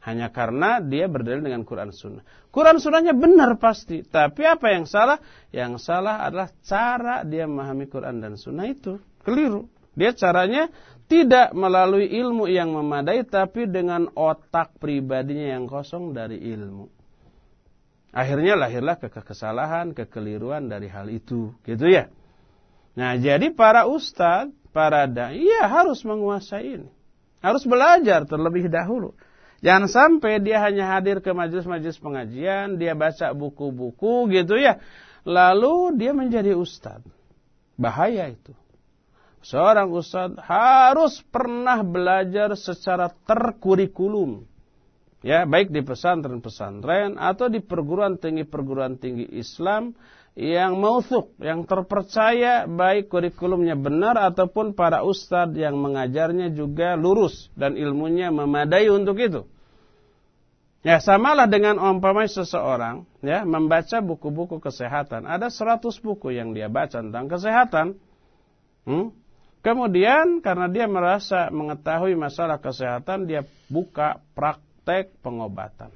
Hanya karena dia berdalil dengan Quran Sunnah. Quran Sunnahnya benar pasti. Tapi apa yang salah? Yang salah adalah cara dia memahami Quran dan Sunnah itu. Keliru. Dia caranya tidak melalui ilmu yang memadai. Tapi dengan otak pribadinya yang kosong dari ilmu. Akhirnya lahirlah kesalahan, kekeliruan dari hal itu. Gitu ya. Nah jadi para ustadz, para da'i, ya harus menguasai ini. Harus belajar terlebih dahulu. Jangan sampai dia hanya hadir ke majelis-majelis pengajian, dia baca buku-buku gitu ya. Lalu dia menjadi ustadz. Bahaya itu. Seorang ustadz harus pernah belajar secara terkurikulum. Ya, baik di pesantren-pesantren atau di perguruan tinggi-perguruan tinggi Islam yang mausuk, yang terpercaya baik kurikulumnya benar ataupun para ustadz yang mengajarnya juga lurus dan ilmunya memadai untuk itu. Ya, samalah dengan umpamanya seseorang ya membaca buku-buku kesehatan. Ada 100 buku yang dia baca tentang kesehatan. Hmm? Kemudian karena dia merasa mengetahui masalah kesehatan, dia buka praktek pengobatan.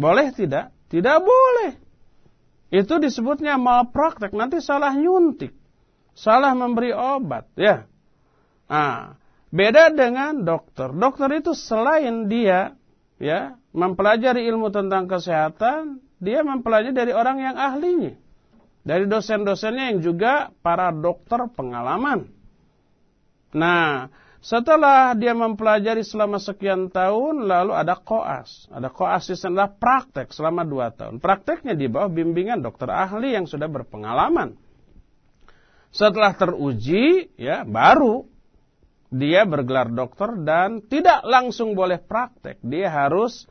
Boleh tidak? Tidak boleh. Itu disebutnya malpraktek. Nanti salah nyuntik. Salah memberi obat. Ya. Nah, beda dengan dokter. Dokter itu selain dia ya mempelajari ilmu tentang kesehatan, dia mempelajari dari orang yang ahlinya. Dari dosen-dosennya yang juga para dokter pengalaman. Nah, setelah dia mempelajari selama sekian tahun, lalu ada koas. Ada koas itu adalah praktek selama dua tahun. Prakteknya di bawah bimbingan dokter ahli yang sudah berpengalaman. Setelah teruji, ya baru dia bergelar dokter dan tidak langsung boleh praktek. Dia harus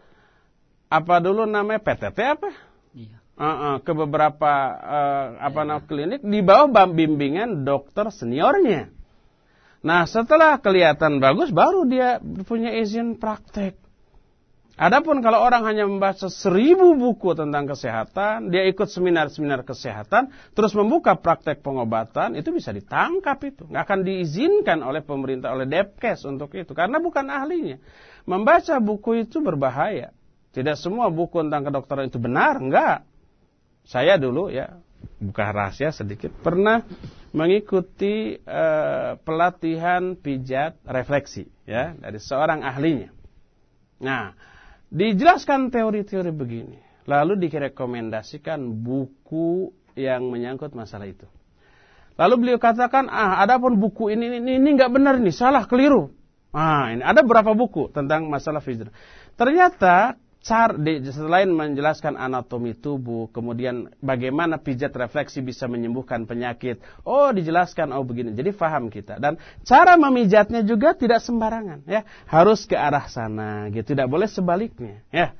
apa dulu namanya PTT apa? Iya. Uh, uh, ke beberapa uh, apa iya. namanya klinik di bawah bimbingan dokter seniornya. Nah setelah kelihatan bagus baru dia punya izin praktek. Adapun kalau orang hanya membaca seribu buku tentang kesehatan, dia ikut seminar-seminar kesehatan, terus membuka praktek pengobatan, itu bisa ditangkap itu. Nggak akan diizinkan oleh pemerintah, oleh Depkes untuk itu. Karena bukan ahlinya. Membaca buku itu berbahaya. Tidak semua buku tentang kedokteran itu benar, enggak. Saya dulu ya, buka rahasia sedikit, pernah mengikuti uh, pelatihan pijat refleksi ya dari seorang ahlinya. Nah, dijelaskan teori-teori begini, lalu direkomendasikan buku yang menyangkut masalah itu. Lalu beliau katakan, ah, ada pun buku ini ini ini nggak benar nih, salah, keliru. Ah, ini ada berapa buku tentang masalah fizikal. Ternyata car di, selain menjelaskan anatomi tubuh, kemudian bagaimana pijat refleksi bisa menyembuhkan penyakit. Oh, dijelaskan oh begini. Jadi faham kita. Dan cara memijatnya juga tidak sembarangan, ya. Harus ke arah sana, gitu. Tidak boleh sebaliknya, ya.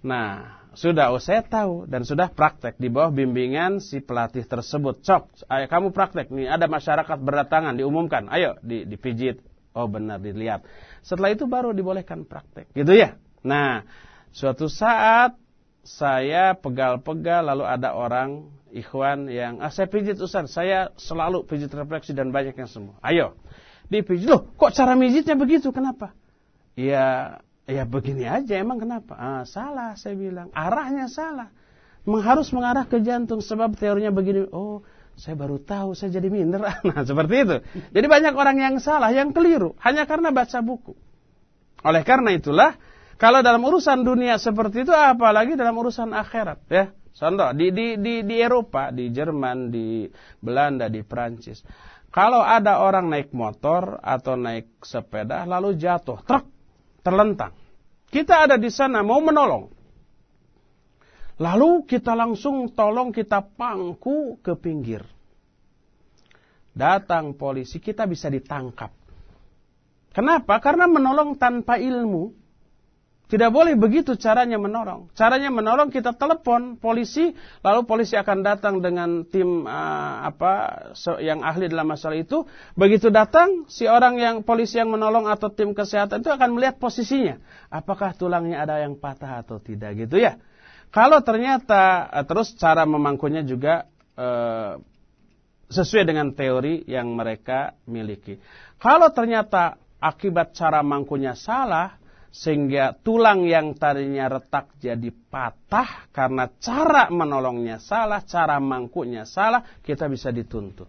Nah, sudah oh saya tahu dan sudah praktek di bawah bimbingan si pelatih tersebut. Cok, ayo kamu praktek nih. Ada masyarakat berdatangan diumumkan. Ayo dipijit. Oh benar dilihat. Setelah itu baru dibolehkan praktek. Gitu ya. Nah, Suatu saat saya pegal-pegal lalu ada orang ikhwan yang ah saya pijit Ustaz, saya selalu pijit refleksi dan banyak yang semua. Ayo. Dipijit. Loh, kok cara mijitnya begitu? Kenapa? Ya ya begini aja emang kenapa? Ah, salah saya bilang. Arahnya salah. Harus mengarah ke jantung sebab teorinya begini. Oh, saya baru tahu saya jadi minder. Nah, seperti itu. Jadi banyak orang yang salah, yang keliru hanya karena baca buku. Oleh karena itulah kalau dalam urusan dunia seperti itu, apalagi dalam urusan akhirat, ya. Contoh di di di di Eropa, di Jerman, di Belanda, di Prancis. Kalau ada orang naik motor atau naik sepeda lalu jatuh, truk terlentang. Kita ada di sana mau menolong. Lalu kita langsung tolong kita pangku ke pinggir. Datang polisi, kita bisa ditangkap. Kenapa? Karena menolong tanpa ilmu. Tidak boleh begitu caranya menolong. Caranya menolong kita telepon polisi, lalu polisi akan datang dengan tim uh, apa yang ahli dalam masalah itu. Begitu datang, si orang yang polisi yang menolong atau tim kesehatan itu akan melihat posisinya. Apakah tulangnya ada yang patah atau tidak gitu ya. Kalau ternyata uh, terus cara memangkunya juga uh, sesuai dengan teori yang mereka miliki. Kalau ternyata akibat cara mangkunya salah, sehingga tulang yang tadinya retak jadi patah karena cara menolongnya salah, cara mangkuknya salah, kita bisa dituntut.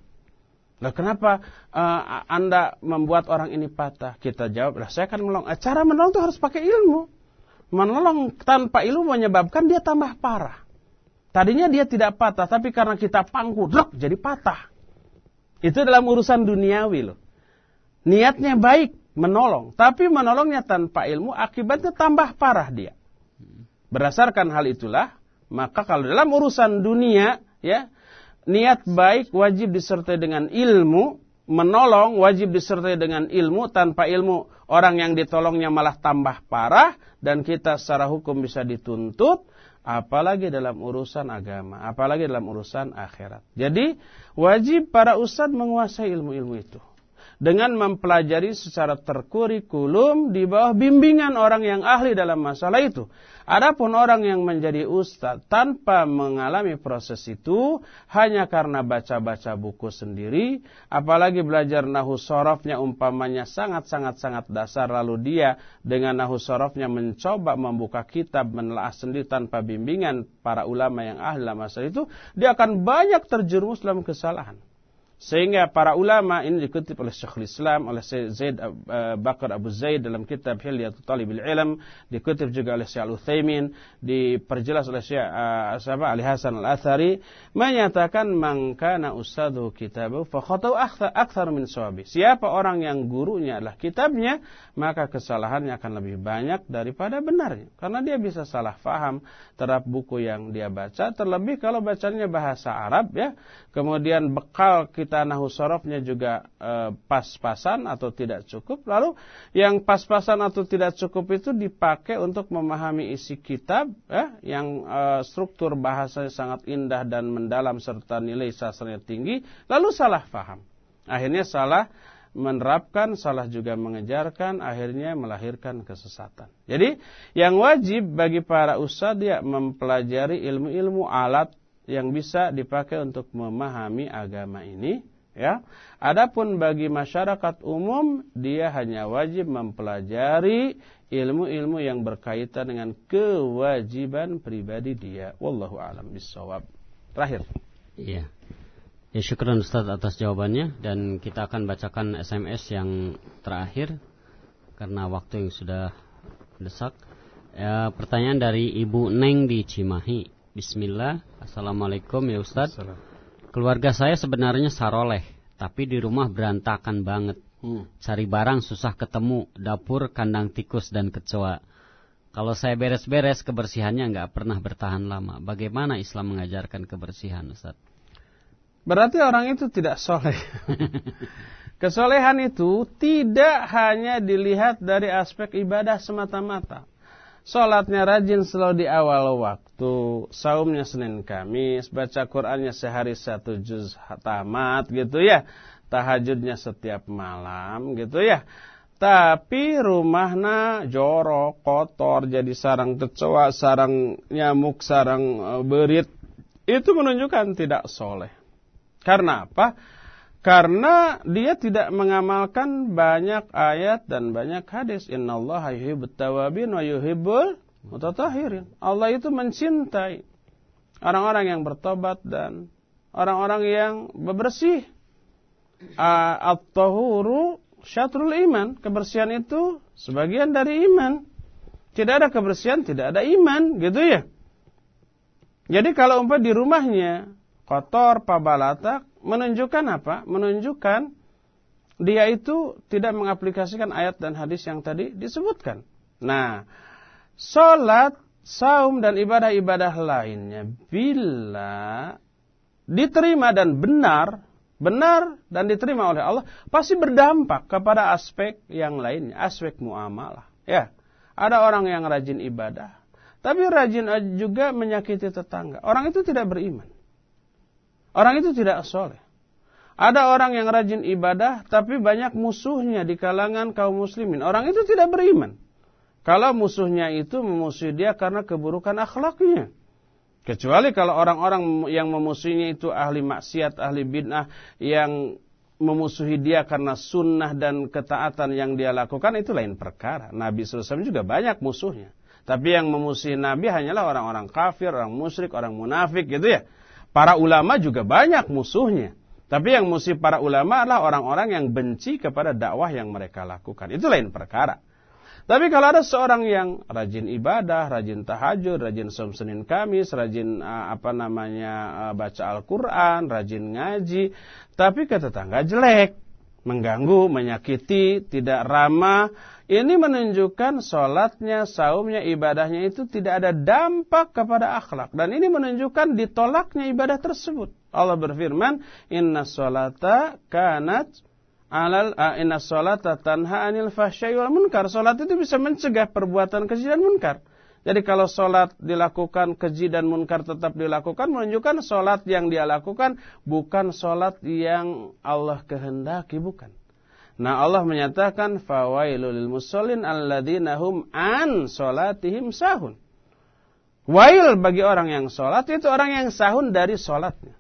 Nah, kenapa uh, Anda membuat orang ini patah? Kita jawab, lah saya akan menolong. Eh, cara menolong itu harus pakai ilmu. Menolong tanpa ilmu menyebabkan dia tambah parah. Tadinya dia tidak patah, tapi karena kita pangku, drok, jadi patah. Itu dalam urusan duniawi loh. Niatnya baik, menolong, tapi menolongnya tanpa ilmu akibatnya tambah parah dia. Berdasarkan hal itulah, maka kalau dalam urusan dunia, ya, niat baik wajib disertai dengan ilmu, menolong wajib disertai dengan ilmu, tanpa ilmu orang yang ditolongnya malah tambah parah dan kita secara hukum bisa dituntut, apalagi dalam urusan agama, apalagi dalam urusan akhirat. Jadi wajib para ustadz menguasai ilmu-ilmu itu. Dengan mempelajari secara terkurikulum di bawah bimbingan orang yang ahli dalam masalah itu. Adapun orang yang menjadi ustadz tanpa mengalami proses itu hanya karena baca-baca buku sendiri, apalagi belajar nahu sorofnya umpamanya sangat-sangat-sangat dasar lalu dia dengan nahu sorofnya mencoba membuka kitab menelaah sendiri tanpa bimbingan para ulama yang ahli dalam masalah itu, dia akan banyak terjerumus dalam kesalahan. Sehingga para ulama ini dikutip oleh Syekhul Islam, oleh Zaid uh, Bakar Abu Zaid dalam kitab Hilyatul Talibil Ilm, dikutip juga oleh Syekh Al-Utsaimin, diperjelas oleh Syekh uh, Ali Hasan Al-Athari, menyatakan man kana ustadhu kitabu fa khatau akthar min sawabi. Siapa orang yang gurunya adalah kitabnya, maka kesalahannya akan lebih banyak daripada benarnya. Karena dia bisa salah faham terhadap buku yang dia baca, terlebih kalau bacanya bahasa Arab ya. Kemudian bekal kita kita nahu sorofnya juga e, pas-pasan atau tidak cukup. Lalu yang pas-pasan atau tidak cukup itu dipakai untuk memahami isi kitab ya, yang e, struktur bahasanya sangat indah dan mendalam serta nilai sastranya tinggi. Lalu salah faham. Akhirnya salah menerapkan, salah juga mengejarkan, akhirnya melahirkan kesesatan. Jadi yang wajib bagi para ustadz ya mempelajari ilmu-ilmu alat yang bisa dipakai untuk memahami agama ini ya. Adapun bagi masyarakat umum dia hanya wajib mempelajari ilmu-ilmu yang berkaitan dengan kewajiban pribadi dia. Wallahu alam bisawab. Terakhir. Iya. Ya syukuran Ustaz atas jawabannya dan kita akan bacakan SMS yang terakhir karena waktu yang sudah desak. Ya, pertanyaan dari Ibu Neng di Cimahi. Bismillah. Assalamualaikum ya Ustaz. Keluarga saya sebenarnya saroleh, tapi di rumah berantakan banget. Hmm. Cari barang susah ketemu, dapur kandang tikus dan kecoa. Kalau saya beres-beres kebersihannya nggak pernah bertahan lama. Bagaimana Islam mengajarkan kebersihan, Ustaz? Berarti orang itu tidak soleh. Kesolehan itu tidak hanya dilihat dari aspek ibadah semata-mata. Sholatnya rajin selalu di awal waktu, saumnya Senin Kamis, baca Qur'annya sehari satu juz tamat gitu ya, tahajudnya setiap malam gitu ya. Tapi rumahnya jorok, kotor, jadi sarang kecoa, sarang nyamuk, sarang e, berit. Itu menunjukkan tidak soleh. Karena apa? Karena dia tidak mengamalkan banyak ayat dan banyak hadis. Inna Allah yuhibbut tawabin wa yuhibbul mutatahirin. Allah itu mencintai orang-orang yang bertobat dan orang-orang yang bebersih. At-tahuru syatrul iman. Kebersihan itu sebagian dari iman. Tidak ada kebersihan, tidak ada iman, gitu ya. Jadi kalau umpah di rumahnya kotor, pabalatak, menunjukkan apa? Menunjukkan dia itu tidak mengaplikasikan ayat dan hadis yang tadi disebutkan. Nah, sholat, saum dan ibadah-ibadah lainnya bila diterima dan benar, benar dan diterima oleh Allah, pasti berdampak kepada aspek yang lainnya, aspek muamalah. Ya, ada orang yang rajin ibadah, tapi rajin juga menyakiti tetangga. Orang itu tidak beriman. Orang itu tidak soleh. Ada orang yang rajin ibadah, tapi banyak musuhnya di kalangan kaum muslimin. Orang itu tidak beriman. Kalau musuhnya itu memusuhi dia karena keburukan akhlaknya. Kecuali kalau orang-orang yang memusuhinya itu ahli maksiat, ahli bid'ah, yang memusuhi dia karena sunnah dan ketaatan yang dia lakukan, itu lain perkara. Nabi SAW juga banyak musuhnya. Tapi yang memusuhi Nabi hanyalah orang-orang kafir, orang musyrik, orang munafik gitu ya. Para ulama juga banyak musuhnya. Tapi yang musuh para ulama adalah orang-orang yang benci kepada dakwah yang mereka lakukan. Itu lain perkara. Tapi kalau ada seorang yang rajin ibadah, rajin tahajud, rajin som Senin Kamis, rajin uh, apa namanya uh, baca Al-Qur'an, rajin ngaji, tapi ke tetangga jelek, mengganggu, menyakiti, tidak ramah, ini menunjukkan sholatnya, saumnya, ibadahnya itu tidak ada dampak kepada akhlak. Dan ini menunjukkan ditolaknya ibadah tersebut. Allah berfirman, Inna sholata kanat alal inna sholata tanha anil fahsyai wal munkar. Sholat itu bisa mencegah perbuatan keji dan munkar. Jadi kalau sholat dilakukan keji dan munkar tetap dilakukan, menunjukkan sholat yang dia lakukan bukan sholat yang Allah kehendaki, bukan. Nah Allah menyatakan fawailul musallin alladzina hum an salatihim sahun. Wail bagi orang yang sholat itu orang yang sahun dari sholatnya.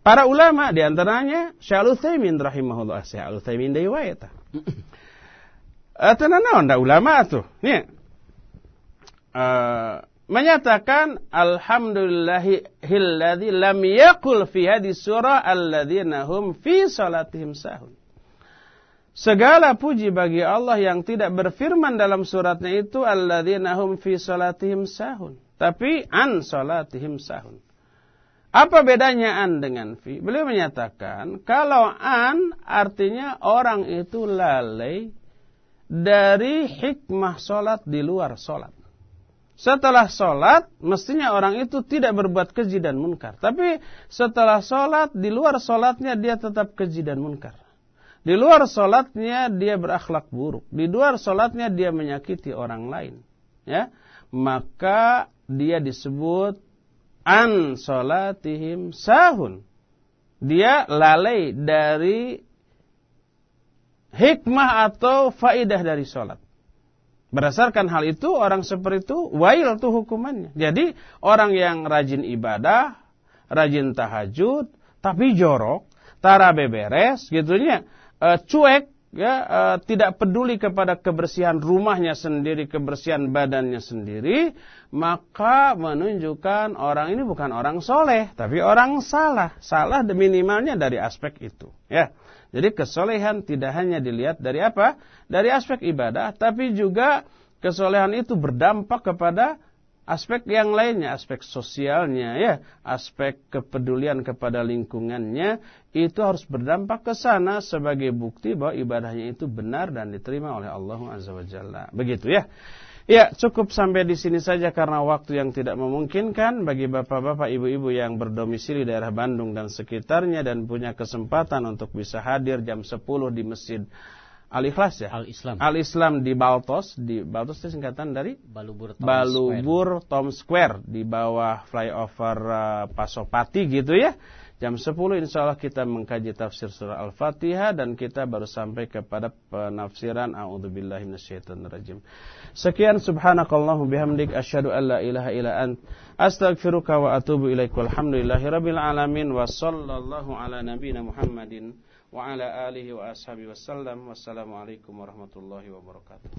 Para ulama di antaranya Syaikhul Utsaimin rahimahullah Syaikhul Utsaimin dari wayata. Eh tenan ulama tuh. Nih. Uh, menyatakan alhamdulillahilladzi lam yaqul fi hadis surah alladzina hum fi salatihim sahun. Segala puji bagi Allah yang tidak berfirman dalam suratnya itu alladzina hum fi salatihim sahun, tapi an salatihim sahun. Apa bedanya an dengan fi? Beliau menyatakan kalau an artinya orang itu lalai dari hikmah solat di luar solat. Setelah sholat, mestinya orang itu tidak berbuat keji dan munkar. Tapi setelah sholat, di luar sholatnya dia tetap keji dan munkar. Di luar sholatnya dia berakhlak buruk. Di luar sholatnya dia menyakiti orang lain. Ya, Maka dia disebut an sholatihim sahun. Dia lalai dari hikmah atau faidah dari sholat. Berdasarkan hal itu, orang seperti itu, wail tuh hukumannya. Jadi, orang yang rajin ibadah, rajin tahajud, tapi jorok, tara beberes, gitunya, uh, cuek ya uh, tidak peduli kepada kebersihan rumahnya sendiri, kebersihan badannya sendiri, maka menunjukkan orang ini bukan orang soleh, tapi orang salah. Salah minimalnya dari aspek itu. Ya, jadi kesolehan tidak hanya dilihat dari apa? Dari aspek ibadah, tapi juga kesolehan itu berdampak kepada aspek yang lainnya, aspek sosialnya ya, aspek kepedulian kepada lingkungannya itu harus berdampak ke sana sebagai bukti bahwa ibadahnya itu benar dan diterima oleh Allah Azza wa Jalla. Begitu ya. Ya, cukup sampai di sini saja karena waktu yang tidak memungkinkan bagi bapak-bapak, ibu-ibu yang berdomisili daerah Bandung dan sekitarnya dan punya kesempatan untuk bisa hadir jam 10 di Masjid Al-Ikhlas ya? Al-Islam. Al-Islam di Baltos, di Baltos itu singkatan dari Balubur Tom Balubur Square. Tom Square di bawah flyover uh, Pasopati gitu ya. Jam 10 insya Allah kita mengkaji tafsir surah Al-Fatihah dan kita baru sampai kepada penafsiran A'udzubillahi minasyaitonirrajim. Sekian subhanakallahu bihamdik asyhadu an la ilaha illa ant astaghfiruka wa atubu ilaik walhamdulillahirabbil alamin wa sallallahu ala nabiyyina Muhammadin wa ala alihi wa ashabihi wasallam. Wassalamualaikum warahmatullahi wabarakatuh.